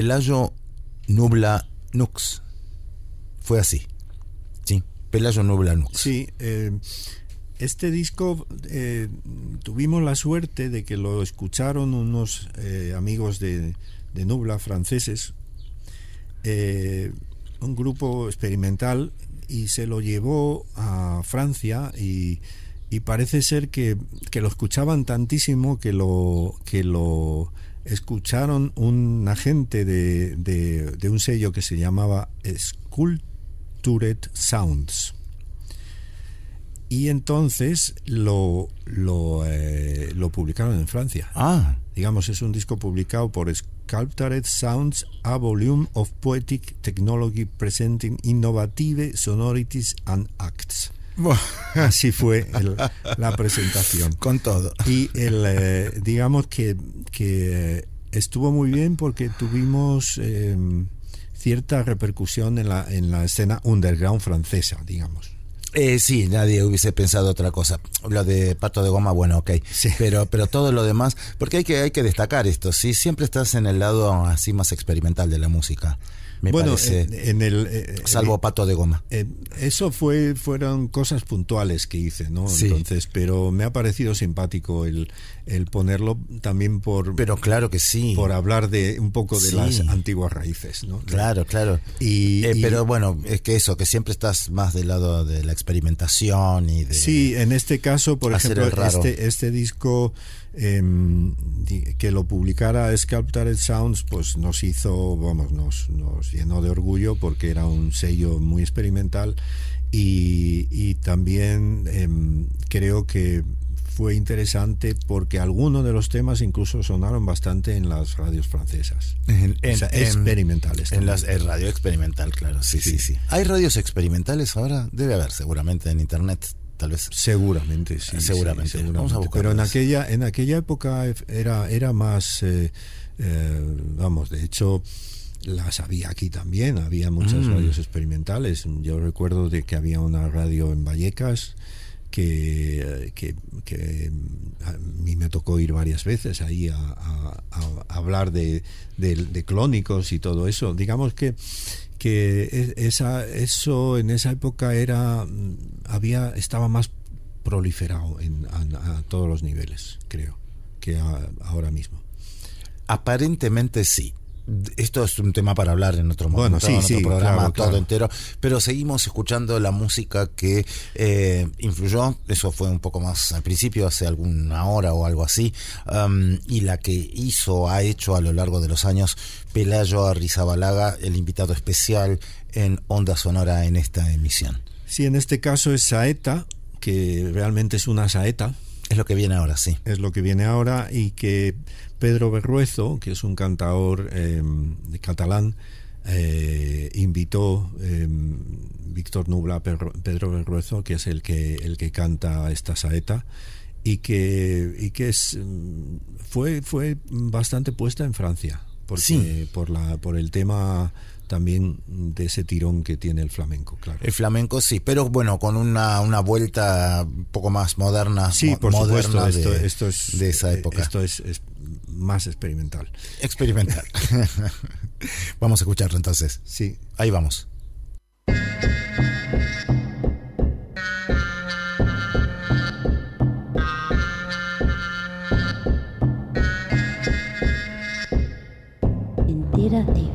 Pelayo Nubla Nux. Fue así. Sí, Pelayo Nubla Nux. Sí, eh, este disco eh, tuvimos la suerte de que lo escucharon unos eh, amigos de, Nubla, franceses, un grupo experimental, y se lo llevó a Francia y, y parece ser que, que lo escuchaban tantísimo que lo, que lo escucharon un agente de, de, de un sello que se llamaba Sculptured Sounds y entonces lo lo, eh, lo publicaron en Francia. Ah. Digamos, es un disco publicado por Sculptured Sounds, a volume of poetic technology presenting innovative sonorities and acts. <laughs> Así fue el- la presentación. Con todo. Y el, eh, digamos que, que estuvo muy bien porque tuvimos eh, cierta repercusión en la, en la escena underground francesa, digamos. Eh, sí, nadie hubiese pensado otra cosa. Lo de pato de goma, bueno, ok. Pero, pero todo lo demás, porque hay que, hay que destacar esto, sí, siempre estás en el lado así más experimental de la música. Me bueno, parece. en, en el eh, salvo eh, pato de goma. eh, eso fue fueron cosas puntuales que hice, ¿no? Sí. Entonces, pero me ha parecido simpático el, el ponerlo también por Pero claro que sí. por hablar de un poco de Sí. las antiguas raíces, ¿no? Claro, claro. Y, Eh, y- pero bueno, es que eso, que siempre estás más del lado de la experimentación y de... Sí, en este caso, por ejemplo, este, este disco di- que lo publicara Sculptured Sounds, pues nos hizo, vamos, nos, nos llenó de orgullo porque era un sello muy experimental y, y también em, creo que fue interesante porque algunos de los temas incluso sonaron bastante en las radios francesas. En, O sea, en- experimentales. En también. las en radio experimental, claro, sí, sí, sí, ¿Hay radios experimentales ahora? Debe haber, seguramente, en internet, tal vez. Seguramente, sí. Seguramente. sí, seguramente. Vamos a buscar Pero en aquella, en aquella época era, era más, eh, eh, vamos, de hecho las había aquí también, había muchas Mm. radios experimentales. Yo recuerdo de que había una radio en Vallecas que, eh, que, que, mm, a mí me tocó ir varias veces ahí a, a- a hablar de, de- de clónicos y todo eso. Digamos que que esa eso en esa época era mm, había estaba más proliferado en, a, a todos los niveles, creo, que a- ahora mismo. Aparentemente sí. Esto es un tema para hablar en otro Bueno, momento, sí, en otro sí, programa claro, todo claro. entero, pero seguimos escuchando la música que eh, influyó, eso fue un poco más al principio, hace alguna hora o algo así, um, y la que hizo, ha hecho a lo largo de los años Pelayo Arrizabalaga, el invitado especial en Onda Sonora en esta emisión. Sí, en este caso es saeta, que realmente es una saeta. Es lo que viene ahora, sí. Es lo que viene ahora y que Pedro Berruezo, que es un cantador eh, catalán, eh, invitó eh, Víctor Nubla a Pedro Berruezo, que es el que el que canta esta saeta y que y que es mm, fue fue bastante puesta en Francia porque Sí. por la por el tema también de ese tirón que tiene el flamenco, claro. El flamenco sí, pero bueno, con una, una vuelta un poco más moderna, Sí, mo- por supuesto, moderna esto, de, esto es de esa eh, época. Esto es, es más experimental. Experimental. <laughs> vamos a escucharlo entonces. Sí. Ahí vamos. Entérate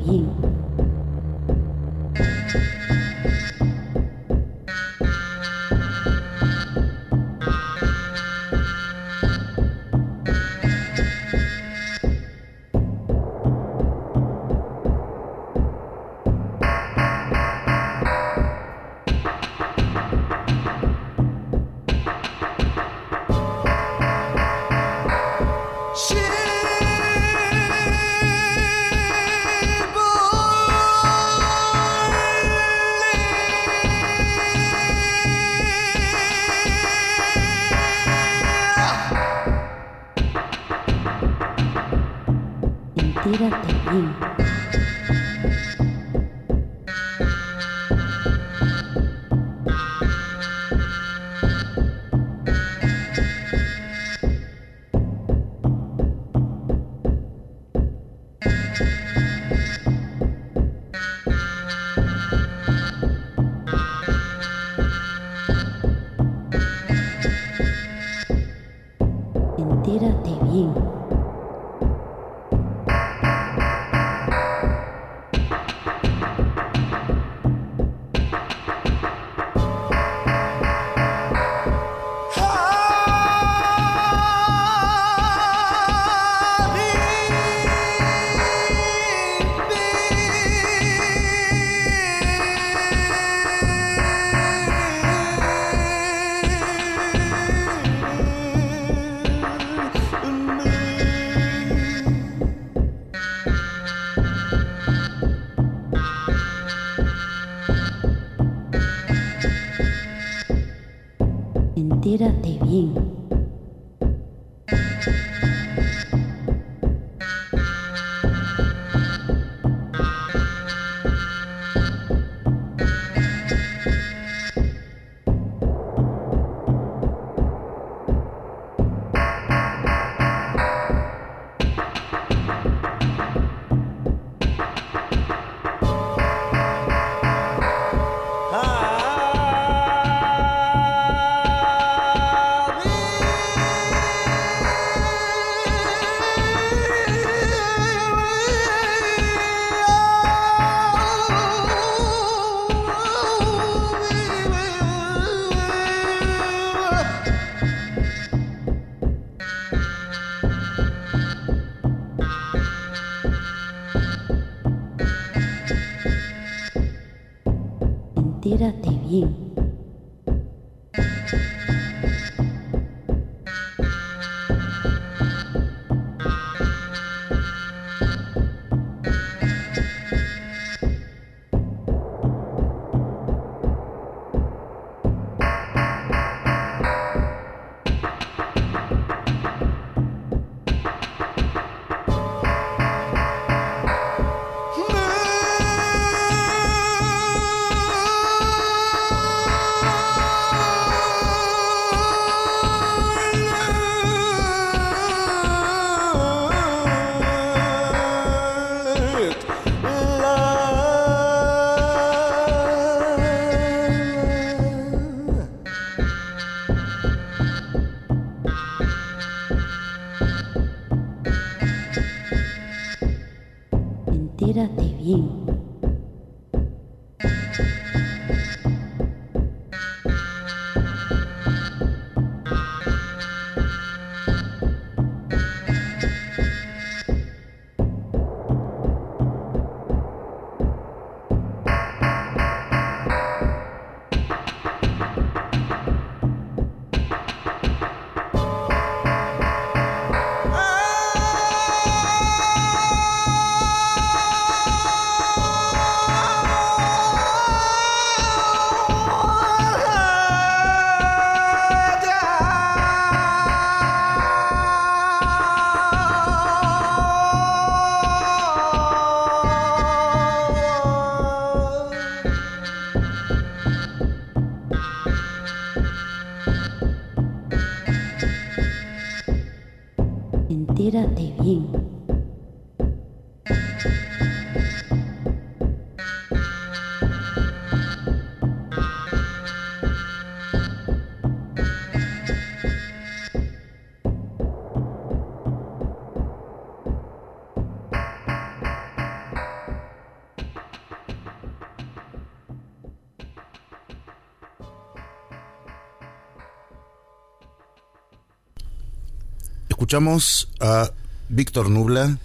Escuchamos a Víctor Nubla,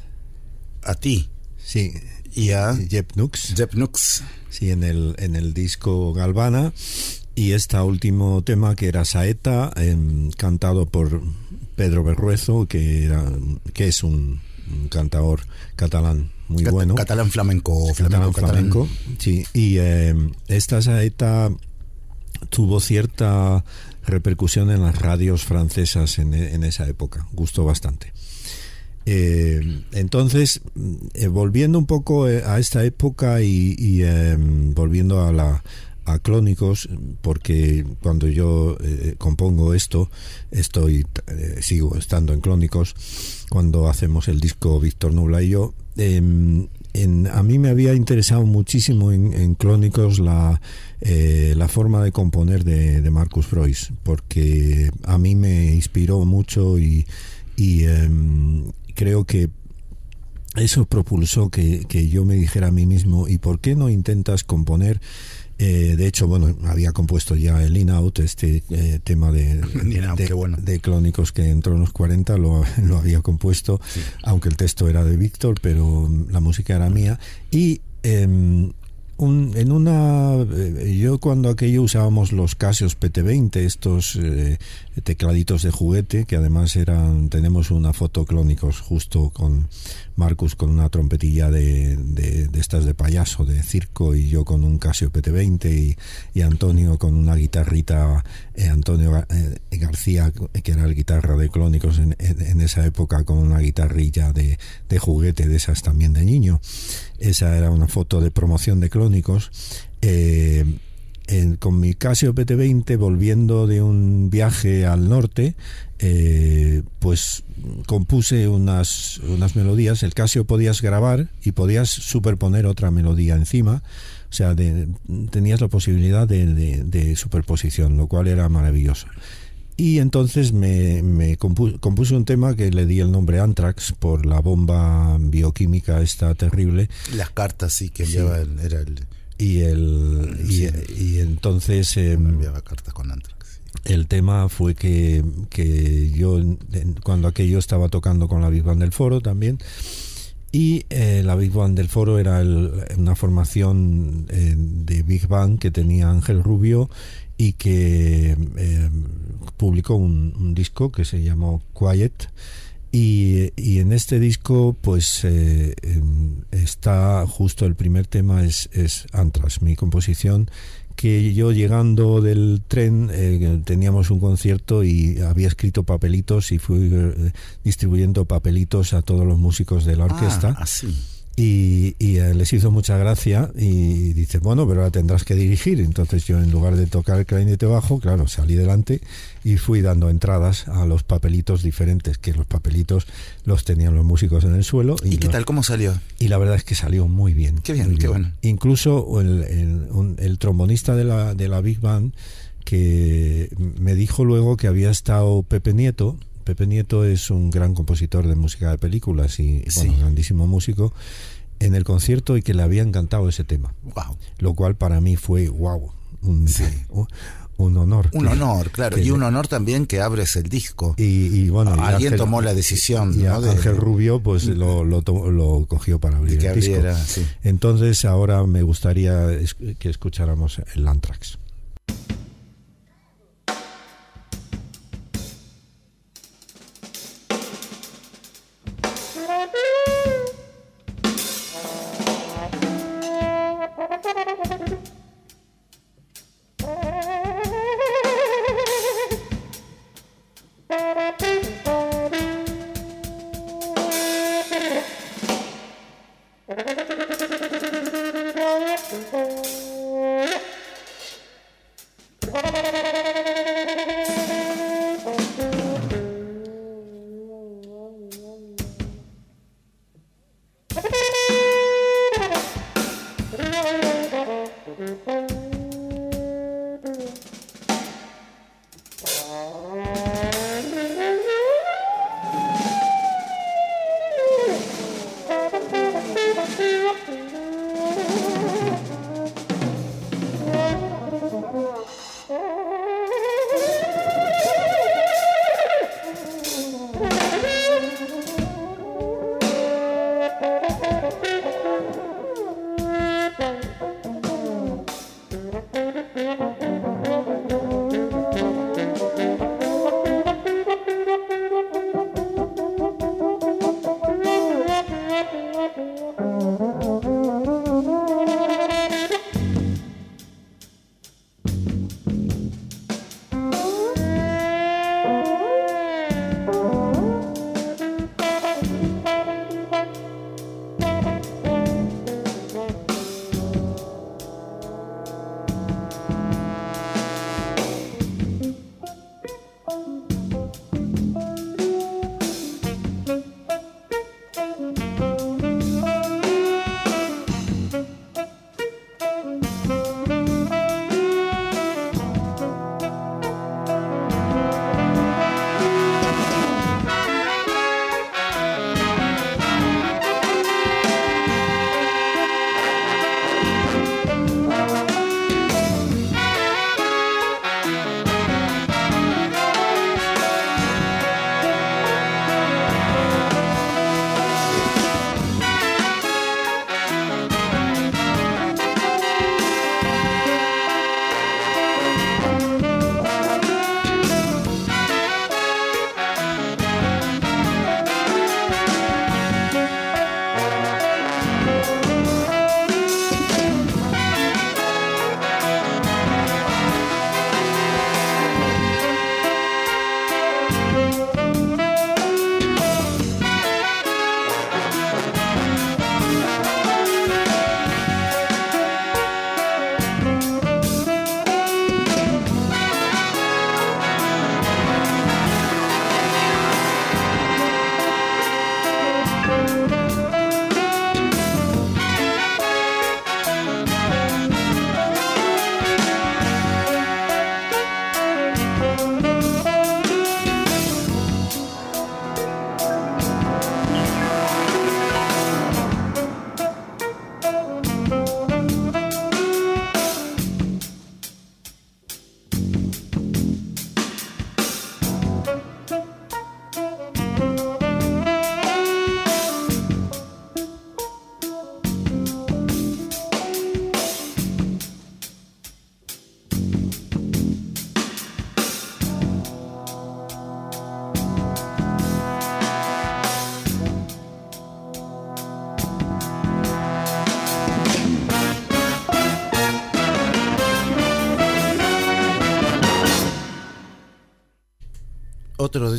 a ti. Sí. Y a Jep Nux. Jep Nux. Sí, en el, en el disco Galvana. Y este último tema que era Saeta, em, cantado por Pedro Berruezo, que, era, que es un, un cantador catalán muy Cat- bueno. Catalán flamenco, Catalán flamenco, sí. Y em, esta saeta tuvo cierta repercusión en las radios francesas en, en esa época, gustó bastante. Eh, entonces, mm, eh, volviendo un poco eh, a esta época y, y, em, volviendo a la a Clónicos, porque cuando yo eh, compongo esto, estoy eh, sigo estando en Clónicos, cuando hacemos el disco Víctor Nubla y yo, em, en- a mí me había interesado muchísimo en, en Clónicos la, eh, la forma de componer de, de Marcus Preuss, porque a mí me inspiró mucho y, y, em, creo que eso propulsó que, que yo me dijera a mí mismo, ¿y por qué no intentas componer? Eh, de hecho, bueno, había compuesto ya el In Out, este eh, tema de, <laughs> de, qué bueno. de Clónicos que entró en los 40, lo, <laughs> lo había compuesto, aunque el texto era de Víctor, pero la música era mía. Y em, un- en una eh, yo cuando aquello usábamos los Casios PT20 estos eh, tecladitos de juguete que además eran tenemos una foto clónicos justo con Marcus con una trompetilla de, de, de estas de payaso de circo y yo con un Casio PT20 y, y Antonio con una guitarrita Antonio eh, García que era el guitarra de clónicos en, esa época con una guitarrilla de, juguete de esas también de niño. Esa era una foto de promoción de clónicos eh, con mi Casio PT20 volviendo de un viaje al norte eh, pues compuse unas, unas melodías. El Casio podías grabar y podías superponer otra melodía encima o sea de- tenías la posibilidad de, de- de superposición lo cual era maravilloso y entonces me, me compu- compuse un tema que le di el nombre Anthrax por la bomba bioquímica esta terrible Las cartas sí que Sí. enviaba el- era el y el y, y entonces em, enviaba cartas con Antrax. el tema fue que, que yo cuando aquello estaba tocando con la Big Band del Foro también y eh, la Big Band del Foro era el- una formación eh, de Big Band que tenía Ángel Rubio y que eh, publicó un, un disco que se llamó Quiet. Y, y en este disco pues eh, em, está justo el primer tema es, es Antras, mi composición que yo llegando del tren eh, teníamos un concierto y había escrito papelitos y fui eh, distribuyendo papelitos a todos los músicos de la orquesta Ah, así. Y, y, les hizo mucha gracia y dice, bueno, pero ahora tendrás que dirigir. Entonces yo en lugar de tocar el clarinete bajo, claro, salí delante y fui dando entradas a los papelitos diferentes, que los papelitos los tenían los músicos en el suelo. ¿Y qué los- tal? ¿Cómo salió? y la verdad es que salió muy bien. Qué bien, qué bueno. Incluso el, el- un- el trombonista de la, de la Big Band que me dijo luego que había estado Pepe Nieto. Pepe Nieto es un gran compositor de música de películas y bueno, grandísimo músico en el concierto y que le había encantado ese tema. Wow. Lo cual para mí fue wow, un, un- un honor. Un honor, claro. que Y un honor también que abres el disco. y, y bueno, y Alguien Ángel- tomó la decisión, y ¿no? de- Ángel Rubio pues lo, lo, to- lo cogió para abrir que el disco. abriera, sí. Entonces ahora me gustaría que escucháramos el Anthrax.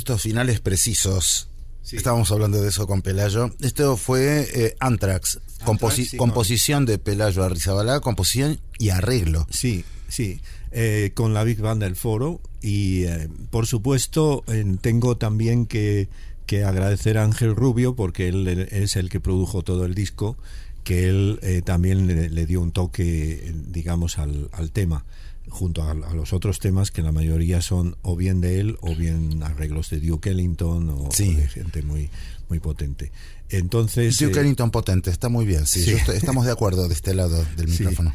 Estos finales precisos. Estábamos hablando de eso con Pelayo. Esto fue eh, Anthrax, composi- sí, composición de Pelayo Arrizabalaga, composición y arreglo. Sí, sí, eh, con la Big Band del Foro y eh, por supuesto tengo también que, que agradecer a Ángel Rubio porque él es el que produjo todo el disco, que él eh, también le, le dio un toque, digamos, al, al tema junto a, a los otros temas que la mayoría son o bien de él o bien arreglos de Duke Ellington o, o de gente muy muy potente. Entonces Duke eh, Ellington potente, está muy bien. Sí, Sí. yo estoy- estamos de acuerdo de este lado del <laughs> micrófono.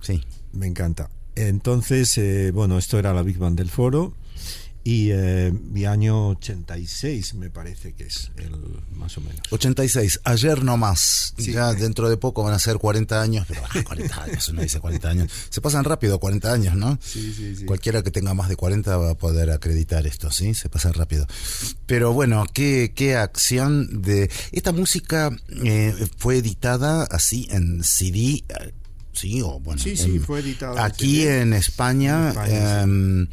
Sí. Me encanta. Entonces, eh, bueno, esto era la Big Band del foro y eh, mi año 86 me parece que es el más o menos. 86, ayer no más. Sí. Ya dentro de poco van a ser 40 años, pero ah, 40 años, uno dice 40 años. Se pasan rápido 40 años, ¿no? Sí, sí, sí. Cualquiera que tenga más de 40 va a poder acreditar esto, ¿sí? Se pasa rápido. Pero bueno, qué, qué acción de... Esta música eh, fue editada así en CD, eh, sí, o bueno. Sí, sí, en- fue editada en Aquí CD. en España. En España, em,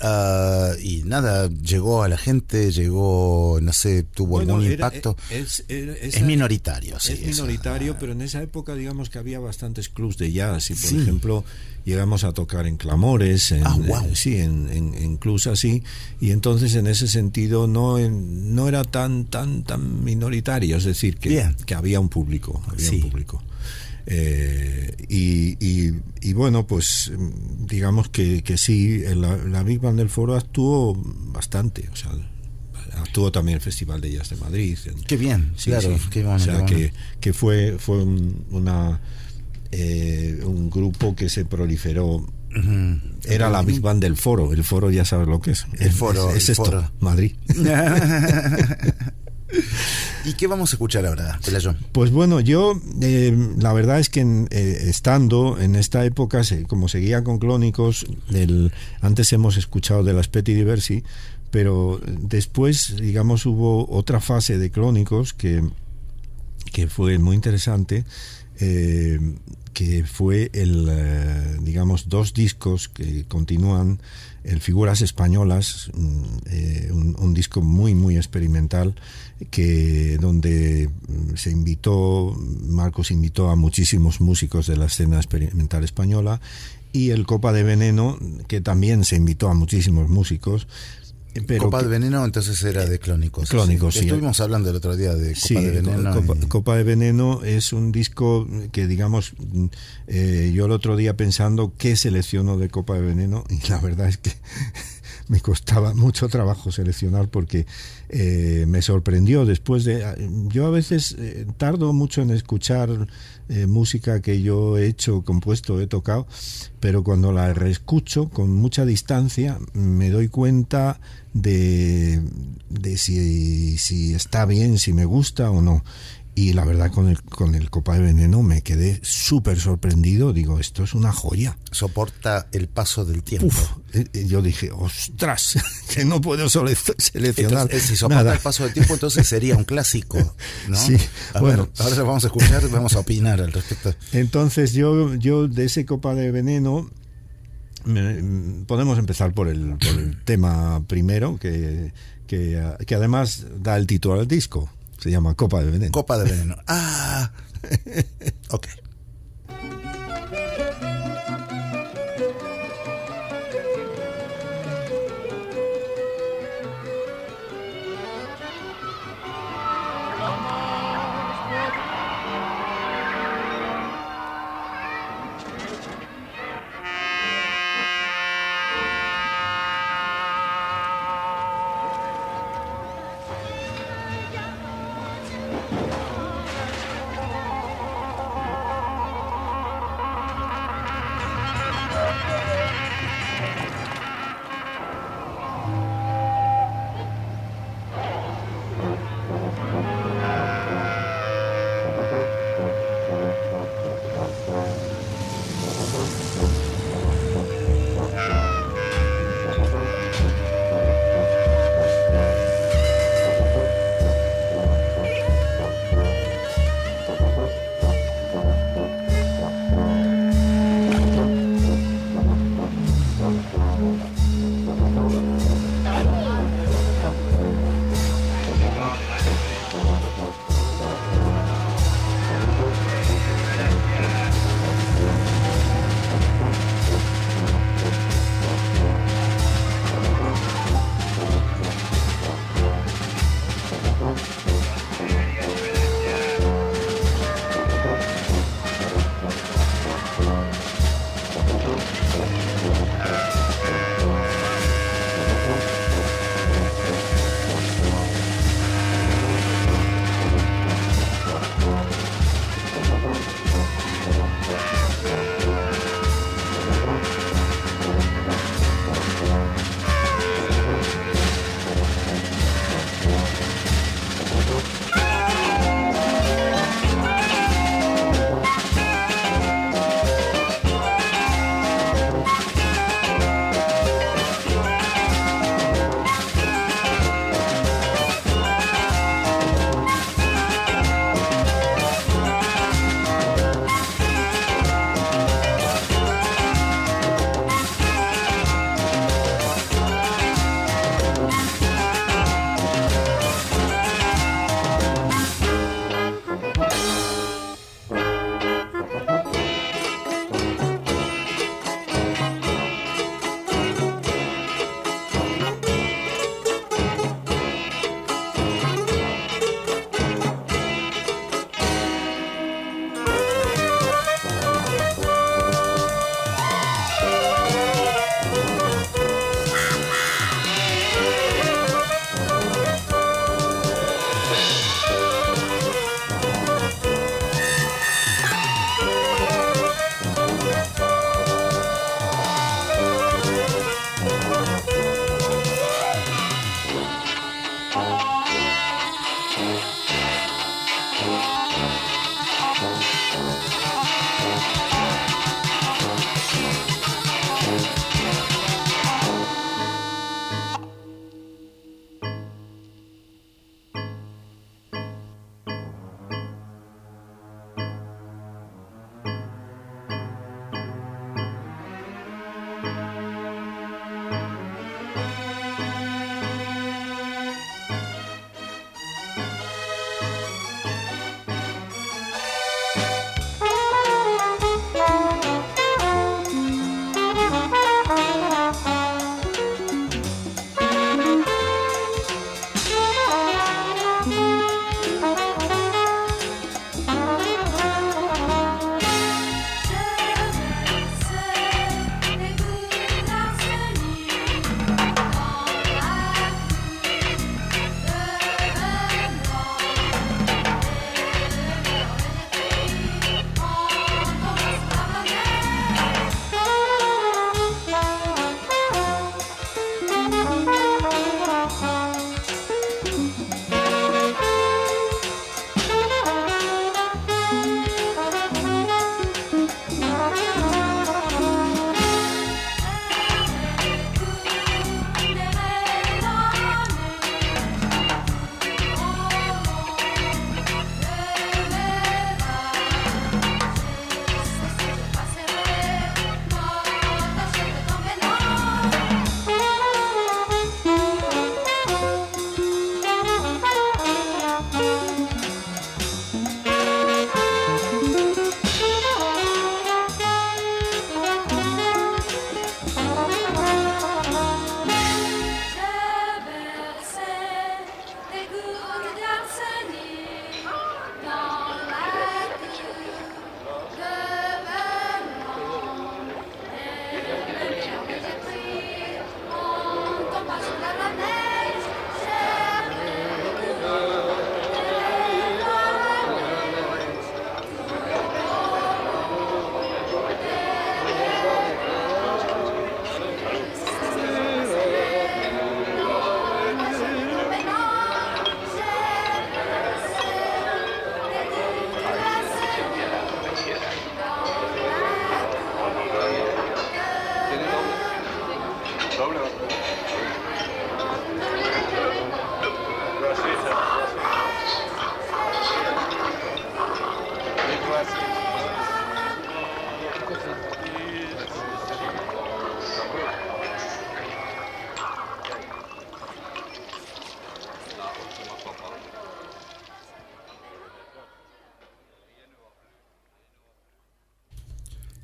ah, y nada, llegó a la gente, llegó, no sé, tuvo Bueno, algún era- impacto. es, era- Es minoritario, sí. Es minoritario, pero en esa época digamos que había bastantes clubs de jazz y por Sí. ejemplo llegamos a tocar en Clamores, en, Ah, eh, sí, en, en, en clubs así y entonces en ese sentido no en- no era tan tan tan minoritario, es decir que, que había un público, había Sí. un público. Eh, y, y- y bueno, pues digamos que, que sí, la, la Big Band del Foro actuó bastante, o sea, actuó también el Festival de Jazz de Madrid. Qué bien, Sí, claro, sí. qué bueno, o sea qué bueno. que, que fue fue un, una eh, un grupo que se proliferó era la Big Band del Foro el Foro ya sabes lo que es El Foro, es, es el esto Foro. Madrid <laughs> <laughs> ¿Y qué vamos a escuchar ahora, Pelayo? Pues bueno, yo eh, la verdad es que eh, estando en esta época, como seguía con Clónicos, del, antes hemos escuchado de las Petit Diversi, pero después, digamos, hubo otra fase de Clónicos que, que fue muy interesante, eh, que fue el, eh, digamos, dos discos que continúan, el Figuras Españolas, mm, eh, un, un disco muy, muy experimental, que donde mm, se invitó, Marcos invitó a muchísimos músicos de la escena experimental española, y el Copa de Veneno, que también se invitó a muchísimos músicos. Pero Copa de Veneno entonces era de Clónicos. Clónicos, sí. Estuvimos hablando el otro día de Copa Sí, de Veneno. Copa, y- Copa de Veneno es un disco que, digamos, eh, yo el otro día pensando qué selecciono de Copa de Veneno, <laughs> y la verdad es que <laughs> me costaba mucho trabajo seleccionar porque eh, me sorprendió después de... Yo a veces eh, tardo mucho en escuchar eh, música que yo he hecho, compuesto, he tocado, pero cuando la reescucho con mucha distancia me doy cuenta de, si está bien, si me gusta o no. Y la verdad con el, con el Copa de Veneno me quedé súper sorprendido. Digo, esto es una joya. Soporta el paso del tiempo. Uf, eh, eh, yo dije, ostras, <laughs> que no puedo seleccionar Entonces, si soporta nada. el paso del tiempo, entonces sería un clásico, ¿no? <laughs> Sí, A bueno. ver, ahora lo vamos a escuchar y vamos a opinar al respecto. Entonces yo, yo de ese Copa de Veneno me- podemos empezar por el, por el <clears throat> tema primero, que, que, que además da el título al disco. Se llama Copa de Veneno. Copa de Veneno. Ah, <laughs> ok.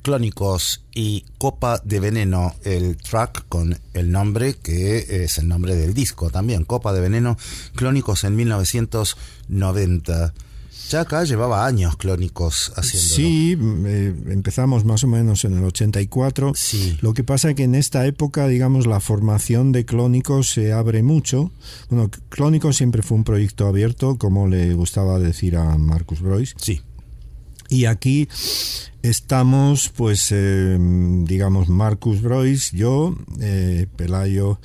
Clónicos y Copa de Veneno, el track con el nombre que es el nombre del disco también, Copa de Veneno, Clónicos en 1990. Ya acá llevaba años Clónicos haciéndolo. Sí, eh, empezamos más o menos en el 84. Sí. Lo que pasa es que en esta época, digamos, la formación de Clónicos se abre mucho. Bueno, Clónicos siempre fue un proyecto abierto, como le gustaba decir a Marcus Brois. Sí. Y aquí estamos, pues, eh, digamos, Marcus Brois, yo, eh, Pelayo,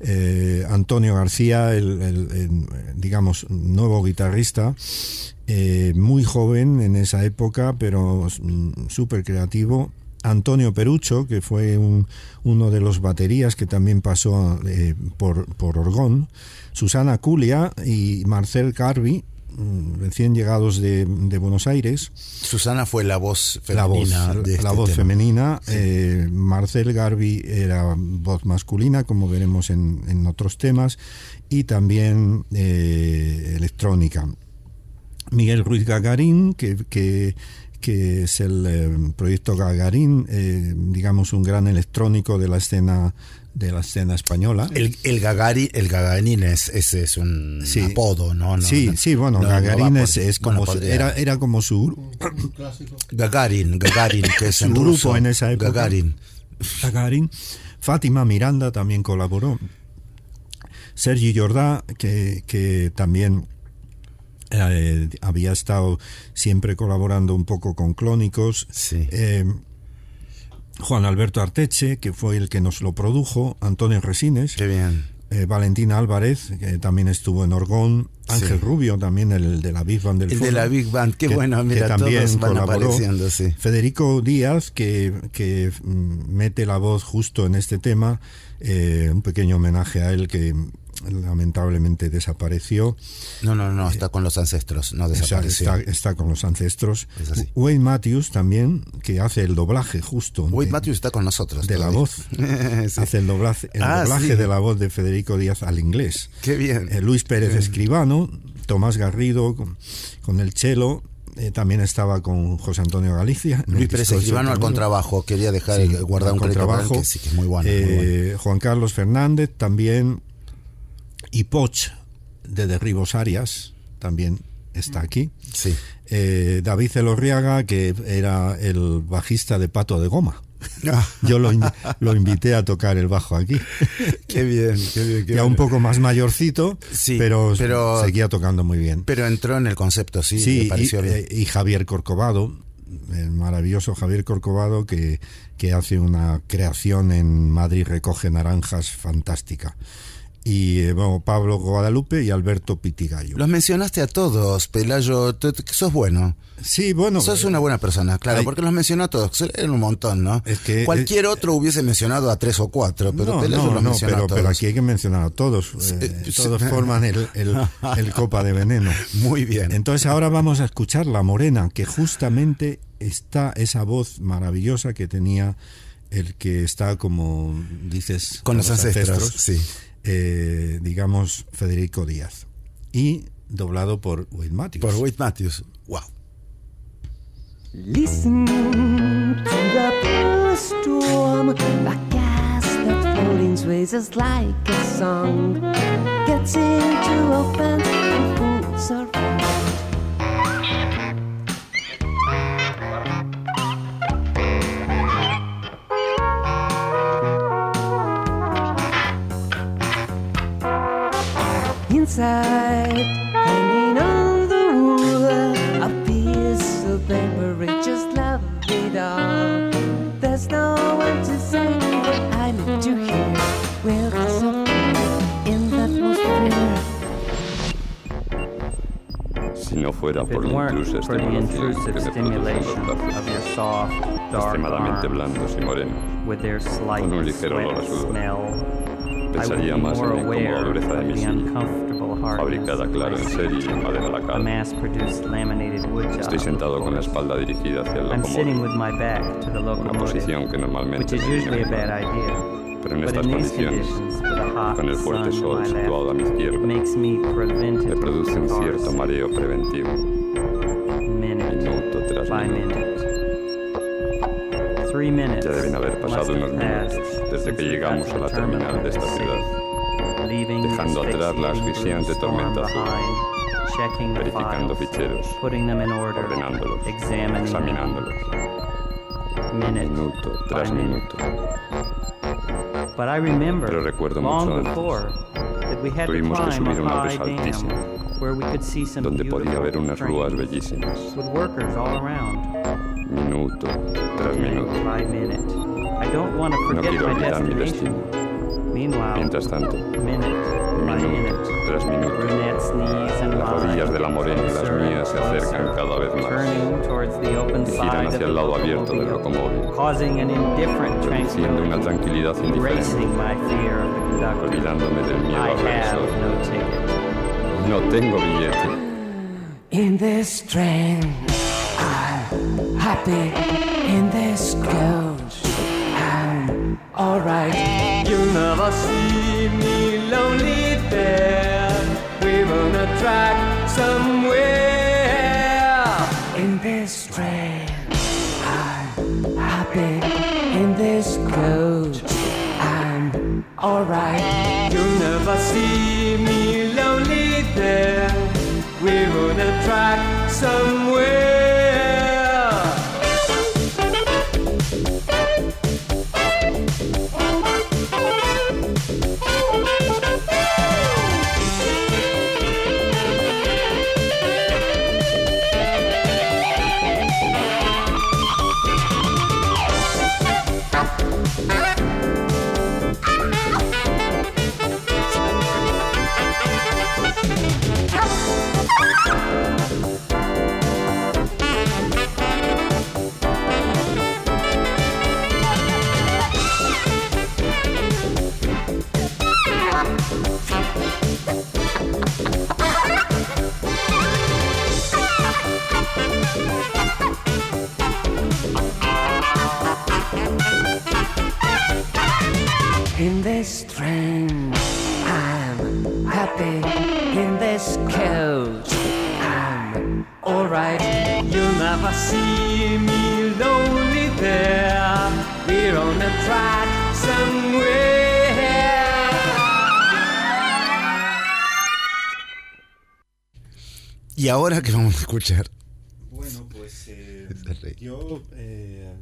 eh, Antonio García, el, digamos, nuevo guitarrista, eh, muy joven en esa época, pero mm, súper creativo. Antonio Perucho, que fue un- uno de los baterías que también pasó por, por Orgón. Susana Culia y Marcel Carvi, recién llegados de, de Buenos Aires. Susana fue la voz La voz, femenina la este voz tema. femenina. eh, Marcel Garbi era voz masculina, como veremos en, en otros temas, y también eh, electrónica. Miguel Ruiz Gagarín, que, que, que es el eh, proyecto Gagarín, eh, digamos un gran electrónico de la escena de la escena española. El, el, Gagari, el Gagarín es, ese es un Sí. apodo, ¿no? no sí, no- sí, bueno, no- por- es, es bueno, como su- era, era como su, Gagarin, Gagarin, que es su en grupo ruso. en esa época. Gagarin. Gagarin. Fátima Miranda también colaboró. Sergi Jordá, que, que también eh, había estado siempre colaborando un poco con Clónicos. Sí. Eh, Juan Alberto Arteche, que fue el que nos lo produjo. Antonio Resines. Qué bien. eh, Valentina Álvarez, que también estuvo en Orgón. Ángel Sí. Rubio, también el de la Big Band del El de la Big Band, qué que- bueno, que mira, también todos van colaboró. apareciendo, sí. Federico Díaz, que, que mm, mete la voz justo en este tema, eh, un pequeño homenaje a él que lamentablemente desapareció. No, no, no, está con los ancestros, no desapareció. está- está con los ancestros. Es así. Wayne Matthews también, que hace el doblaje justo. Wade de- Matthews está con nosotros. de la voz. <laughs> Sí. Hace el doblaje, el Ah, doblaje sí. de la voz de Federico Díaz al inglés. Qué bien. Eh, Luis Pérez bien. Escribano, Tomás Garrido con, con el cello. eh, también estaba con José Antonio Galicia. Luis Pérez Escribano al contrabajo, quería dejar Sí, guardar un contrabajo. que sí, que es muy bueno. muy Eh, bueno. Juan Carlos Fernández también. Y Poch de Derribos Arias también está aquí. Sí. Eh, David Elorriaga, que era el bajista de Pato de Goma. <laughs> Yo lo, in- lo invité a tocar el bajo aquí. <laughs> Qué bien, qué bien. qué ya bien. un poco más mayorcito, Sí, pero, pero- seguía tocando muy bien. Pero entró en el concepto, sí, Sí, me pareció y, bien. eh, y Javier Corcovado, el maravilloso Javier Corcovado, que, que hace una creación en Madrid Recoge Naranjas fantástica. Y eh, bueno, Pablo Guadalupe y Alberto Pitigallo. Los mencionaste a todos, Pelayo, sos bueno. Sí, bueno. Sos eh, una buena persona, claro, hay- porque los mencionó a todos. Eran un montón, ¿no? Es que- Cualquier otro hubiese mencionado a tres o cuatro, pero no, Pelayo no, los no, mencionó pero, a todos. pero aquí hay que mencionar a todos. eh, todos forman el, el- <laughs> el Copa de Veneno. Muy bien. Entonces ahora vamos a escuchar La Morena, que justamente está esa voz maravillosa que tenía el que está, como dices, Con los ancestros, sí. Eh, digamos, Federico Díaz. Y doblado por Wade Matthews. Por Wade Matthews. Wow. Listen to the storm, the gas that floating sways us like a song. Gets into open and fools are Inside, hanging on the wall, a piece of paper, it just love it all. There's no one to say what I need to hear. We'll disappear in the atmosphere. Si no fuera por la intrusa estimulación extremadamente blandos y morenos, with their slight con un ligero olor a sudor. Pensaría más more en la incómoda dureza de mi silla, fabricada, claro, en serie en madera job. Estoy sentado con la espalda dirigida hacia el I'm sitting locomóvil, with my back to the una posición que normalmente me viene. Pero en estas condiciones, con el fuerte sol situado a mi izquierda, me produce un cierto mareo preventivo, minuto tras minuto. Ya deben haber pasado unos minutos desde que llegamos a la terminal. de esta ciudad, dejando atrás la asphyxiating asfixiante blue storm tormenta azul, behind, checking the verificando ficheros, putting them in order, ordenándolos, examinándolos, minuto tras minuto. But I remember Pero recuerdo mucho antes, before that we had to tuvimos que subir a un high alto dam altísimo, where we could see some donde podía haber unas rúas trains bellísimas, with workers all around. minuto tras minuto. by minute. I don't want to No forget quiero my olvidar mi destination. destino. Meanwhile, Mientras tanto, minute by minuto minute, tras minuto, brunettes' knees and las rodillas de la morena y las mías se acercan cada vez más turning towards the open y giran hacia el lado abierto del locomóvil, causing an indifferent produciendo una tranquilidad indiferente, olvidándome del miedo I al have revisor. no tengo billete. In this train, I'm happy. In this I'm alright. You'll never see me lonely there. We're on a track somewhere. In this train, I'm happy. In this coach, I'm alright. You'll never see me lonely there. We're on a track somewhere. In this train, I'm happy. In this coach, I'm alright. You'll never see me lonely there. We're on a track somewhere. ¿Y ahora qué vamos a escuchar? Bueno, pues <laughs> yo eh,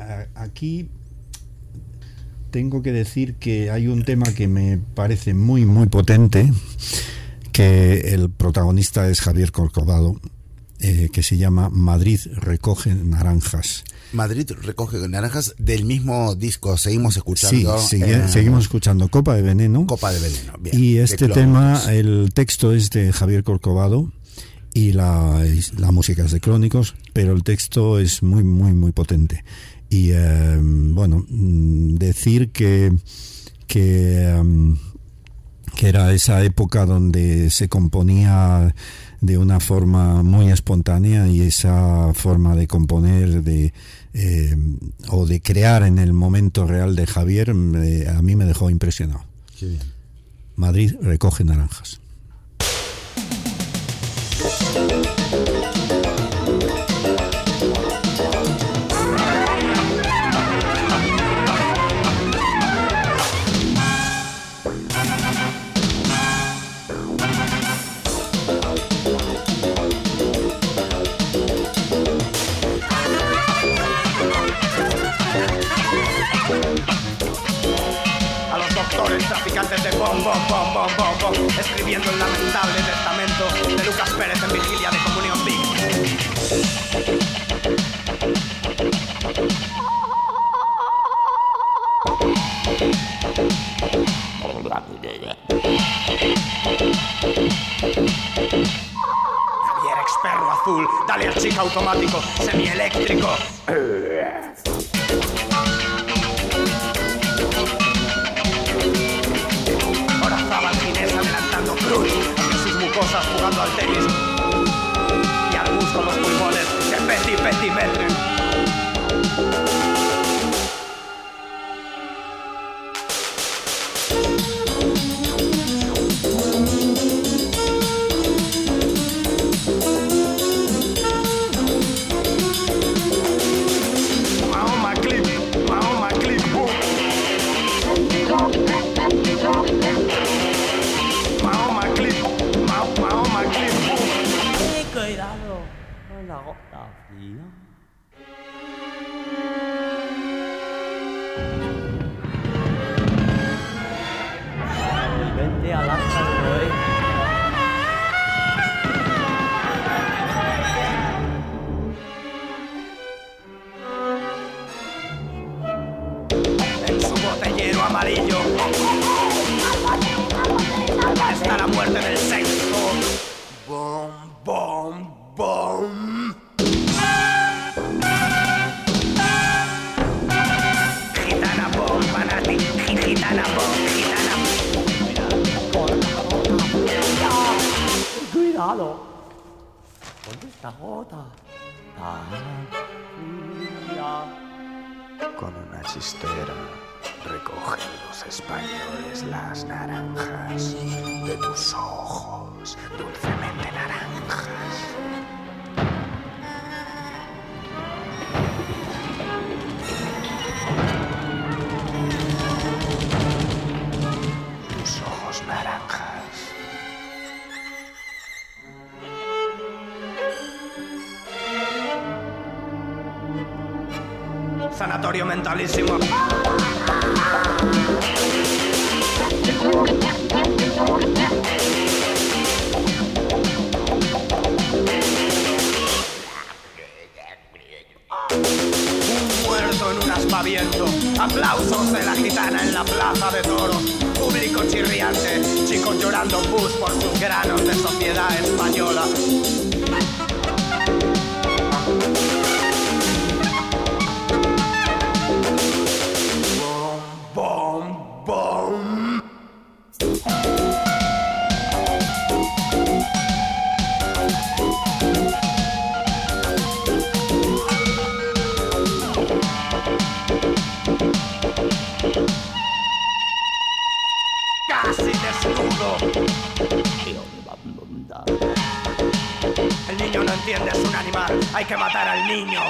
a- aquí tengo que decir que hay un tema que me parece muy muy potente, que el protagonista es Javier Corcovado, eh, que se llama Madrid recoge naranjas. Madrid recoge naranjas del mismo disco. Seguimos escuchando. Sí, eh, seguimos escuchando Copa de Veneno. Copa de Veneno. bien, y este tema, el texto es de Javier Corcovado y la, la música es de Crónicos, pero el texto es muy, muy, muy potente. Y eh, bueno, mm, decir que, que, em, que era esa época donde se componía de una forma muy espontánea y esa forma de componer de eh, o de crear en el momento real de Javier me- a mí me dejó impresionado. Qué bien. Madrid recoge naranjas. Escribiendo el lamentable testamento de Lucas Pérez en vigilia de comunión Big. Javier Experro azul, dale al chica automático, semieléctrico. I'll Con una chistera recogen los españoles las naranjas de tus ojos, dulcemente naranjas. Sanatorio mentalísimo. En un aspaviento. Aplausos de la gitana en la plaza de toros. Público chirriante. Chicos llorando pus por sus granos de sociedad española. El niño no entiende, es un animal. Hay que matar al niño.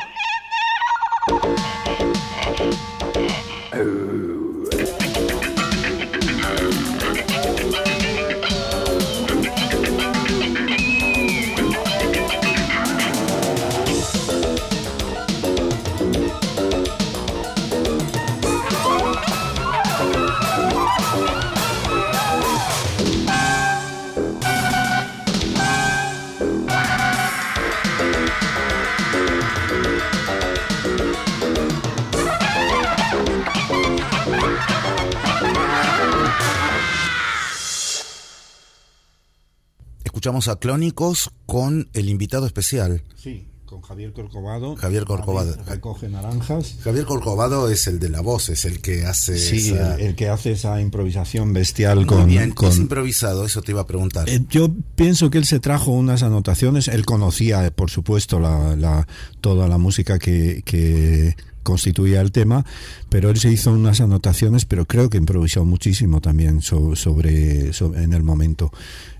Escuchamos a Clónicos con el invitado especial. Sí, con Javier Corcovado. Javier Corcovado. Recoge naranjas. Javier Corcovado es el de la voz, es el que hace. Sí, esa- el, el que hace esa improvisación bestial Muy con, bien, con- es improvisado, eso te iba a preguntar. Eh, yo pienso que él se trajo unas anotaciones, él conocía, eh, por supuesto, la, la- toda la música que, que constituía el tema, pero él se hizo unas anotaciones, pero creo que improvisó muchísimo también so- sobre, so- en el momento.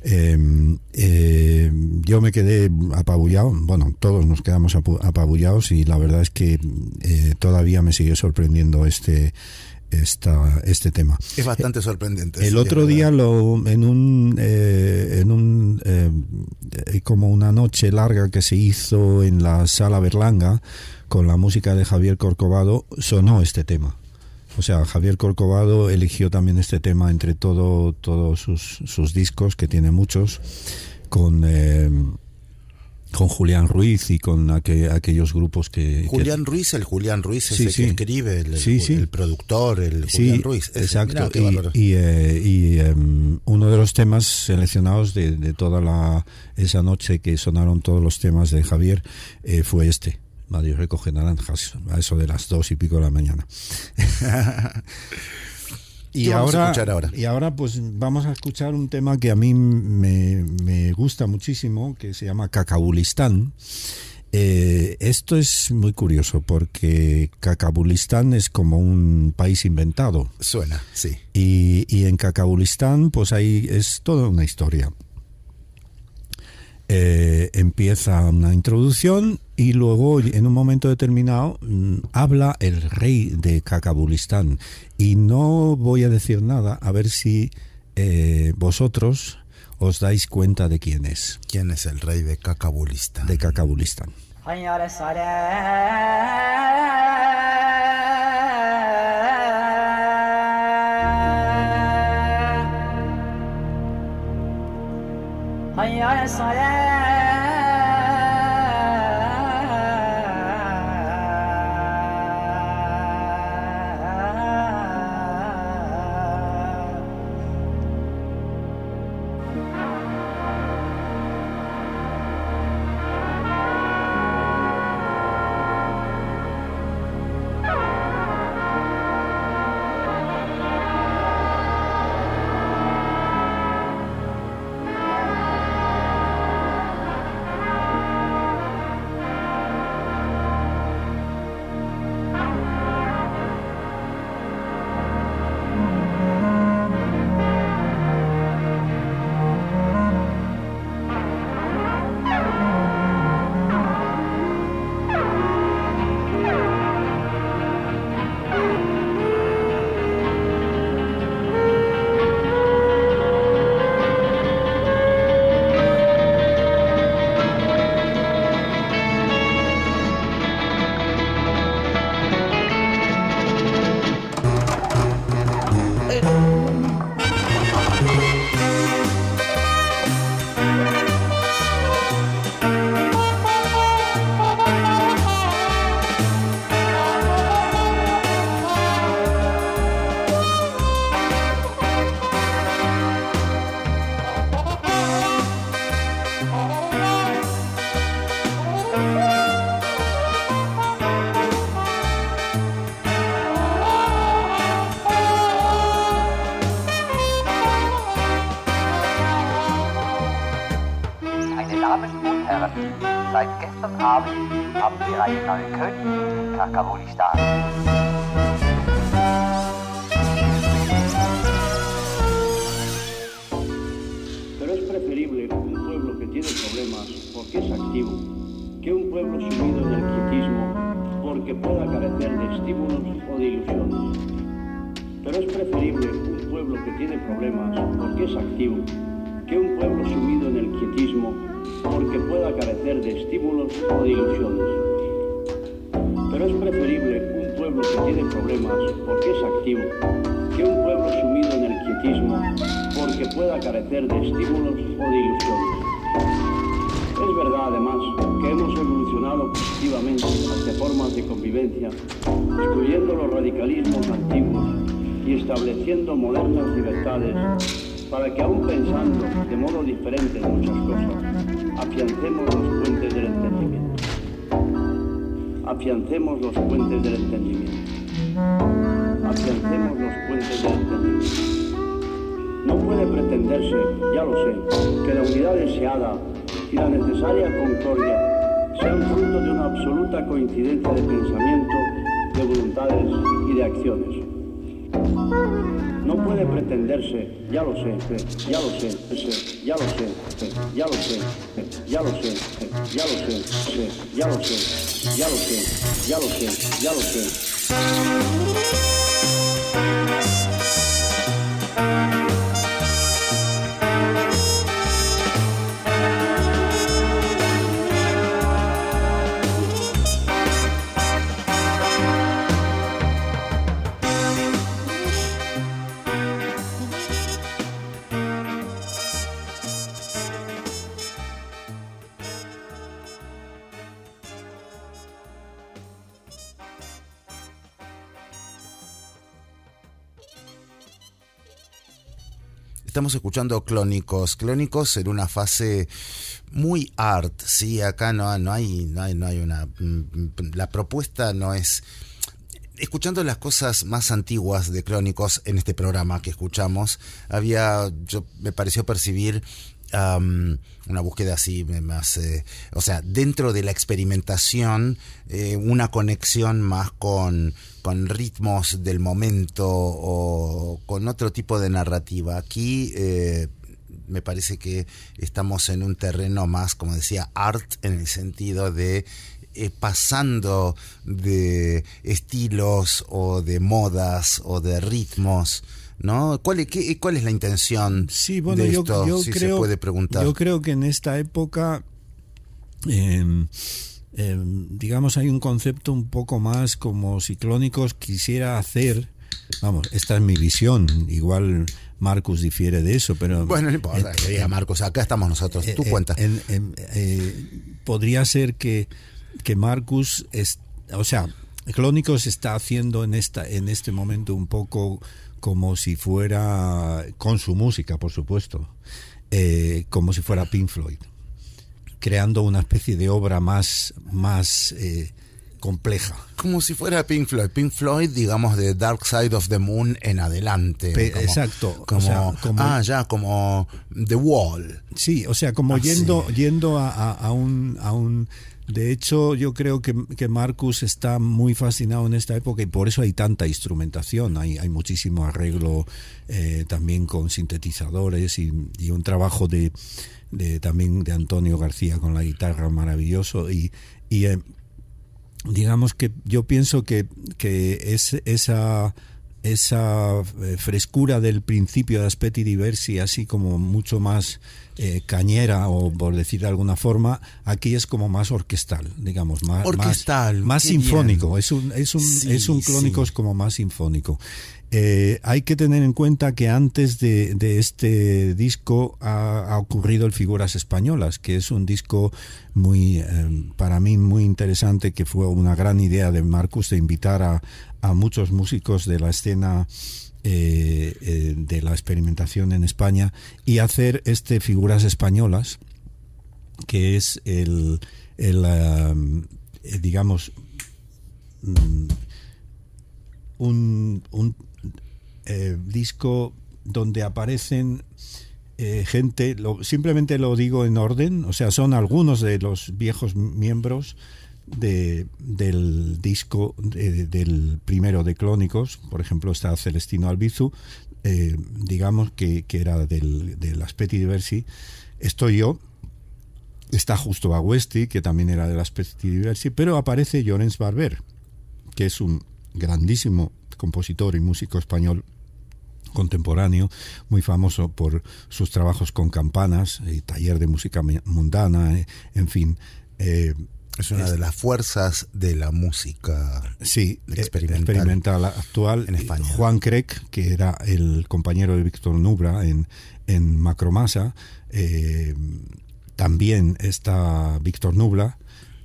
Eh, eh, yo me quedé apabullado, bueno, todos nos quedamos apabullados y la verdad es que eh, todavía me sigue sorprendiendo este esta, este tema. es bastante sorprendente. El otro día lo en un eh, en un eh, como una noche larga que se hizo en la sala Berlanga con la música de Javier Corcovado sonó este tema. O sea, Javier Corcovado eligió también este tema entre todo todos sus, sus discos que tiene muchos con eh, con Julián Ruiz y con aqu- aquellos grupos que... que- Julián Ruiz, el Julián Ruiz es Sí, el sí. que escribe, el, el- Sí, sí. el productor, el Julián Ruiz. Exacto. y y, eh, y, em, uno de los temas seleccionados de, de toda la, esa noche que sonaron todos los temas de Javier eh, fue este. Madrid recoge naranjas a eso de las dos y pico de la mañana. <laughs> y ¿Qué vamos a ahora, y ahora pues vamos a escuchar un tema que a mí me, me gusta muchísimo, que se llama Cacabulistán. Eh, esto es muy curioso porque Cacabulistán es como un país inventado. Suena, sí. Y, y en Cacabulistán, pues ahí es toda una historia. Eh, empieza una introducción y luego en un momento determinado mm, habla el rey de Cacabulistán. Y no voy a decir nada a ver si eh, vosotros os dais cuenta de quién es. ¿Quién es el rey de Cacabulistán? de Cacabulistán pretenderse, ya lo sé, escuchando Clónicos, Clónicos en una fase muy art, sí, acá no, no hay, no hay, no hay una, mm, la propuesta no es escuchando las cosas más antiguas de Clónicos en este programa que escuchamos, había, yo me pareció percibir una búsqueda así más, o sea, dentro de la experimentación, eh, una conexión más con, con ritmos del momento o con otro tipo de narrativa. Aquí eh, me parece que estamos en un terreno más, como decía, art en el sentido de eh, pasando de estilos o de modas o de ritmos, ¿no? ¿Cuál, es- qué- cuál es la intención Sí, bueno, de yo, esto? yo si creo, se puede preguntar. yo creo que en esta época, em, em, digamos, hay un concepto un poco más como si Clónicos quisiera hacer, vamos, esta es mi visión, igual Marcus difiere de eso, pero... bueno, no importa, que diga Marcos, acá estamos nosotros, tú eh, cuenta. en- en- eh, podría ser que, que Marcus, es, o sea, Clónicos está haciendo en esta en este momento un poco como si fuera con su música, por supuesto, eh, como si fuera Pink Floyd, creando una especie de obra más más eh, compleja. Como si fuera Pink Floyd. Pink Floyd, digamos, de Dark Side of the Moon en adelante. Pe- Como- exacto, o Como, sea, como- ah, ya, como The Wall. Sí, o sea, como Ah, yendo, sí. yendo a, a- a un, a un... De hecho, yo creo que, que Marcus está muy fascinado en esta época y por eso hay tanta instrumentación. Hay, hay muchísimo arreglo eh, también con sintetizadores y, un trabajo de, de también de Antonio García con la guitarra maravilloso. Y, y eh, digamos que yo pienso que, que es esa esa eh, frescura del principio de Aspetti Diversi, así como mucho más eh, cañera, o por decir de alguna forma, aquí es como más orquestal, digamos, más, Orquestal, más, sinfónico, bien. es un, es un, Sí, es un clónicos como más sinfónico. Eh, hay que tener en cuenta que antes de, de este disco ha, ha ocurrido el Figuras Españolas, que es un disco muy, eh, para mí, muy interesante, que fue una gran idea de Marcus de invitar a, a muchos músicos de la escena eh, eh, de la experimentación en España y hacer este Figuras Españolas, que es el, el, eh, digamos, mm, un, un disco donde aparecen gente, lo- simplemente lo digo en orden, o sea, son algunos de los viejos miembros de, del disco de- del primero de Clónicos, por ejemplo está Celestino Albizu, eh, digamos que, que era del, del Aspetti Diversi, estoy yo, está Justo Agüesti, que también era del Aspetti Diversi, pero aparece Llorens Barber, que es un grandísimo compositor y músico español contemporáneo, muy famoso por sus trabajos con campanas, y taller de música mundana, eh, en fin. eh, Es una de las fuerzas de la música Sí, experimental. experimental actual. En España. Juan Craig, que era el compañero de Víctor Nubra en, en Macromasa, eh, también está Víctor Nubla,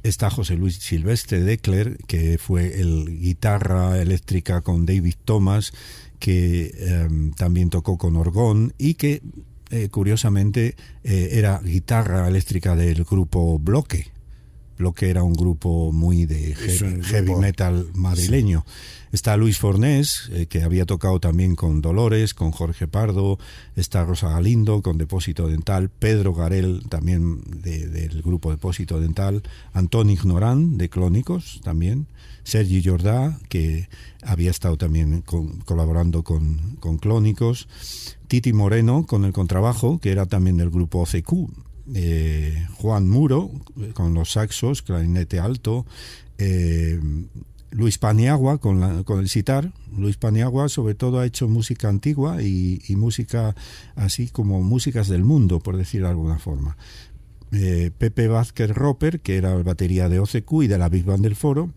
está José Luis Silvestre Decler, que fue el guitarra eléctrica con David Thomas, que eh, también tocó con Orgón y que eh, curiosamente eh, era guitarra eléctrica del grupo Bloque. Bloque era un grupo muy de heavy metal madrileño. Está Luis Fornés, eh, que había tocado también con Dolores, con Jorge Pardo. Está Rosa Galindo con Depósito Dental. Pedro Garel, también de- del grupo Depósito Dental. Antón Ignorán, de Clónicos, también. Sergi Jordá, que había estado también con- colaborando con, con Clónicos. Titi Moreno, con el contrabajo, que era también del grupo OCQ. Eh, Juan Muro, con los saxos, clarinete alto. Eh, Luis Paniagua con, el sitar. Luis Paniagua sobre todo ha hecho música antigua y, y música así como músicas del mundo, por decir de alguna forma. Eh, Pepe Vázquez Roper, que era el batería de OCQ y de la Big Band del Foro.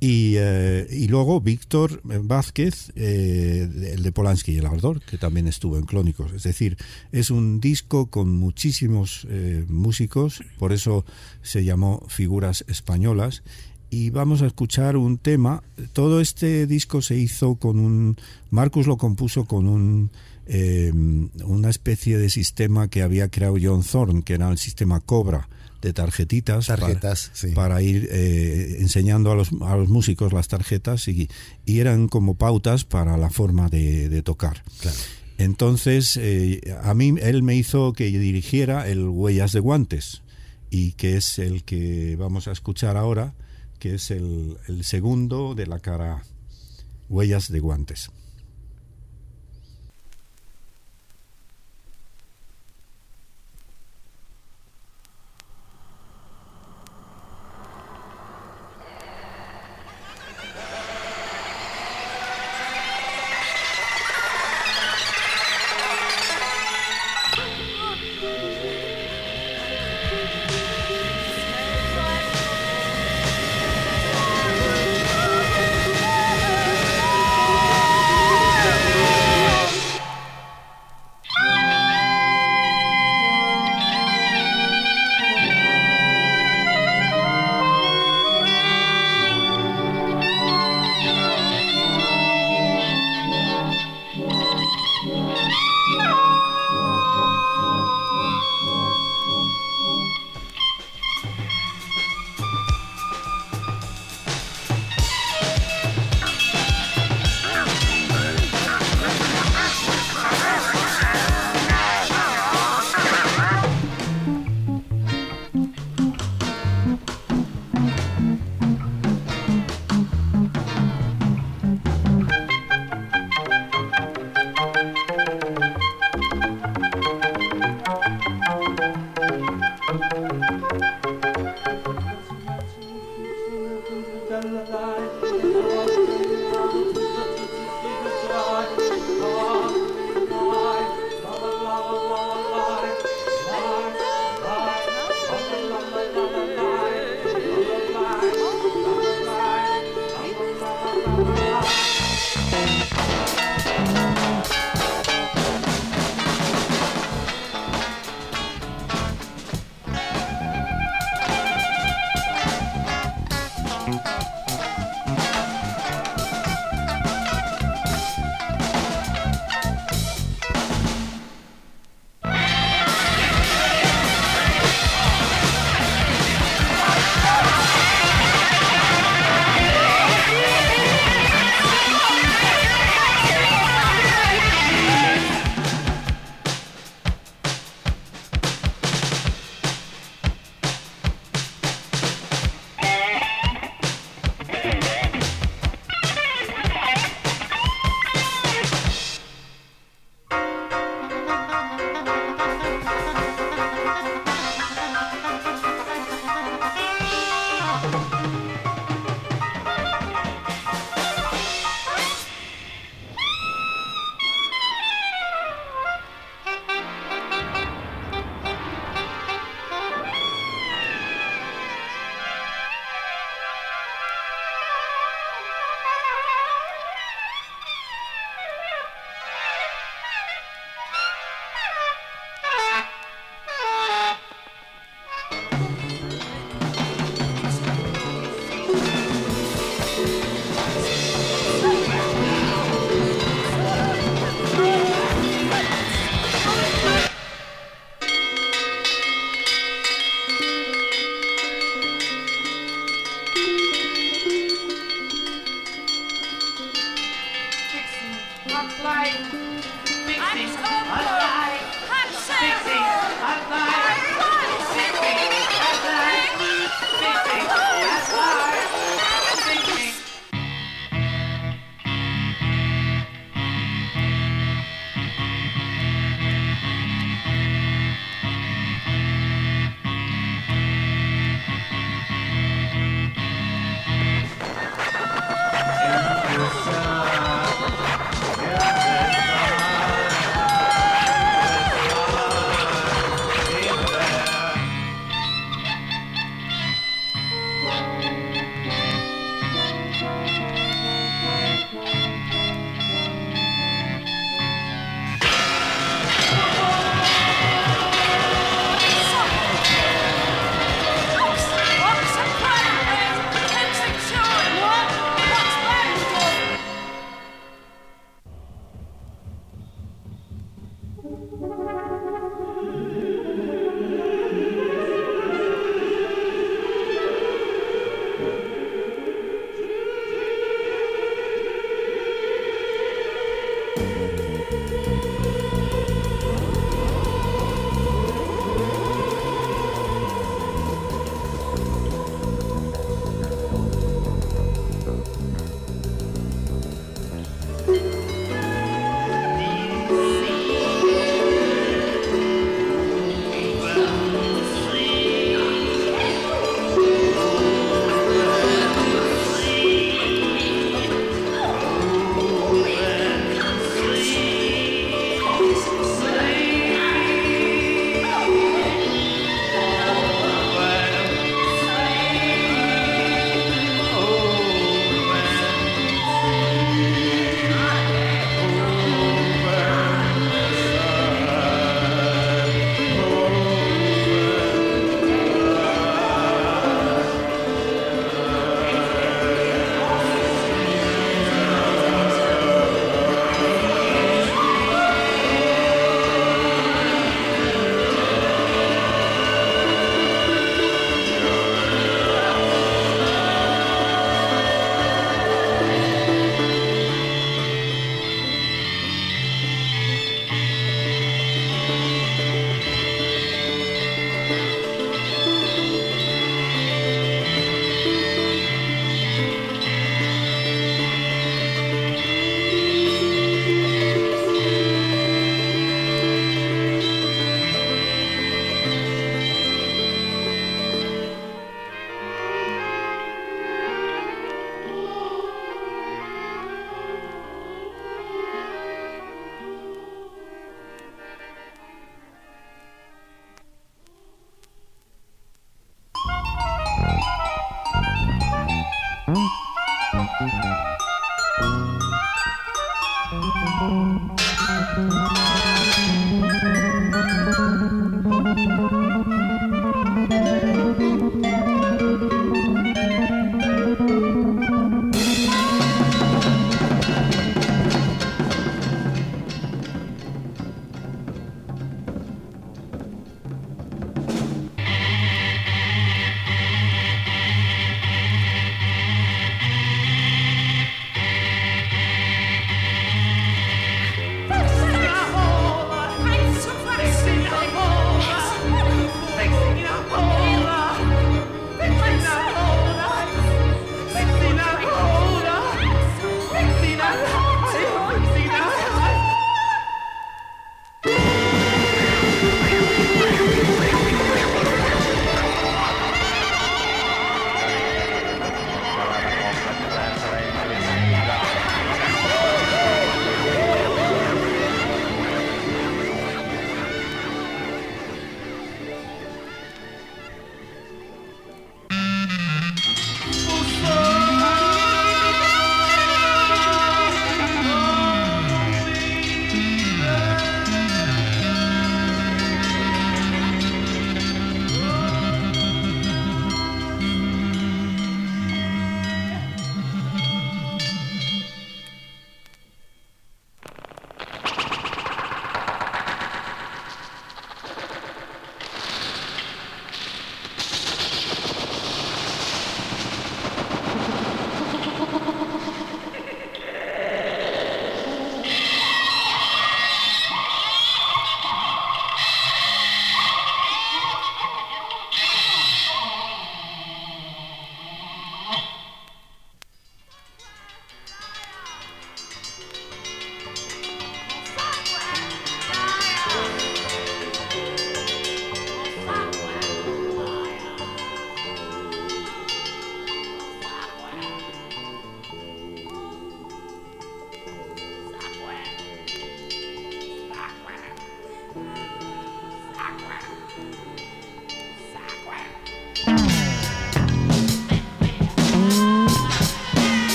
Y, eh, y luego Víctor Vázquez, eh, el de Polanski y el Ardor, que también estuvo en Clónicos. Es decir, es un disco con muchísimos eh, músicos, por eso se llamó Figuras Españolas. y vamos a escuchar un tema. Todo este disco se hizo con un... Marcus lo compuso con un... una especie de sistema que había creado John Thorne, que era el sistema Cobra de tarjetitas, Tarjetas, para, sí. para ir eh, enseñando a los, a los músicos las tarjetas y, y eran como pautas para la forma de, de tocar. Entonces, eh, a mí él me hizo que dirigiera el Huellas de Guantes, y que es el que vamos a escuchar ahora, que es el, el segundo de la cara Huellas de Guantes.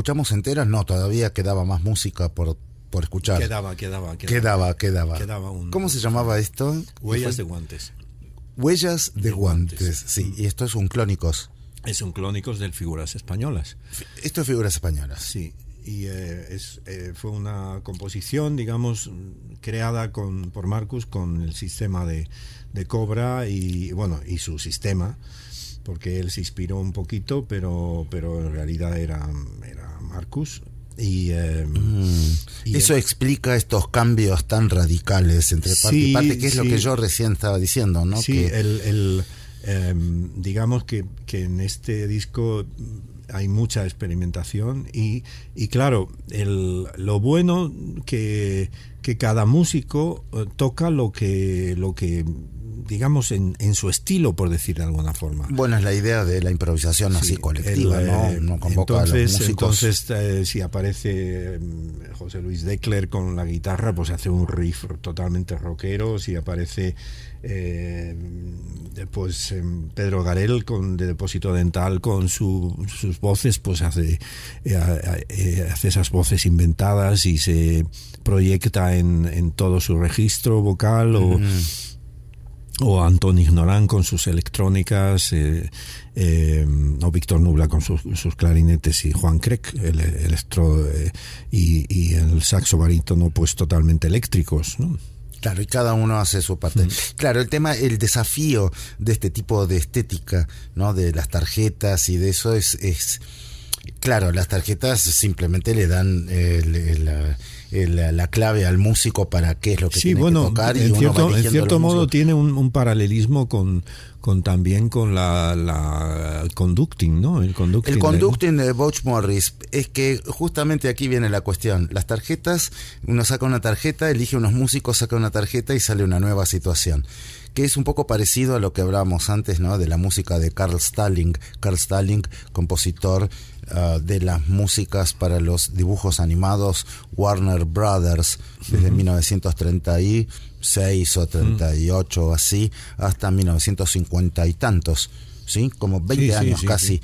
Escuchamos entera? No, todavía quedaba más música por, por escuchar. Quedaba, quedaba, Quedaba, quedaba. Quedaba un- ¿Cómo se llamaba esto? Huellas de guantes. Huellas de, guantes. Sí, y esto es un clónicos. Es un clónicos del Figuras Españolas. Esto es figuras españolas. Sí, y eh, es, eh, fue una composición, digamos, mm, creada con, por Marcus con el sistema de, de Cobra y, bueno, y su sistema, porque él se inspiró un poquito, pero, pero en realidad era, era Marcus. Y, eh, y Eso explica estos cambios tan radicales entre parte Sí, y parte, que es lo que yo recién estaba diciendo, ¿no? Sí, que, el, el, em, digamos que, que en este disco hay mucha experimentación y, y claro, el, lo bueno que, que cada músico eh, toca lo que, lo que digamos, en, en su estilo, por decir de alguna forma. Bueno, es la idea de la improvisación así colectiva, El, ¿no? eh, convoca entonces, a los músicos. Entonces, eh, si aparece mm, José Luis Decler con la guitarra, pues hace un riff totalmente rockero. Si aparece eh, pues em, Pedro Garel con de Depósito Dental con su- sus voces, pues hace, eh, eh, hace esas voces inventadas y se proyecta en, en todo su registro vocal o o Antón Ignorán con sus electrónicas, eh, eh, o Víctor Nubla con sus, sus clarinetes y Juan Creck, el electro eh, y, y el saxo barítono, pues totalmente eléctricos, ¿no? Claro, y cada uno hace su parte. Mm. Claro, el tema, el desafío de este tipo de estética, ¿no? De las tarjetas y de eso es, es claro, las tarjetas simplemente le dan el- el- la- el- la clave al músico para qué es lo que Sí, tiene bueno, que tocar y en cierto, en cierto modo tiene un, un paralelismo con, con también con la, la conducting, ¿no? El conducting. El de- conducting de Morris es que justamente aquí viene la cuestión. Las tarjetas, uno saca una tarjeta, elige unos músicos, saca una tarjeta y sale una nueva situación. Que es un poco parecido a lo que hablábamos antes, ¿no? De la música de Carl Stalling. Carl Stalling, compositor ah, de las músicas para los dibujos animados Warner Brothers desde Ujú. 1936 o 38 o así hasta 1950 y tantos, ¿sí? Como 20 Sí, sí, años sí, casi.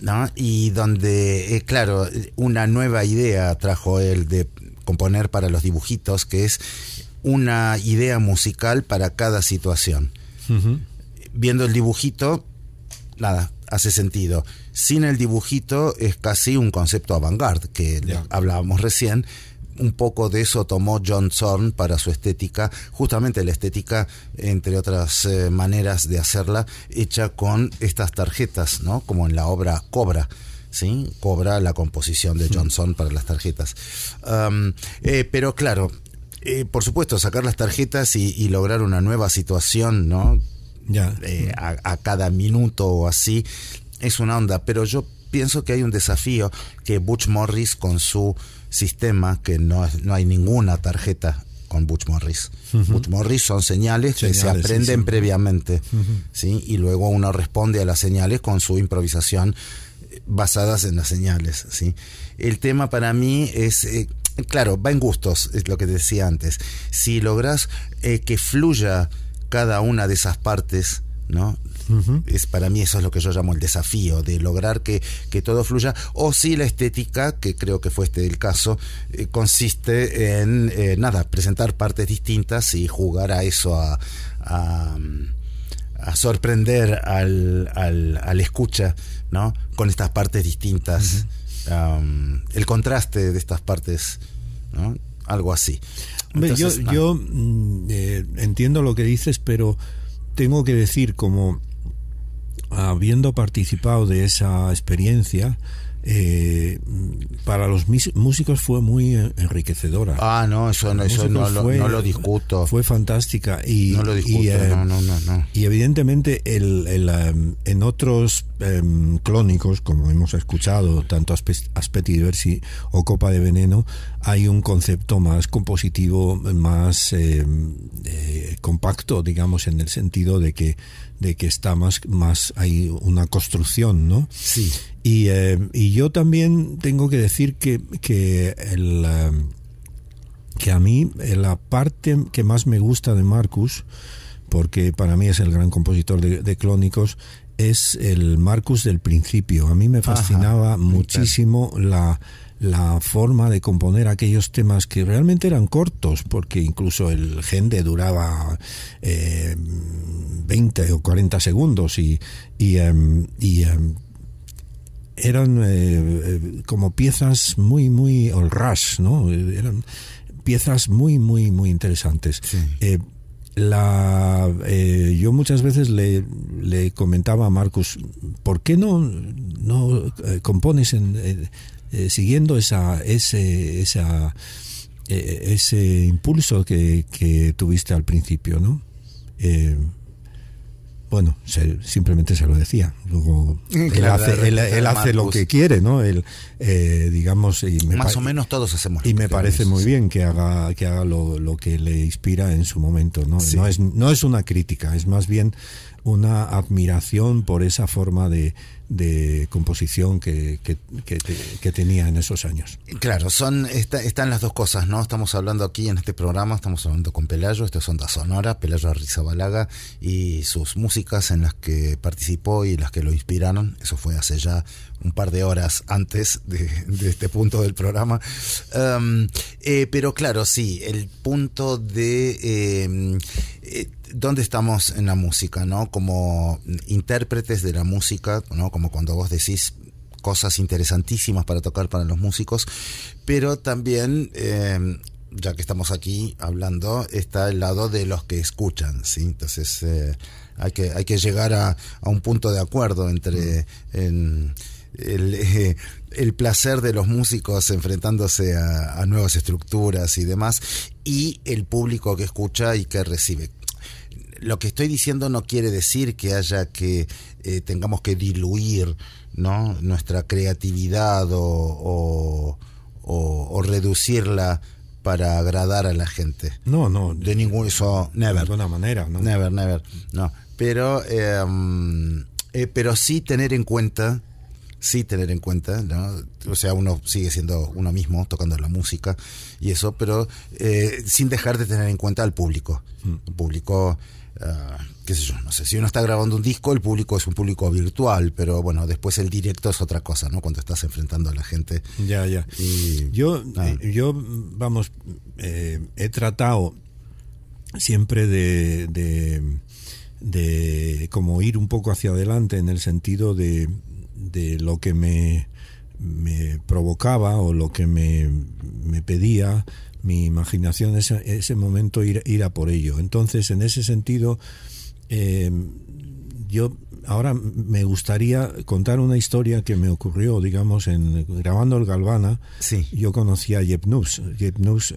¿no? Y donde, eh, claro, una nueva idea trajo él de componer para los dibujitos, que es una idea musical para cada situación. Viendo el dibujito, nada, hace sentido. Sin el dibujito es casi un concepto avant-garde, que le- hablábamos recién. Un poco de eso tomó John Zorn para su estética, justamente la estética, entre otras eh, maneras de hacerla, hecha con estas tarjetas, ¿no? Como en la obra Cobra. ¿Sí? Cobra la composición de John <laughs> Zorn para las tarjetas. Eh, pero claro, eh, por supuesto, sacar las tarjetas y, y lograr una nueva situación, ¿no? Ya. Eh, a, a cada minuto o así, es una onda. Pero yo pienso que hay un desafío que Butch Morris con su sistema, que no, no hay ninguna tarjeta con Butch Morris. Butch Morris son señales, que se sí, aprenden sí. previamente. ¿sí? Y luego uno responde a las señales con su improvisación eh, basadas en las señales, ¿sí? El tema para mí es, eh, claro, va en gustos, es lo que decía antes. Si logras eh, que fluya cada una de esas partes, ¿no? Es para mí eso es lo que yo llamo el desafío, de lograr que, que todo fluya. O si la estética, que creo que fue este el caso, eh, consiste en, eh, nada, presentar partes distintas y jugar a eso, a, a, a sorprender al, al, al escucha, ¿no? Con estas partes distintas. Um, el contraste de estas partes, ¿no? Algo así. Entonces, yo yo mm, eh, entiendo lo que dices, pero tengo que decir, como habiendo participado de esa experiencia, eh, para los músicos fue muy eh, enriquecedora. Ah, no, eso, no, eso no, lo, fue- no lo discuto. Fue fantástica y, No lo discuto, y, eh, no, no, no, no. y evidentemente el, el, em, en otros em, clónicos, como hemos escuchado, tanto Aspe- Aspetti Diversi o Copa de Veneno, hay un concepto más compositivo, más em, eh, compacto, digamos, en el sentido de que de que está más, más hay una construcción, ¿no? Sí. Y, eh, y yo también tengo que decir que, que el, eh, que a mí eh, la parte que más me gusta de Marcus, porque para mí es el gran compositor de, de clónicos, es el Marcus del principio. A mí me Ajá, fascinaba muchísimo la, la forma de componer aquellos temas que realmente eran cortos, porque incluso el Gende duraba eh, 20 o 40 segundos y, y, em, y, em, eran eh, eh, como piezas muy, muy all rush, ¿no? Eran piezas muy, muy, muy interesantes. Eh, la, eh, yo muchas veces le, le comentaba a Marcus, ¿por qué no, no compones en, eh, siguiendo esa, ese, esa, eh, ese impulso que, que tuviste al principio, ¿no? Eh, bueno, se- simplemente se lo decía. Luego él hace, él, él hace lo que quiere, ¿no? Él, eh, digamos, y me Más o menos todos hacemos lo y que me parece muy bien que haga que haga lo, lo que le inspira en su momento no Sí. no es no es una crítica es más bien una admiración por esa forma de, de composición que, que, que te- que tenía en esos años Claro, son está- están las dos cosas, ¿no? Estamos hablando aquí en este programa, estamos hablando con Pelayo, esto es Onda Sonora, Pelayo Arrizabalaga y sus músicas en las que participó y las que lo inspiraron, eso fue hace ya un par de horas antes de, este punto del programa. Um, eh, pero claro, sí, el punto de eh, eh, dónde estamos en la música, ¿no? Como intérpretes de la música, ¿no? Como cuando vos decís cosas interesantísimas para tocar para los músicos, pero también, eh, ya que estamos aquí hablando, está el lado de los que escuchan, ¿sí? Entonces eh, hay, que, hay que llegar a, a un punto de acuerdo entre en, el, eh, el placer de los músicos enfrentándose a, a nuevas estructuras y demás, y el público que escucha y que recibe lo que estoy diciendo no quiere decir que haya que eh, tengamos que diluir no nuestra creatividad o, o, o- o reducirla para agradar a la gente. No no. De ningún eso never. De ninguna manera no. Never never no. Pero eh, mm, eh, pero sí tener en cuenta sí tener en cuenta, ¿no? O sea, uno sigue siendo uno mismo tocando la música y eso, pero eh, sin dejar de tener en cuenta al público. El público, ah, qué sé yo, no sé, si uno está grabando un disco, el público es un público virtual, pero bueno, después el directo es otra cosa, ¿no? Cuando estás enfrentando a la gente. Ya, ya. Y, Yo, Ah. eh, yo vamos, eh, he tratado siempre de, de, de como ir un poco hacia adelante en el sentido de, de lo que me, me provocaba o lo que me, me pedía mi imaginación ese, ese momento ir, ir a por ello. Entonces, en ese sentido, eh, yo ahora me gustaría contar una historia que me ocurrió, digamos, en grabando el Galvana. Sí. Yo conocí a Jeb Nus. Jeb Nus,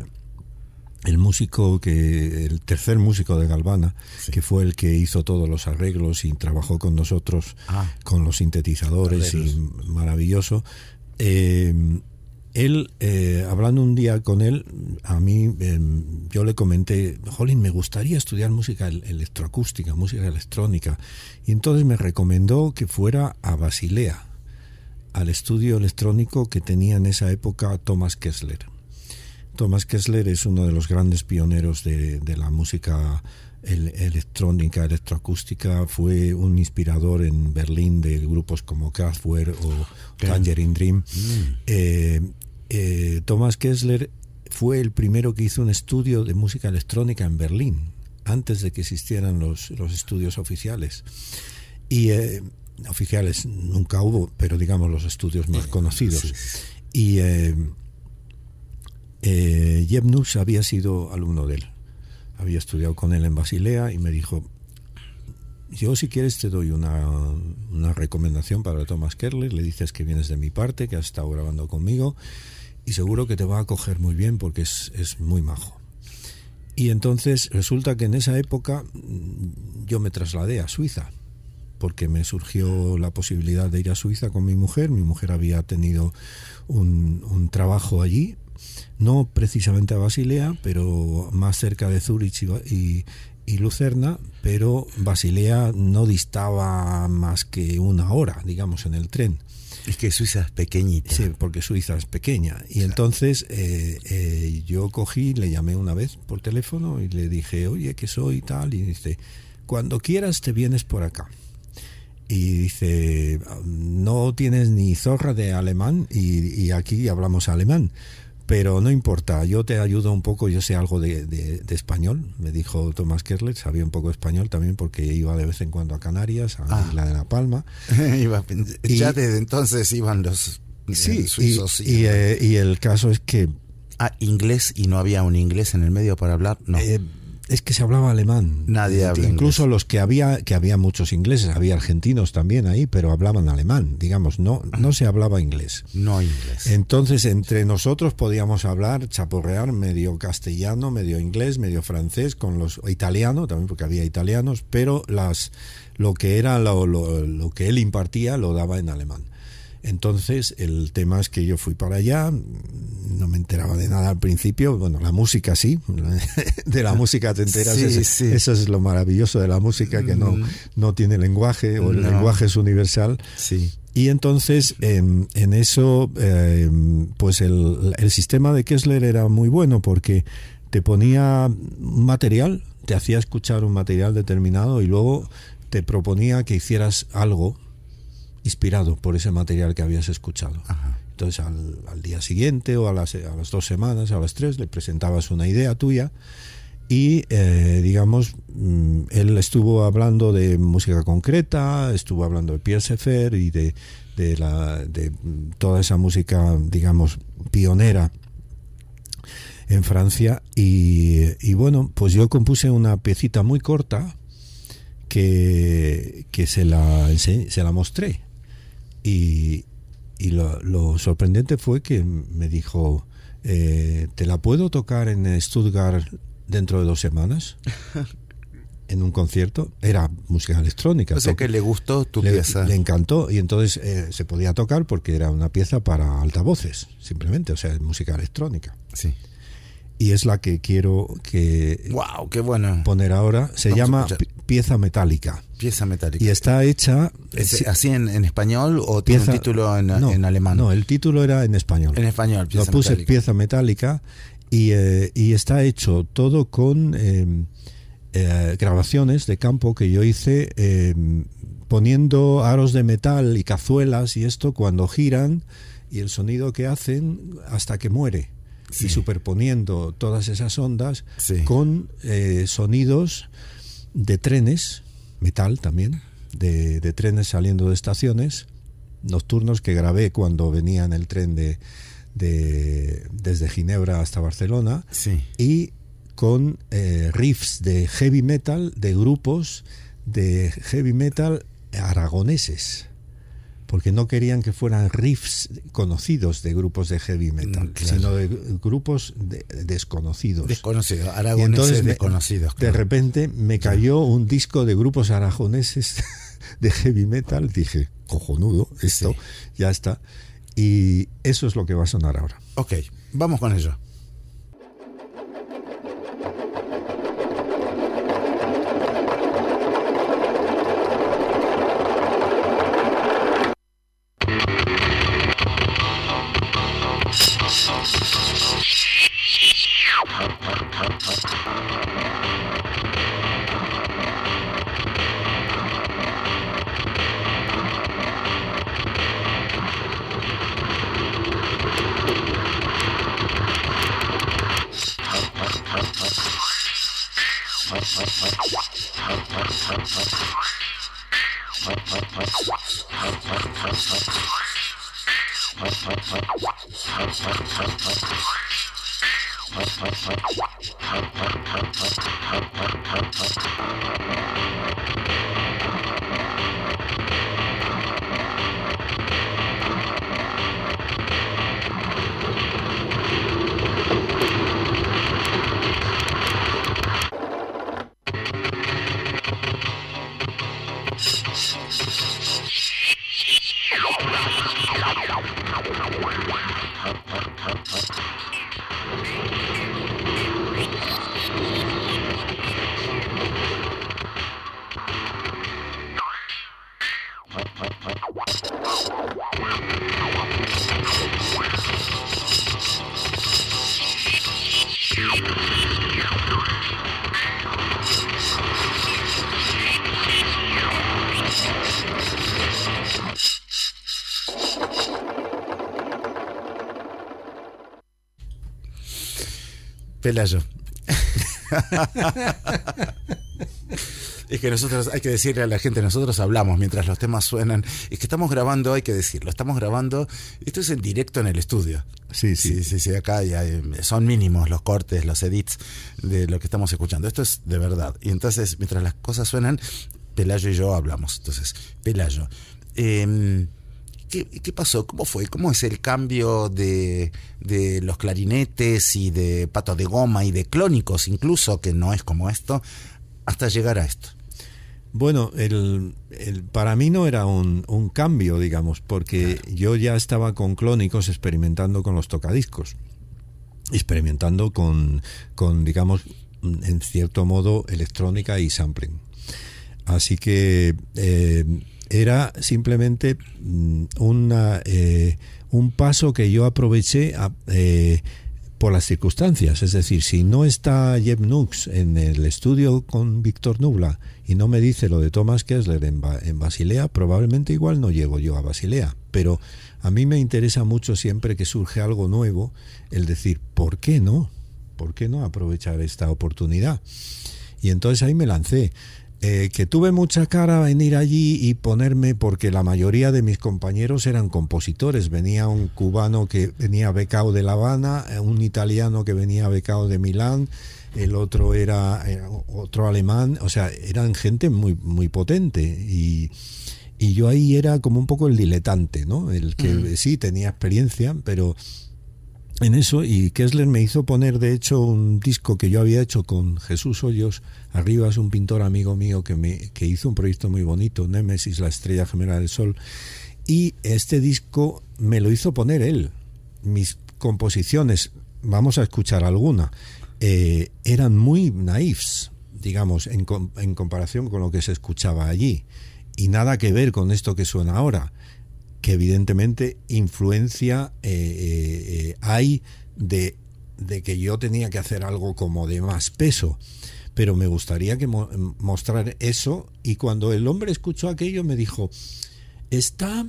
el músico que el tercer músico de Galvana, que fue el que hizo todos los arreglos y trabajó con nosotros Ah. con los sintetizadores y maravilloso. Eh, él, eh, hablando un día con él, a mí eh, yo le comenté, Jolín, me gustaría estudiar música el- electroacústica, música electrónica. Y entonces me recomendó que fuera a Basilea, al estudio electrónico que tenía en esa época Thomas Kessler. Thomas Kessler es uno de los grandes pioneros de, de la música el- electrónica, electroacústica, fue un inspirador en Berlín de grupos como Kraftwerk o Tangerine Dream. Eh, eh, Thomas Kessler fue el primero que hizo un estudio de música electrónica en Berlín, antes de que existieran los, los estudios oficiales. Y eh, oficiales nunca hubo, pero digamos los estudios más conocidos. Y eh, eh, Jeb Nux había sido alumno de él. Había estudiado con él en Basilea y me dijo, yo si quieres te doy una, una recomendación para Thomas Kerler, le dices que vienes de mi parte, que has estado grabando conmigo y seguro que te va a coger muy bien porque es, es muy majo. Y entonces resulta que en esa época mm, yo me trasladé a Suiza porque me surgió la posibilidad de ir a Suiza con mi mujer. Mi mujer había tenido un, un trabajo allí, no precisamente a Basilea, pero más cerca de Zurich y, Ba- y- y Lucerna, pero Basilea no distaba más que una hora, digamos, en el tren. Es que Suiza es pequeñita. Sí, porque Suiza es pequeña. Y entonces eh, eh, yo cogí, le llamé una vez por teléfono y le dije, oye, que soy tal. Y dice, cuando quieras te vienes por acá. Y dice, no tienes ni zorra de alemán y, y aquí hablamos alemán. Pero no importa, yo te ayudo un poco, yo sé algo de, de- de español, me dijo Tomás Kerler, sabía un poco español también porque iba de vez en cuando a Canarias, a Ah. Isla de La Palma. <laughs> Iba- Y- ya desde entonces iban los Sí, suizos. y, y, eh, y el caso es que ah, inglés y no había un inglés en el medio para hablar. No. Eh, es que se hablaba alemán. Nadie habla Incluso los que había, que había muchos ingleses, había argentinos también ahí, pero hablaban alemán, digamos, no, no se hablaba inglés. no inglés. Entonces, entre nosotros podíamos hablar, chaporrear medio castellano, medio inglés, medio francés, con los o italiano también, porque había italianos, pero las lo que era lo, lo- lo que él impartía lo daba en alemán. Entonces, el tema es que yo fui para allá, no me enteraba de nada al principio, bueno, la música sí, <laughs> de la música te enteras, Sí, eso, sí. eso es lo maravilloso de la música, que no, Mm. no tiene lenguaje, o el No. lenguaje es universal. Sí. Y entonces en, en eso, eh, pues el, el sistema de Kessler era muy bueno porque te ponía un material, te hacía escuchar un material determinado y luego te proponía que hicieras algo inspirado por ese material que habías escuchado. Entonces al, al día siguiente o a las, a las dos semanas, a las tres, le presentabas una idea tuya y eh, digamos mm, él estuvo hablando de música concreta estuvo hablando de Pierre Schaeffer y de, de, la, de mm, toda esa música digamos pionera en Francia y, y bueno pues yo compuse una piecita muy corta que, que se, la, se la mostré y, y lo, lo sorprendente fue que me dijo eh, te la puedo tocar en Stuttgart dentro de dos semanas <laughs> en un concierto era música electrónica O sea que le gustó tu le, pieza. le encantó y entonces eh, se podía tocar porque era una pieza para altavoces simplemente o sea es música electrónica Sí. Y es la que quiero que Wow, qué bueno. poner ahora se Vamos llama pieza metálica Pieza metálica. y está hecha ¿Es sí, ¿Así en, en español o tiene pieza- un título en, no, en alemán? no el título era en español En español, lo pieza puse metálica. pieza metálica y, eh, y está hecho todo con eh, eh, grabaciones de campo que yo hice eh, poniendo aros de metal y cazuelas y esto cuando giran y el sonido que hacen hasta que muere Sí. y superponiendo todas esas ondas Sí. con eh, sonidos de trenes metal también de, de trenes saliendo de estaciones nocturnos que grabé cuando venía en el tren de, de- desde Ginebra hasta Barcelona Sí. y con eh, riffs de heavy metal de grupos de heavy metal aragoneses porque no querían que fueran riffs conocidos de grupos de heavy metal, Mm, claro. sino de grupos de- desconocidos. Desconocido, Y aragoneses entonces desconocidos. De claro. repente me cayó un disco de grupos aragoneses <laughs> de heavy metal. Dije, cojonudo, esto ya está. Y eso es lo que va a sonar ahora. Ok, vamos con ello. Pelayo. Es que nosotros, hay que decirle a la gente, nosotros hablamos mientras los temas suenan. Es que estamos grabando, hay que decirlo, estamos grabando, esto es en directo en el estudio. Sí, sí. Sí, sí, sí, acá ya, eh, son mínimos los cortes, los edits de lo que estamos escuchando. Esto es de verdad. Y entonces, mientras las cosas suenan, Pelayo y yo hablamos. Entonces, Pelayo. em, ¿Qué, qué pasó? ¿Cómo fue? ¿Cómo es el cambio de, de los clarinetes y de pato de goma y de clónicos incluso, que no es como esto, hasta llegar a esto? Bueno, el, el- para mí no era un, un cambio, digamos, porque yo ya estaba con clónicos experimentando con los tocadiscos, experimentando con, con, digamos, en cierto modo, electrónica y sampling. Así que eh, era simplemente mm, una, eh, un paso que yo aproveché eh, por las circunstancias. Es decir, si no está Jeb Nux en el estudio con Víctor Nubla y no me dice lo de Thomas Kessler en, en Basilea, probablemente igual no llego yo a Basilea. Pero a mí me interesa mucho siempre que surge algo nuevo, el decir, ¿por qué no? ¿Por qué no aprovechar esta oportunidad? Y entonces ahí me lancé. Eh, que tuve mucha cara en ir allí y ponerme, porque la mayoría de mis compañeros eran compositores. Venía un cubano que venía becado de La Habana, eh, un italiano que venía becado de Milán, el otro era eh, otro alemán, o sea, eran gente muy, muy potente. Y, y yo ahí era como un poco el diletante, ¿no? El que Mm. sí tenía experiencia, pero en eso y Kessler me hizo poner de hecho un disco que yo había hecho con Jesús Hoyos. Arriba es un pintor amigo mío que me que hizo un proyecto muy bonito Némesis la estrella gemela del sol. Y este disco me lo hizo poner él. Mis composiciones vamos a escuchar alguna eh, eran muy naifs digamos en, en comparación con lo que se escuchaba allí. Y nada que ver con esto que suena ahora que evidentemente influencia eh, eh, eh, hay de, de que yo tenía que hacer algo como de más peso. Pero me gustaría que mo- mostrar eso y cuando el hombre escuchó aquello me dijo, está,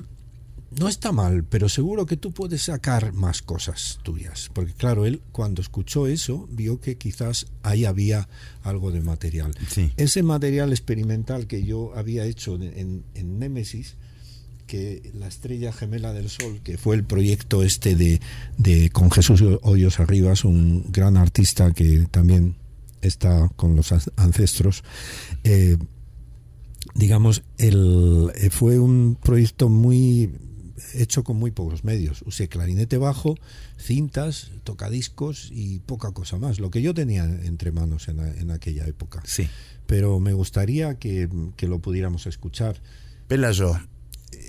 no está mal, pero seguro que tú puedes sacar más cosas tuyas. Porque claro, él cuando escuchó eso vio que quizás ahí había algo de material. Ese material experimental que yo había hecho en, en, en Némesis, que la estrella gemela del sol, que fue el proyecto este de, de con Jesús Hoyos Arribas, un gran artista que también está con los an- ancestros, eh, digamos, el, eh, fue un proyecto muy hecho con muy pocos medios. Usé clarinete bajo, cintas, tocadiscos y poca cosa más. Lo que yo tenía entre manos en, a- en aquella época. Sí. Pero me gustaría que, que lo pudiéramos escuchar. Pelayo,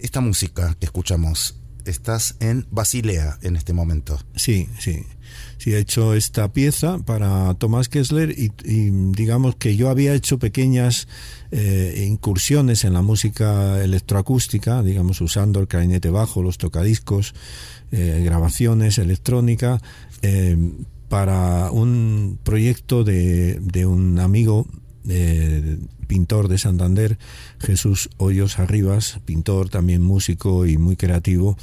esta música que escuchamos, estás en Basilea en este momento. Sí, sí. Sí, he hecho esta pieza para Tomás Kessler y, digamos que yo había hecho pequeñas eh, incursiones en la música electroacústica, digamos usando el clarinete bajo, los tocadiscos, eh, grabaciones, electrónica, eh, para un proyecto de, de un amigo eh, pintor de Santander, Jesús Hoyos Arribas, pintor también músico y muy creativo.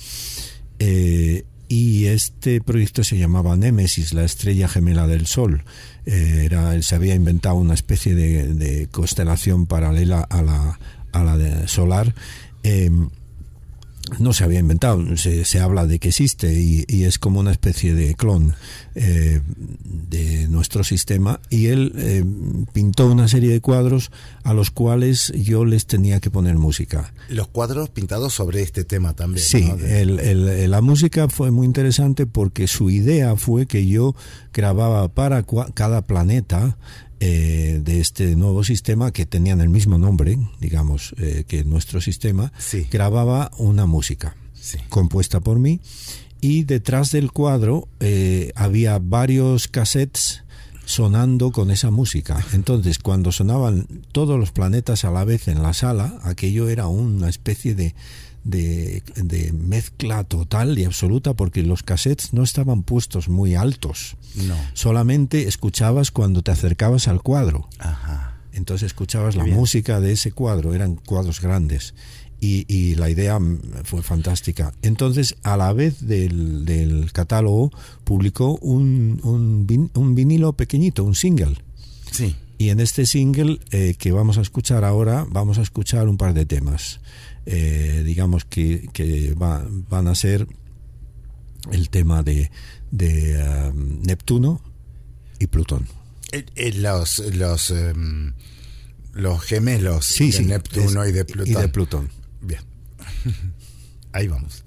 Eh, y este proyecto se llamaba Némesis, la estrella gemela del Sol. Eh, era, se había inventado una especie de, de constelación paralela a la, a la de solar. Eh, no se había inventado, se, se habla de que existe y, y es como una especie de clon eh, de nuestro sistema y él eh, pintó una serie de cuadros a los cuales yo les tenía que poner música. Los cuadros pintados sobre este tema también. Sí, ¿no? De- el- el- la música fue muy interesante porque su idea fue que yo grababa para cua- cada planeta eh, de este nuevo sistema que tenían el mismo nombre, digamos, eh, que nuestro sistema, grababa una música. compuesta por mí, y detrás del cuadro eh, había varios cassettes sonando con esa música. Entonces, cuando sonaban todos los planetas a la vez en la sala, aquello era una especie de, de, de mezcla total y absoluta porque los cassettes no estaban puestos muy altos. No. Solamente escuchabas cuando te acercabas al cuadro. Ajá. Entonces escuchabas la bien. música de ese cuadro, eran cuadros grandes. Y, y la idea mm, fue fantástica. Entonces, a la vez del, del catálogo, publicó un, un, vin- un vinilo pequeñito, un single. Sí. Y en este single eh, que vamos a escuchar ahora, vamos a escuchar un par de temas. Eh, digamos que, que va- van a ser el tema de, de ah, Neptuno y Plutón. Eh, eh, los los em, los gemelos Sí, de sí, Neptuno es- y de y Plutón. de Plutón. Bien. <laughs> Ahí vamos.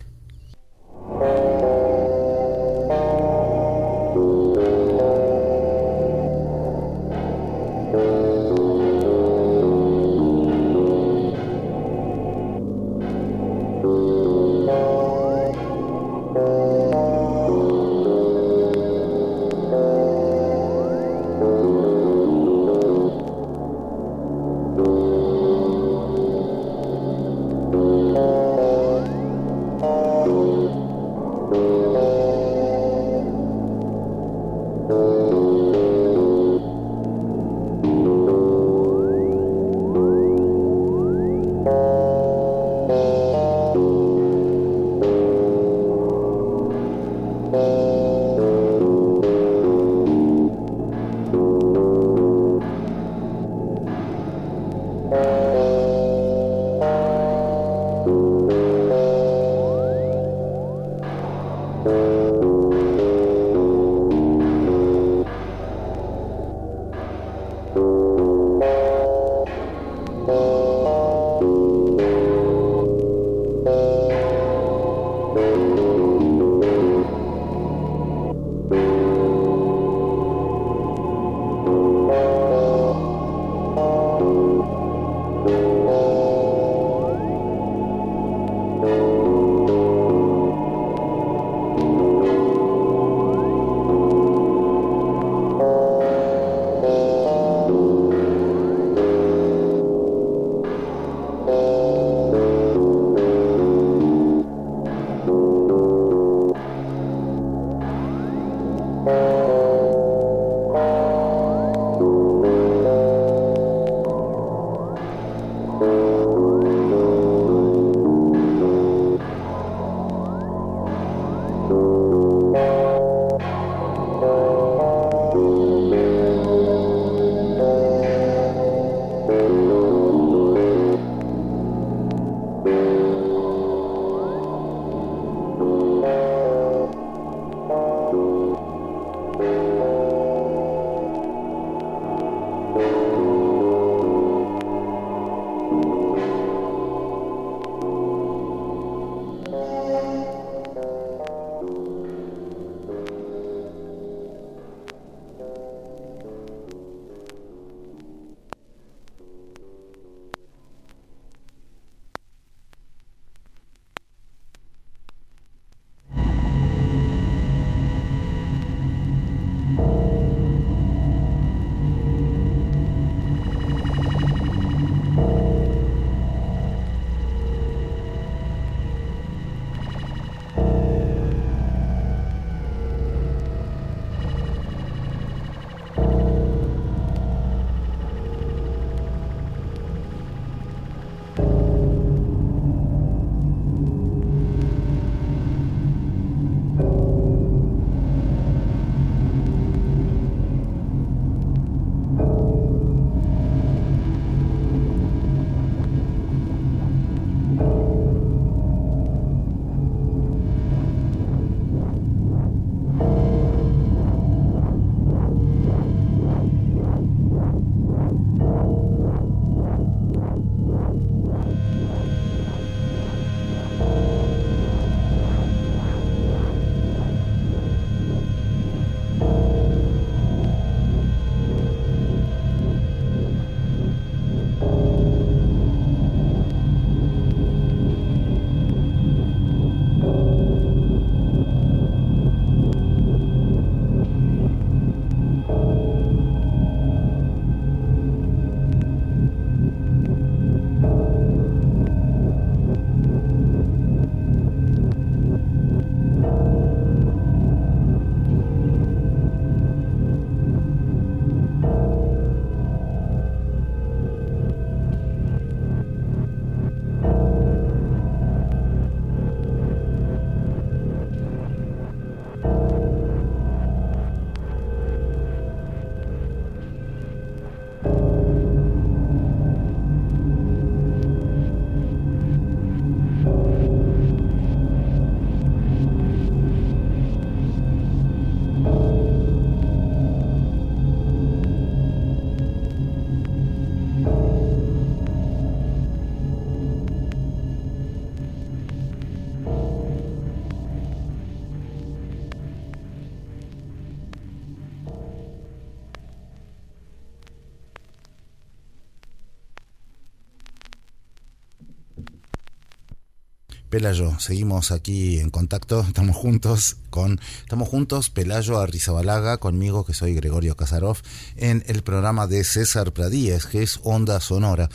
Pelayo, seguimos aquí en contacto, estamos juntos con, estamos juntos, Pelayo Arrizabalaga, conmigo, que soy Gregorio Casarov, en el programa de César Pradíez, que es Onda Sonora.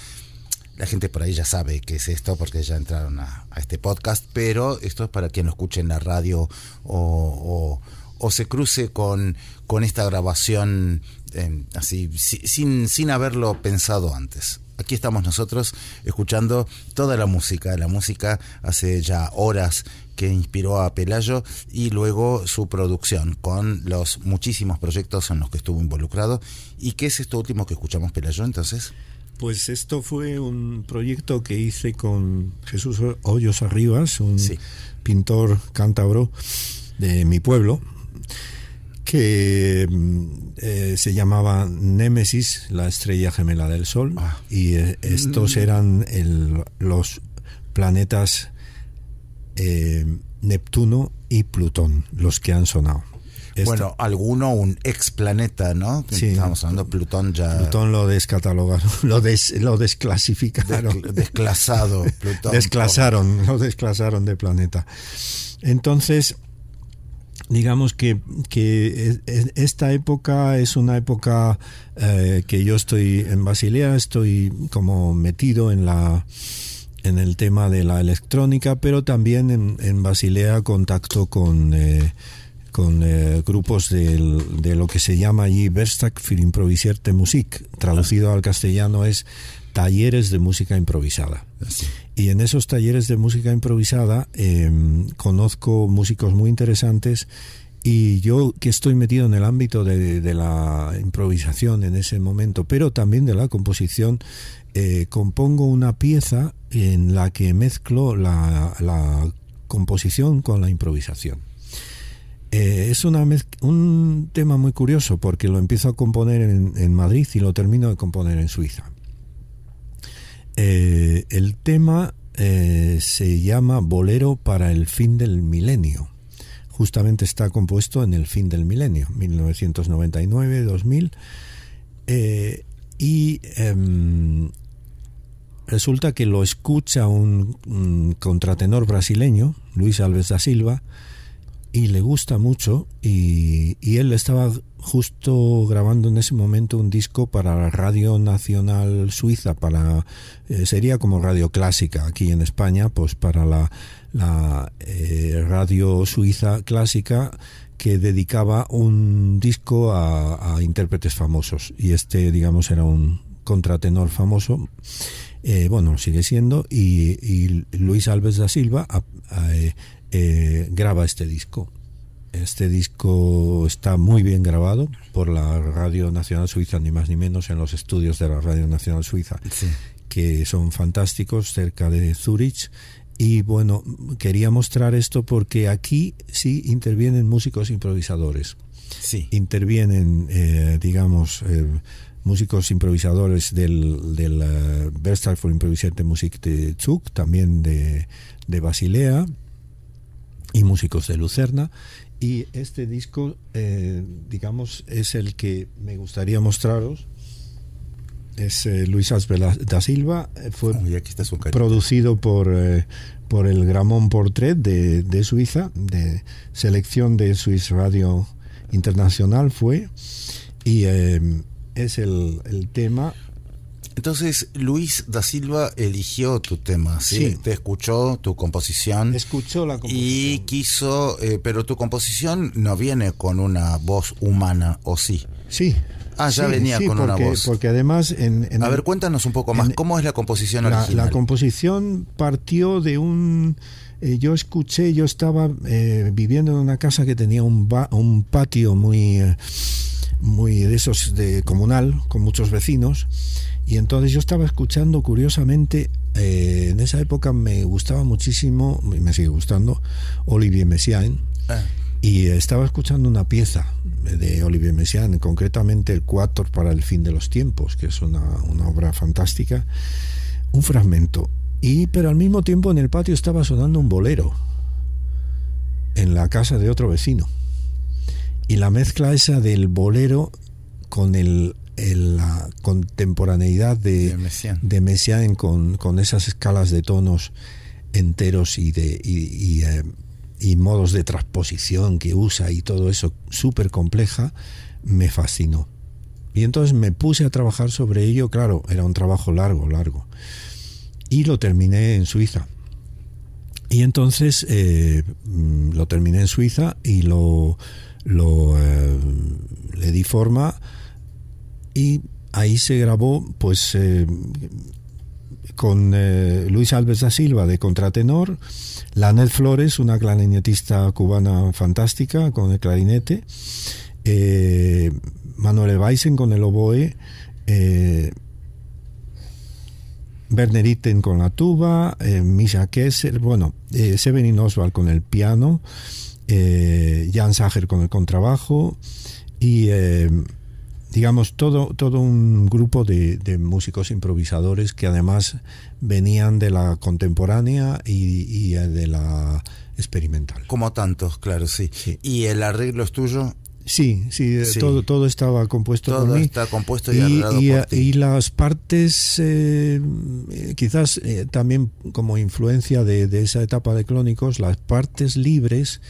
La gente por ahí ya sabe qué es esto porque ya entraron a, este podcast, pero esto es para quien lo escuche en la radio o, se cruce con, esta grabación eh, así, si- sin, sin haberlo pensado antes. Aquí estamos nosotros escuchando toda la música, la música hace ya horas que inspiró a Pelayo y luego su producción con los muchísimos proyectos en los que estuvo involucrado. ¿Y qué es esto último que escuchamos Pelayo entonces? Pues esto fue un proyecto que hice con Jesús Hoyos Arribas, un pintor cántabro de mi pueblo, que mm, eh, se llamaba Némesis, la estrella gemela del Sol, y eh, estos Mm. eran el- los planetas eh, Neptuno y Plutón, los que han sonado. Esta- Bueno, alguno, un explaneta, ¿no? Sí. Estamos hablando de Plutón ya. Plutón lo descatalogaron, <laughs> lo, des- lo desclasificaron. Descl- desclasado, Plutón. <laughs> Desclasaron, lo desclasaron de planeta. Entonces, digamos que, que es- es- esta época es una época eh, que yo estoy en Basilea, estoy como metido en la en el tema de la electrónica, pero también en, en Basilea contacto con eh, con eh, grupos de lo que se llama allí Verstag für Improvisierte Musik, traducido al castellano es talleres de música improvisada. Y en esos talleres de música improvisada eh, conozco músicos muy interesantes y yo que estoy metido en el ámbito de, de la improvisación en ese momento, pero también de la composición, eh, compongo una pieza en la que mezclo la, la composición con la improvisación. Eh, es una un tema muy curioso porque lo empiezo a componer en, en Madrid y lo termino de componer en Suiza. Eh, el tema eh, se llama Bolero para el fin del milenio. Justamente está compuesto en el fin del milenio, 1999-2000. eh, y em, resulta que lo escucha un, un contratenor brasileño, Luis Alves da Silva, y le gusta mucho y, y él estaba justo grabando en ese momento un disco para la Radio Nacional Suiza, para eh, sería como radio clásica aquí en España, pues para la, la eh, radio suiza clásica que dedicaba un disco a, intérpretes famosos. Y este digamos era un contratenor famoso. Eh, bueno, sigue siendo, y, y Luis Alves da Silva eh, graba este disco. Este disco está muy bien grabado por la Radio Nacional Suiza, ni más ni menos, en los estudios de la Radio Nacional Suiza, que son fantásticos, cerca de Zurich. Y bueno, quería mostrar esto porque aquí sí intervienen músicos improvisadores. Sí. Intervienen, eh, digamos, eh, músicos improvisadores del, del eh, Verstag for Musik de Zug, también de, de Basilea, y músicos de Lucerna. Y este disco, eh, digamos, es el que me gustaría mostraros. Es eh, Luis Asbel da Silva. eh, Fue producido por, eh, por el Gramón Portrait de, de Suiza, de selección de Swiss Radio Internacional fue. Y es el, el tema Entonces, Luis da Silva eligió tu tema, ¿sí? Sí. Te escuchó tu composición. Escuchó la Y quiso, eh, pero tu composición no viene con una voz humana, ¿o sí? Sí. Ah, ya Sí, venía sí, con una porque- voz. Porque además en, en A ver, cuéntanos un poco más. ¿Cómo es la composición la, original? la composición partió de un eh, yo escuché yo estaba eh, viviendo en una casa que tenía un, ba- un patio muy eh, muy de esos de comunal con muchos vecinos y entonces yo estaba escuchando curiosamente eh, en esa época me gustaba muchísimo y me sigue gustando Olivier Messiaen Ah. y estaba escuchando una pieza de Olivier Messiaen, concretamente el Cuatro para el fin de los tiempos, que es una, una obra fantástica, un fragmento. Y pero al mismo tiempo en el patio estaba sonando un bolero en la casa de otro vecino. Y la mezcla esa del bolero con el, el- la contemporaneidad de, De Messiaen. de Messiaen con, con esas escalas de tonos enteros y de y, y, eh, y modos de transposición que usa y todo eso súper compleja, me fascinó. Y entonces me puse a trabajar sobre ello, claro, era un trabajo largo, largo. Y lo terminé en Suiza. Y entonces eh, mm, lo terminé en Suiza y lo, lo eh, le di forma y ahí se grabó pues eh, con eh, Luis Alves da Silva de contratenor, Lanet Flores, una clarinetista cubana fantástica con el clarinete, eh, Manuel Weisen con el oboe, Werner Itten con la tuba, Misha Kessel, bueno, Severin Oswald con el piano, Jan Sager con el contrabajo y digamos todo, todo un grupo de, de músicos improvisadores que además venían de la contemporánea y, y, eh, de la experimental. Como tantos, claro, sí. ¿Y el arreglo es tuyo? Sí, sí, eh, Sí. Todo, todo estaba compuesto Todo por mí. está compuesto y y, por ti. y las partes, eh, eh, quizás eh, también como influencia de, de esa etapa de Clónicos, las partes libres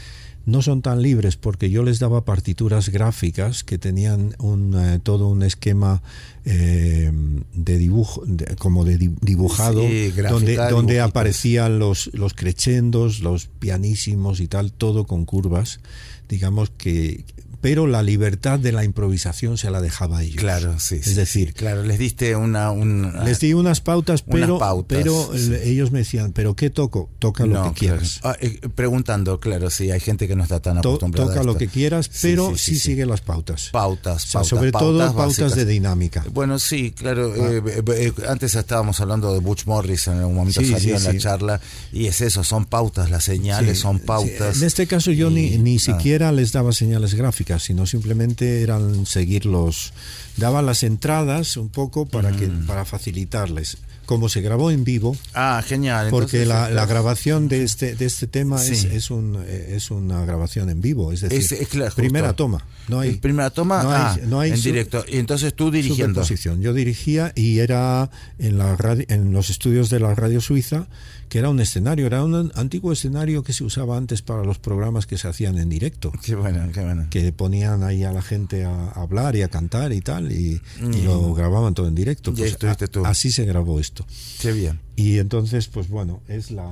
no son tan libres porque yo les daba partituras gráficas que tenían un, eh, todo un esquema eh, de dibujo, de- como de di- dibujado, Sí, gráfica, donde, donde dibujitos. aparecían los, los crescendos, los pianísimos y tal, todo con curvas, digamos que... Pero la libertad de la improvisación se la dejaba a ellos. Claro, sí. Es sí, decir, claro, les diste una. un- les di unas pautas, Unas pero, pautas, pero sí. eh, ellos me decían, ¿pero qué toco? Toca lo que quieras. claro. Ah, eh, preguntando, claro, sí, hay gente que no está tan acostumbrada. toca a lo que quieras, pero sí, sigue las pautas. Pautas, O sea, pautas, sobre todo pautas básicas. de dinámica. Bueno, sí, claro. Ah. eh, antes estábamos hablando de Butch Morris, en algún momento salió en la charla, y es eso, son pautas, las señales son pautas. En este caso yo ni, ni ah. siquiera les daba señales gráficas, sino simplemente eran seguirlos. Daba las entradas un poco para que Mm. para facilitarles. Como se grabó en vivo, Ah, genial. porque entonces, la, grabación de este de este tema es, Sí. es un es una grabación en vivo, es decir, Es- es claro, primera toma. No hay primera toma, no hay- ah, no hay en su- directo. Y entonces tú dirigiendo. Yo dirigía y era en, la radio- en los estudios de la radio suiza, que era un escenario, era un antiguo escenario que se usaba antes para los programas que se hacían en directo. Qué bueno, qué bueno. Que ponían ahí a la gente a hablar y a cantar y tal, y, y Mm. lo grababan todo en directo. Pues, a- tú. así se grabó esto. Qué bien. Y entonces, pues bueno, es la,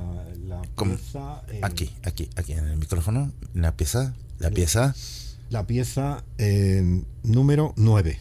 pieza. eh, Aquí, aquí, aquí en el micrófono, la pieza, la pieza. La pieza eh, número 9.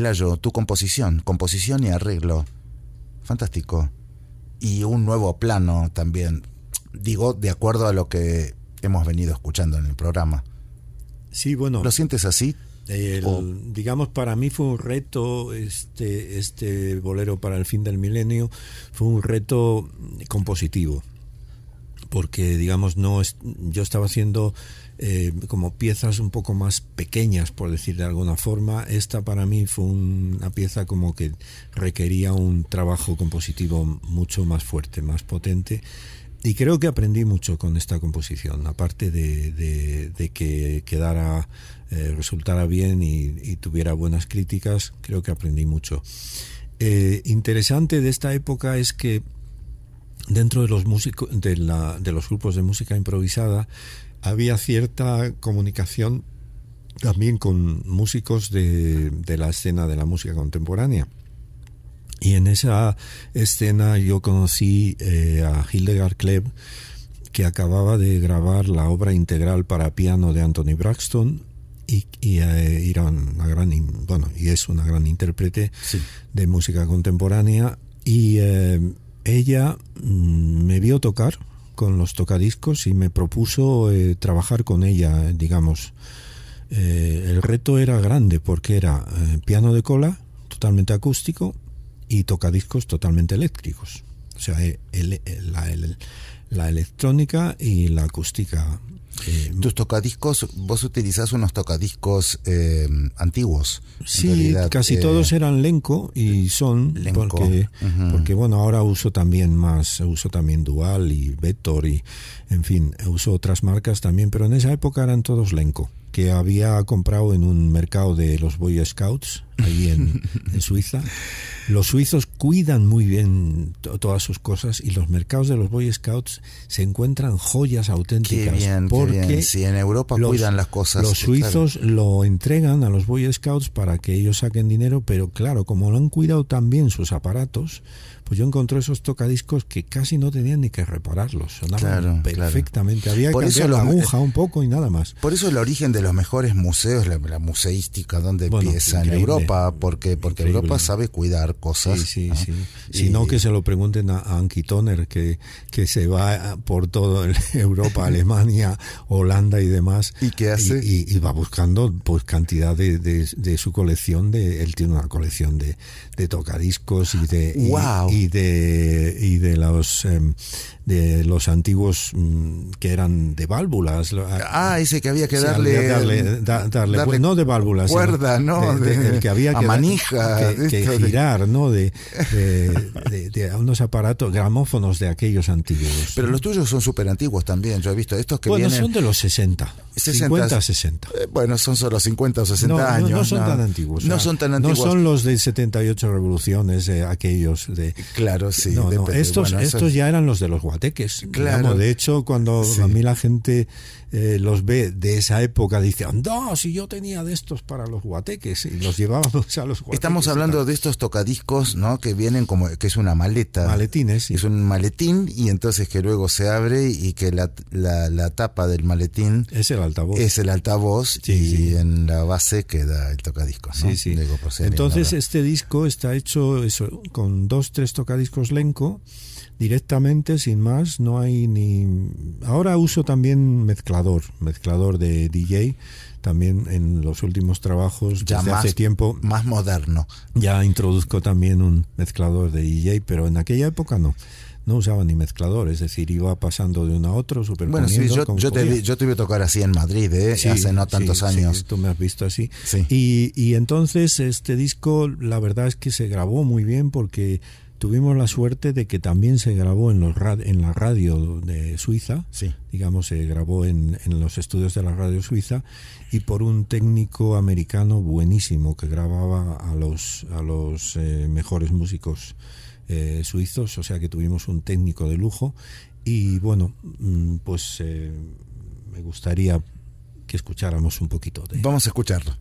Pelayo, tu composición, composición y arreglo. Fantástico. Y un nuevo plano también. Digo, de acuerdo a lo que hemos venido escuchando en el programa. Sí, bueno. ¿Lo sientes así? El- O- digamos, para mí fue un reto este, este bolero para el fin del milenio, fue un reto compositivo, porque digamos, no es, yo estaba haciendo eh, como piezas un poco más pequeñas, por decir de alguna forma. Esta para mí fue una pieza como que requería un trabajo compositivo mucho más fuerte, más potente. Y creo que aprendí mucho con esta composición, aparte de, que quedara, eh, resultara bien y, y tuviera buenas críticas, creo que aprendí mucho. Eh, interesante de esta época es que dentro de los músicos, de, la- de los grupos de música improvisada, había cierta comunicación también con músicos de, de la escena de la música contemporánea. Y en esa escena yo conocí eh, a Hildegard Kleb, que acababa de grabar la obra integral para piano de Anthony Braxton y, y, eh, era una gran, bueno, y es una gran intérprete de música contemporánea y eh, ella mm, me vio tocar con los tocadiscos y me propuso eh, trabajar con ella, digamos. Eh, el reto era grande porque era eh, piano de cola, totalmente acústico, y tocadiscos totalmente eléctricos. O sea, eh, la, la electrónica y la acústica. Eh, Tus tocadiscos, vos utilizás unos tocadiscos eh, antiguos. Sí, realidad, casi eh, todos eran Lenco y son Lenco, porque porque bueno, ahora uso también más, uso también Dual y Vector y en fin, uso otras marcas también, pero en esa época eran todos Lenco, que había comprado en un mercado de los Boy Scouts ahí en, <laughs> en Suiza. Los suizos cuidan muy bien to- todas sus cosas y los mercados de los Boy Scouts se encuentran joyas auténticas Qué bien, qué porque bien. Sí, en Europa los- cuidan las cosas. Los claro. suizos lo entregan a los Boy Scouts para que ellos saquen dinero, pero claro, como lo han cuidado tan bien sus aparatos, pues yo encontré esos tocadiscos que casi no tenían ni que repararlos, sonaban Claro, claro. perfectamente. Había Por que eso la aguja un poco y nada más. Por eso el origen de los mejores museos, la, la museística, donde Bueno, empieza en. Europa, porque porque Increíble. Europa sabe cuidar cosas. Sí, sí, ¿no? sí. Y- Si no, que se lo pregunten a, a Anki Toner, que, que se va por toda <laughs> Europa, <laughs> Alemania, Holanda y demás. ¿Y qué hace? Y, y- y va buscando pues cantidad de, de- de su colección. de Él tiene una colección de, de tocadiscos y de, y, ¡Guau! y de, y de los... em, de los antiguos mm, que eran de válvulas. Ah, ese que había que darle, había darle, da- darle- darle no de válvulas, cuerda, ¿no? de- de- el que había a que, manija, que, que girar, ¿no? De, de, <laughs> unos aparatos, gramófonos de aquellos antiguos. Pero los tuyos son súper antiguos también. Yo he visto estos que bueno, vienen. son de los 60, 60, 50, 60. Eh, bueno, son solo 50 o 60 No, no, años. no son tan antiguos. o No sea, son tan antiguos. No son los de 78 revoluciones, eh, aquellos de... Claro, sí. No, no, depende. estos, Bueno, estos es- ya eran los de los guateques. Claro. digamos. De hecho, cuando Sí. a mí la gente eh, los ve de esa época, dice, no, si yo tenía de estos para los guateques, y los llevábamos a los guateques. Estamos hablando de estos tocadiscos, ¿no? Que vienen como que es una maleta. Maletines, sí. Es un maletín y entonces que luego se abre y que la, la, la tapa del maletín Es el altavoz. es el altavoz Sí, y sí. en la base queda el tocadiscos, ¿no? Sí, sí. Digo, Entonces este disco está hecho eso, con dos, tres tocadiscos Lenco directamente, sin más. No hay ni. Ahora uso también mezclador, mezclador de DJ. También en los últimos trabajos, ya desde más, hace tiempo, más moderno. ya introduzco también un mezclador de DJ, pero en aquella época no. No usaba ni mezclador, es decir, iba pasando de uno a otro, Bueno, sí, yo, yo, te vi, yo te vi tocar así en Madrid, ¿eh? Sí, hace no tantos sí, años. sí, tú me has visto así. Sí. Y, y entonces este disco, la verdad es que se grabó muy bien porque tuvimos la suerte de que también se grabó en, los en la radio de Suiza. Sí. Digamos, se grabó en, en los estudios de la radio suiza y por un técnico americano buenísimo que grababa a los, a los eh, mejores músicos eh, suizos, o sea que tuvimos un técnico de lujo y bueno, mm, pues eh, me gustaría que escucháramos un poquito de... Vamos a escucharlo.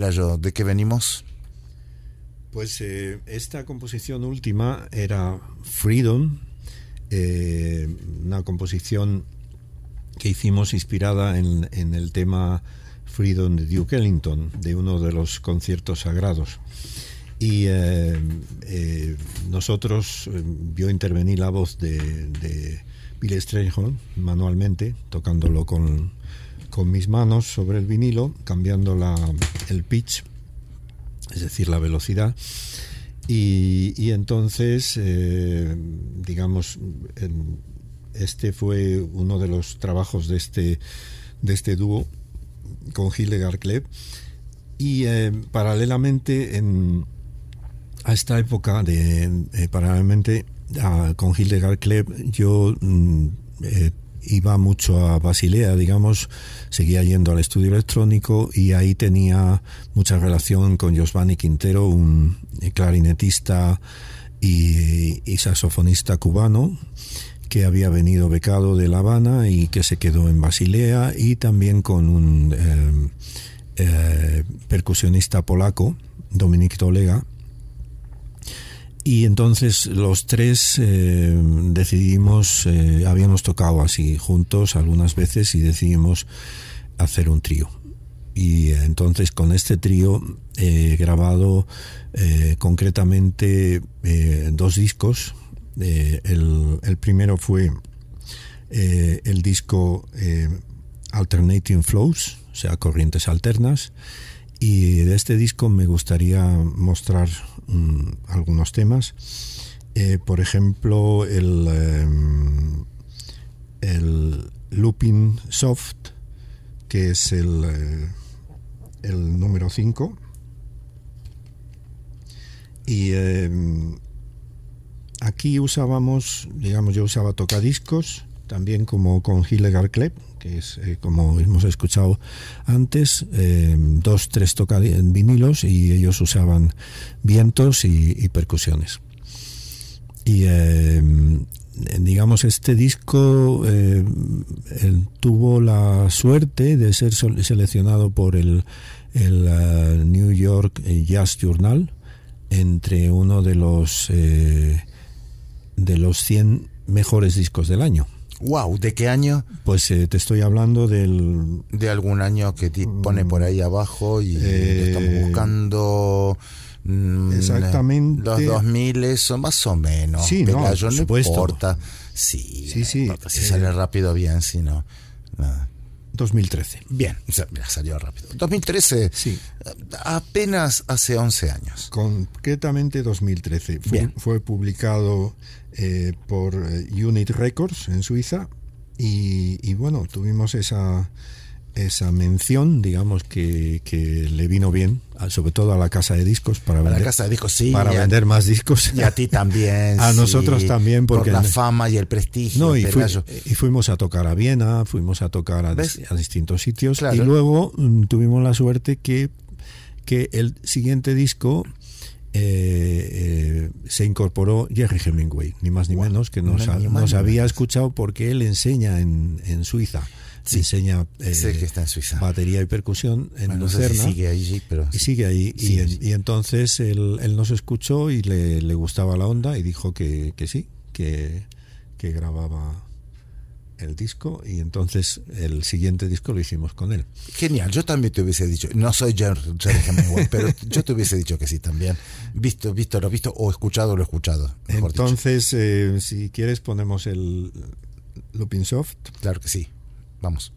¿De qué venimos? Pues eh, esta composición última era Freedom, eh, una composición que hicimos inspirada en, en el tema Freedom de Duke Ellington, de uno de los conciertos sagrados. Y eh, nosotros, yo intervení la voz de, de Bill Strayhorn manualmente, tocándolo con, con mis manos sobre el vinilo, cambiando la, el pitch, es decir, la velocidad. Y, entonces, eh, digamos, este fue uno de los trabajos de este, de este dúo con Hildegard Kleb. Y eh, paralelamente, en, a esta época, de, eh, paralelamente con Hildegard Kleb, yo mm, iba mucho a Basilea, digamos, seguía yendo al estudio electrónico y ahí tenía mucha relación con Giovanni Quintero, un eh, clarinetista y, saxofonista cubano que había venido becado de La Habana y que se quedó en Basilea y también con un eh, eh, percusionista polaco, Dominik Tolega, y entonces los tres eh, decidimos, eh, habíamos tocado así juntos algunas veces y decidimos hacer un trío. Y entonces con este trío he grabado eh, concretamente eh, dos discos. El, el primero fue el disco Alternating Flows, o sea, corrientes alternas. Y de este disco me gustaría mostrar mm, algunos temas. Eh, por ejemplo, el, em, el Looping Soft, que es el, eh, el número 5. Y aquí usábamos, digamos, yo usaba tocadiscos, también como con Hildegard Kleb, que es eh, como hemos escuchado antes, eh, dos, tres toca vinilos y ellos usaban vientos y, percusiones. Y eh, digamos, este disco eh, tuvo la suerte de ser seleccionado por el, el eh, New York Jazz Journal entre uno de los eh, de los 100 mejores discos del año. Wow, ¿de qué año? Pues eh, te estoy hablando del De algún año que ti- pone por ahí abajo y Eh, estamos buscando. mm, Exactamente. Los 2000, eso más o menos. Sí, no, por no supuesto. importa. Sí, Sí, sí, importa Si eh, sale rápido, bien, si no. nada. 2013. Bien, o sea, mira, salió rápido. 2013, Sí. apenas hace 11 años. Concretamente 2013. Fue, Bien. fue publicado eh, por eh, Unit Records en Suiza y, y bueno, tuvimos esa, esa mención, digamos, que, que le vino bien, sobre todo a la casa de discos para A la vender, casa de discos, sí. para a- vender más discos. Y a ti también. <laughs> A sí, nosotros también, porque Por la fama y el prestigio. No, y, fui- y fuimos a tocar a Viena, fuimos a tocar a, a distintos sitios Claro. y luego mm, tuvimos la suerte que, que el siguiente disco eh, eh, se incorporó Jerry Hemingway, ni más ni menos, que nos, ni nos ni había menos. escuchado porque él enseña en, en Suiza. Sí, enseña eh, que está en Suiza. batería y percusión en Bueno, no sé si Lucerna. sigue allí, pero Y sí. sigue ahí. y, Sigue, en- sí. y entonces él, él nos escuchó y le, le gustaba la onda y dijo que, que sí, que, que grababa el disco y entonces el siguiente disco lo hicimos con él. Genial, yo también te hubiese dicho, no soy Jerry, Hemingway, pero yo te hubiese dicho que sí también. Visto, visto lo visto, o escuchado lo escuchado. Entonces, eh, si quieres, ponemos el Looping Soft. Claro que sí. Vamos.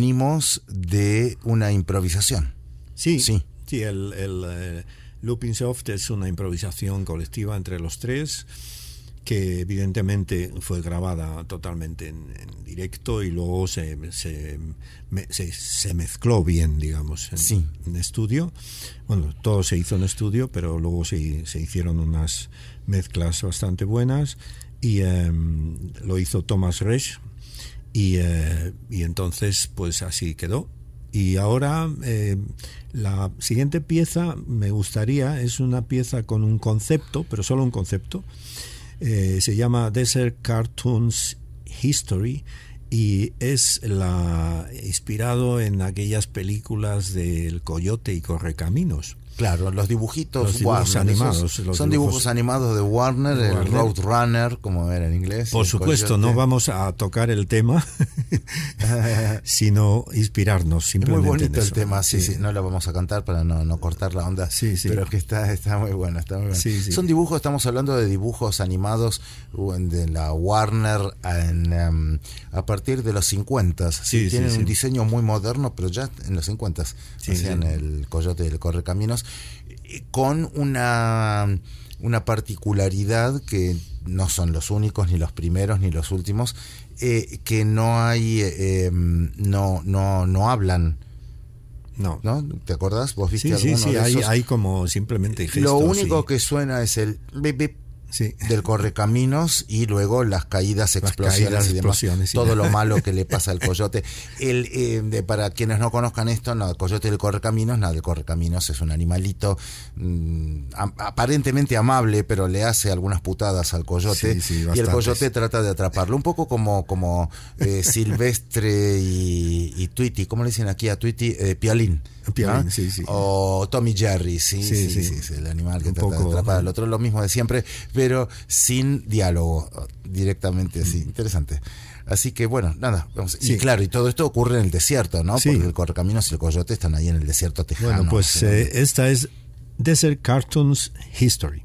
Venimos de una improvisación. Sí, Sí. sí, el, el, eh, Looping Soft es una improvisación colectiva entre los tres que evidentemente fue grabada totalmente en, en directo y luego se, se, me- se- se mezcló bien, digamos, en, Sí. en estudio. Bueno, todo se hizo en estudio, pero luego se, se hicieron unas mezclas bastante buenas y em, lo hizo Thomas Resch y, eh, y entonces pues así quedó. Y ahora eh, la siguiente pieza me gustaría, es una pieza con un concepto, pero solo un concepto. Eh, se llama Desert Cartoons History y es la inspirado en aquellas películas del Coyote y Correcaminos. Claro, los dibujitos Los dibujos Warner, animados, esos los son dibujos- dibujos animados de Warner, el Warner. Roadrunner, como era en inglés. Por el supuesto, Coyote. no vamos a tocar el tema, <laughs> sino inspirarnos Es muy en bonito el tema, sí, sí, no lo vamos a cantar para no, no cortar la onda, Sí, sí. pero es que está, está muy bueno, está muy bueno. Sí, sí. Son dibujos, estamos hablando de dibujos animados de la Warner en, em, a partir de los 50. Sí, sí, tienen un diseño muy moderno, pero ya en los 50 Sí, hacían el Coyote y el Correcaminos con una una particularidad que no son los únicos ni los primeros ni los últimos eh, que no hay eh, em, no no no hablan No. ¿Te acordás? ¿Vos viste Sí, sí, alguno sí, de hay, esos? hay como simplemente gestos. Lo único y- que suena es el bip, bip Sí. del correcaminos y luego las caídas, explosiones caídas, y demás. explosiones, sí. Todo lo malo que le <laughs> pasa al coyote. El, eh, de- para quienes no conozcan esto, no, el coyote del correcaminos, nada, el correcaminos es un animalito mm, aparentemente amable, pero le hace algunas putadas al coyote Sí, y el coyote trata de atraparlo. Un poco como, como eh, <laughs> Silvestre y, y Tweety, ¿cómo le dicen aquí a Tweety? Eh, Piolín. Piolín, ¿no? sí, sí. O Tommy Jerry, sí, sí, Sí, sí, el animal que trata de atrapar al otro, lo mismo de siempre, pero sin diálogo, directamente así, interesante. Así que bueno, nada, vamos- y Sí. claro, y todo esto ocurre en el desierto, ¿no? Sí. Porque el correcaminos y el coyote están ahí en el desierto tejano. Bueno, pues eh, esta es Desert Cartoons History.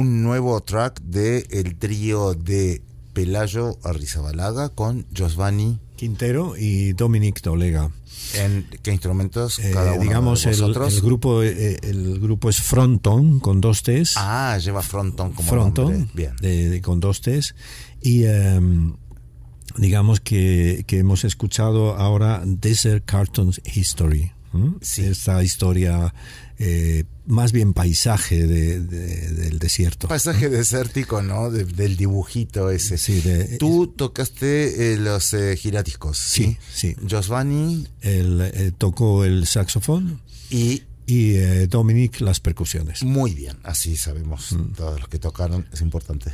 Un nuevo track de el trío de Pelayo Arrizabalaga con Giovanni. Quintero y Dominic Dolega. ¿En qué instrumentos Eh, cada uno digamos, de el, el grupo eh, el grupo es Fronton con dos T's. Ah, lleva Fronton como Fronton, nombre. Bien. de- de- con dos T's. Y em, digamos que, que hemos escuchado ahora Desert Cartons History. ¿m? Esta historia, eh, más bien paisaje de- de- del desierto. Pasaje desértico, ¿no? De- del dibujito ese. Sí, Tú tocaste eh, los eh, giradiscos, ¿sí? Sí, Giovanni. Él eh, tocó el saxofón y, y eh, Dominic las percusiones. Muy bien, así sabemos Mm. todos los que tocaron, es importante.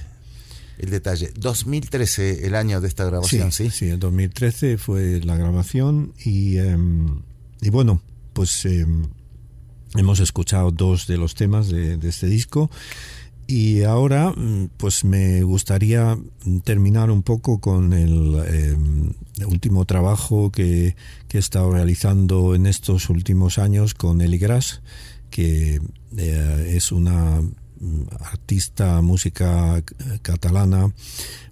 El detalle, 2013, el año de esta grabación, ¿sí? Sí, en 2013 fue la grabación y, em, y bueno, pues em, hemos escuchado dos de los temas de, de este disco y ahora mm, pues me gustaría terminar un poco con el, em, último trabajo que, que he estado realizando en estos últimos años con Eli Gras, que eh, es una artista música eh, catalana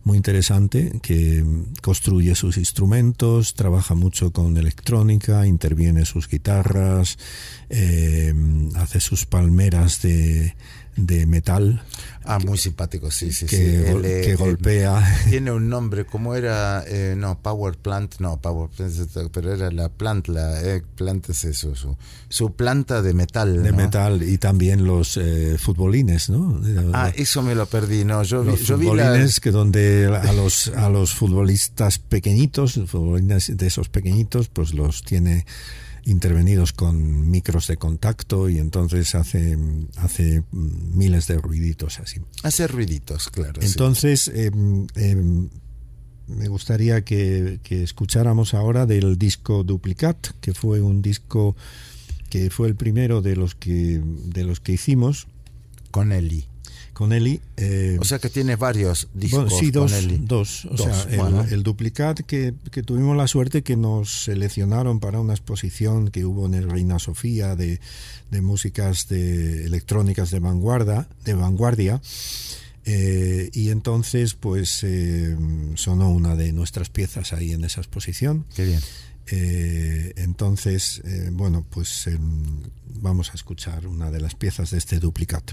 muy interesante que mm, construye sus instrumentos, trabaja mucho con electrónica, interviene sus guitarras, eh, hace sus palmeras de, de metal. Ah, muy simpático, sí, sí, que, sí. Él, que eh, golpea. Tiene <laughs> un nombre, ¿cómo era? Eh, no, Power Plant, no, Power Plant, pero era la plant, la eh, plant es eso, su, su planta de metal. de ¿no? metal y también los eh, futbolines, ¿no? Ah, eso me lo perdí, no, yo vi, los yo vi la... futbolines que donde a <laughs> los a los futbolistas pequeñitos, futbolines de esos pequeñitos, pues los tiene intervenidos con micros de contacto y entonces hace hace miles de ruiditos así. Hace ruiditos, claro. sí. Entonces, em, em, me gustaría que, que escucháramos ahora del disco Duplicat, que fue un disco que fue el primero de los que de los que hicimos con Eli. Con Eli. eh, O sea que tienes varios discos bueno, sí, dos, con Eli. dos. O Dos, sea, el, bueno. el Duplicat que, que tuvimos la suerte que nos seleccionaron para una exposición que hubo en el Reina Sofía de, de músicas de electrónicas de vanguardia, de vanguardia. Eh, y entonces, pues eh, sonó una de nuestras piezas ahí en esa exposición. Qué bien. Eh, entonces, bueno, pues em, vamos a escuchar una de las piezas de este Duplicat.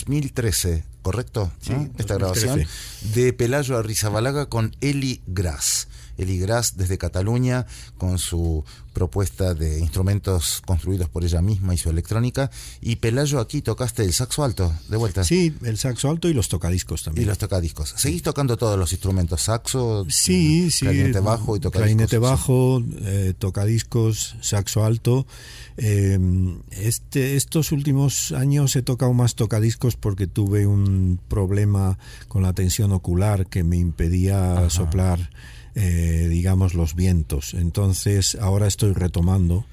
2013, ¿correcto? Sí, ¿No? Esta 2013. grabación de Pelayo Arrizabalaga con Eli Gras. Eli Gras desde Cataluña con su propuesta de instrumentos construidos por ella misma y su electrónica. Y Pelayo, aquí tocaste el saxo alto, de vuelta. Sí, el saxo alto y los tocadiscos Y también. los tocadiscos. ¿Seguís tocando todos los instrumentos? Saxo, Sí, sí. clarinete bajo y tocadiscos. Clarinete bajo, eh, tocadiscos, saxo alto. Eh, este, estos últimos años he tocado más tocadiscos porque tuve un problema con la tensión ocular que me impedía soplar, eh, digamos, los vientos. Entonces ahora estoy retomando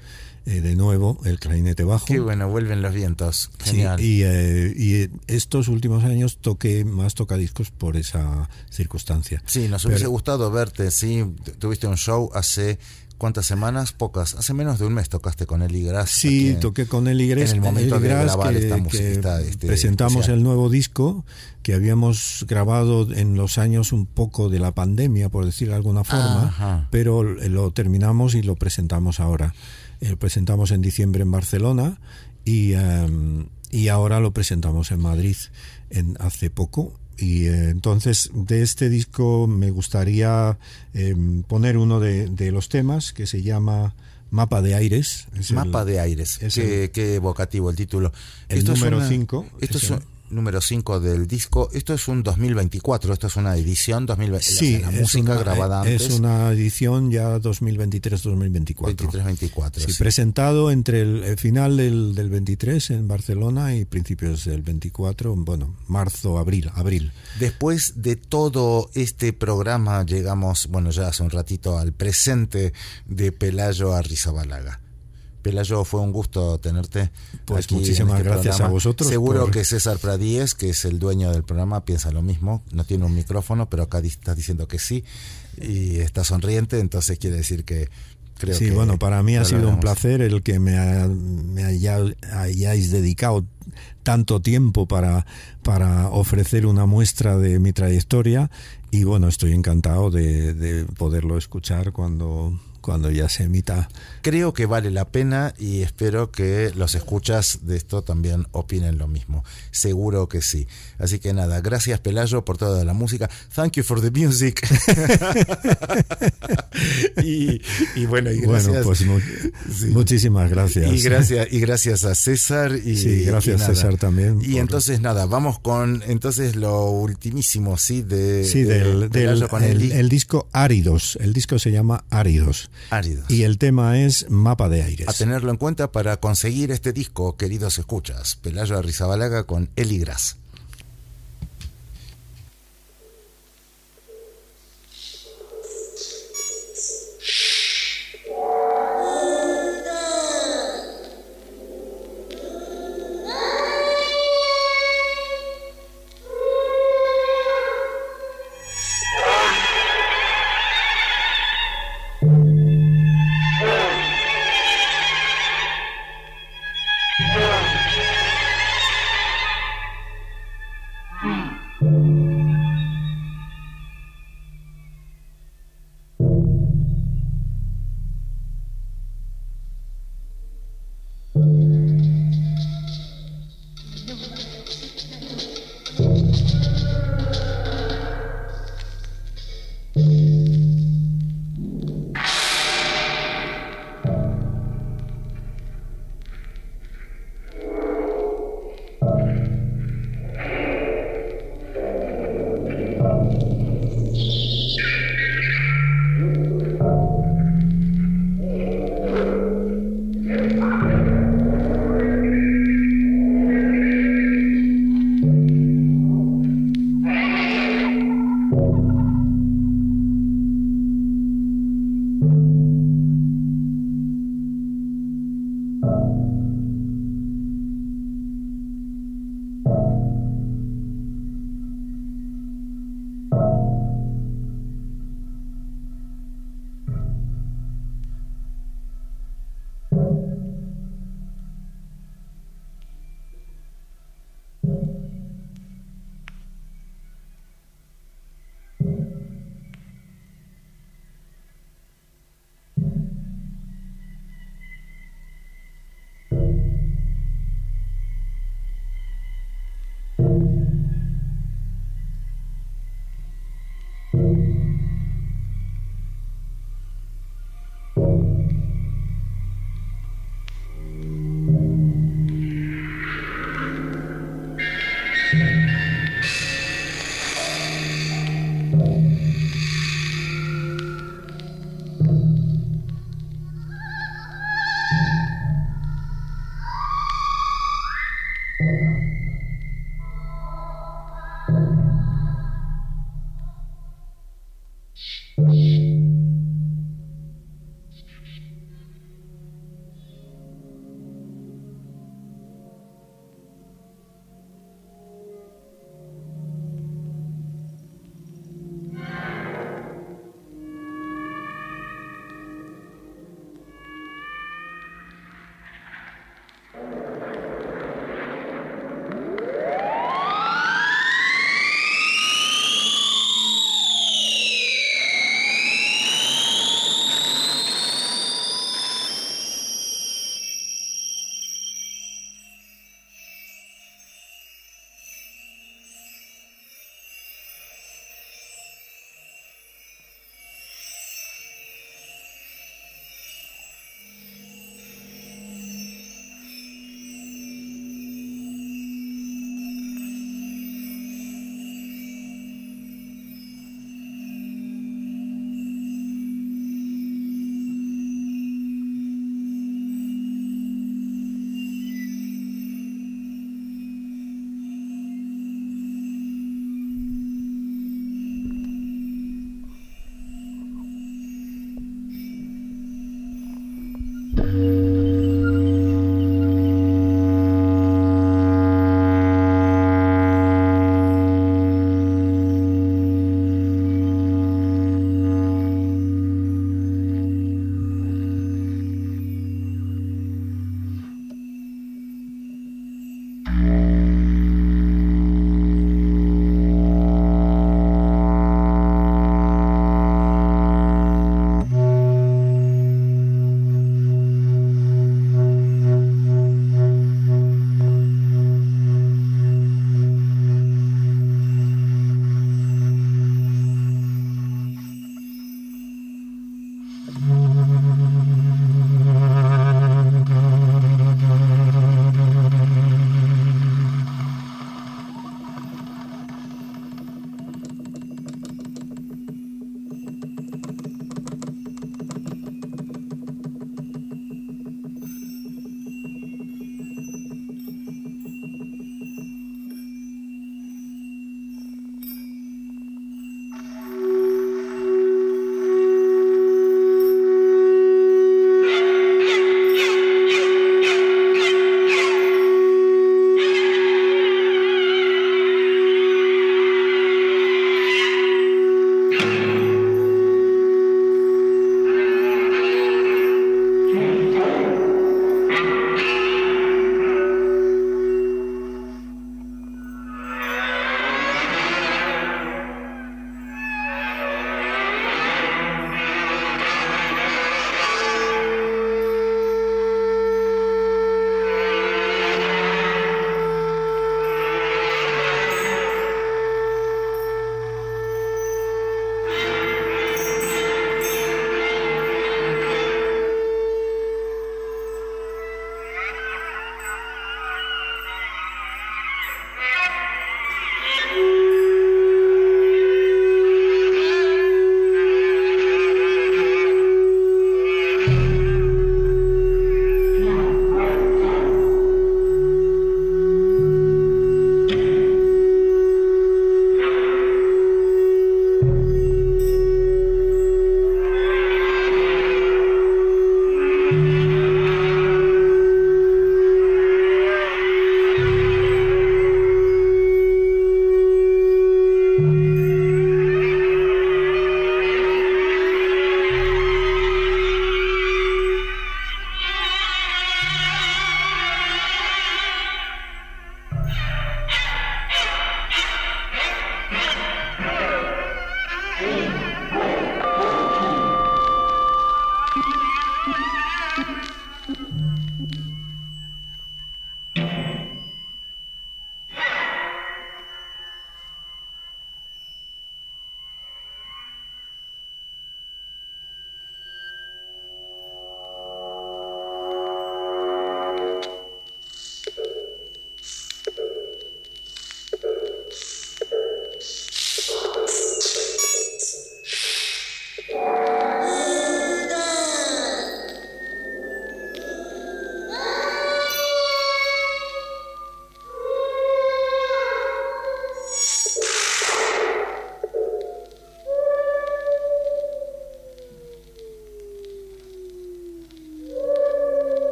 eh, de nuevo el clarinete bajo. Qué bueno, vuelven los vientos. Sí, Genial. y, eh, y estos últimos años toqué más tocadiscos por esa circunstancia. Sí, nos Pero- hubiese gustado verte, sí. Tu- Tuviste un show hace cuántas semanas, pocas. Hace menos de un mes tocaste con Eli Gras. Sí, en- toqué con Eli Gras, En el momento de grabar que- esta música. esta, este, presentamos especial. el nuevo disco que habíamos grabado en los años un poco de la pandemia, por decir de alguna forma, Ajá. pero lo terminamos y lo presentamos ahora. Eh, Lo presentamos en diciembre en Barcelona y, em, y ahora lo presentamos en Madrid en, hace poco. Y eh, entonces de este disco me gustaría em, poner uno de, de los temas que se llama Mapa de Aires. Es el- Mapa de Aires. es Qué, qué evocativo el título. el Esto número una- cinco, Esto es es el- un- número 5 del disco. Esto es un 2024, esto es una edición 2020. Sí, la es música una, grabada es antes. una edición ya 2023-2024. 23-24. Sí, sí. presentado entre el, el final del, del 23 en Barcelona y principios del 24, bueno, marzo, abril, abril. Después de todo este programa llegamos, bueno, ya hace un ratito al presente de Pelayo Arrizabalaga. Pelayo, fue un gusto tenerte. Pues aquí muchísimas este gracias a vosotros Seguro por- que César Pradíez, que es el dueño del programa, piensa lo mismo. No tiene un micrófono, pero acá estás diciendo que sí. Y está sonriente, entonces quiere decir que creo sí, que bueno, para mí ha sido un placer el que me, ha- me haya- hayáis dedicado tanto tiempo para, para ofrecer una muestra de mi trayectoria y bueno, estoy encantado de, de poderlo escuchar cuando, cuando ya se emita. Creo que vale la pena y espero que los escuchas de esto también opinen lo mismo. Seguro que sí. Así que nada, gracias Pelayo por toda la música. Thank you for the music. <laughs> y, y bueno, y gracias. Bueno, pues mu- Sí. muchísimas gracias. Y gracias, y gracias a César. Y, Sí, gracias, y. César, también Y por- entonces nada, vamos con entonces lo ultimísimo, sí, de, Sí, de del, del- Pelayo con el, Eli. el disco Áridos. El disco se llama Áridos. Áridos. Y el tema es Mapa de Aires. A tenerlo en cuenta para conseguir este disco, queridos escuchas. Pelayo Arrizabalaga con Eli Gras.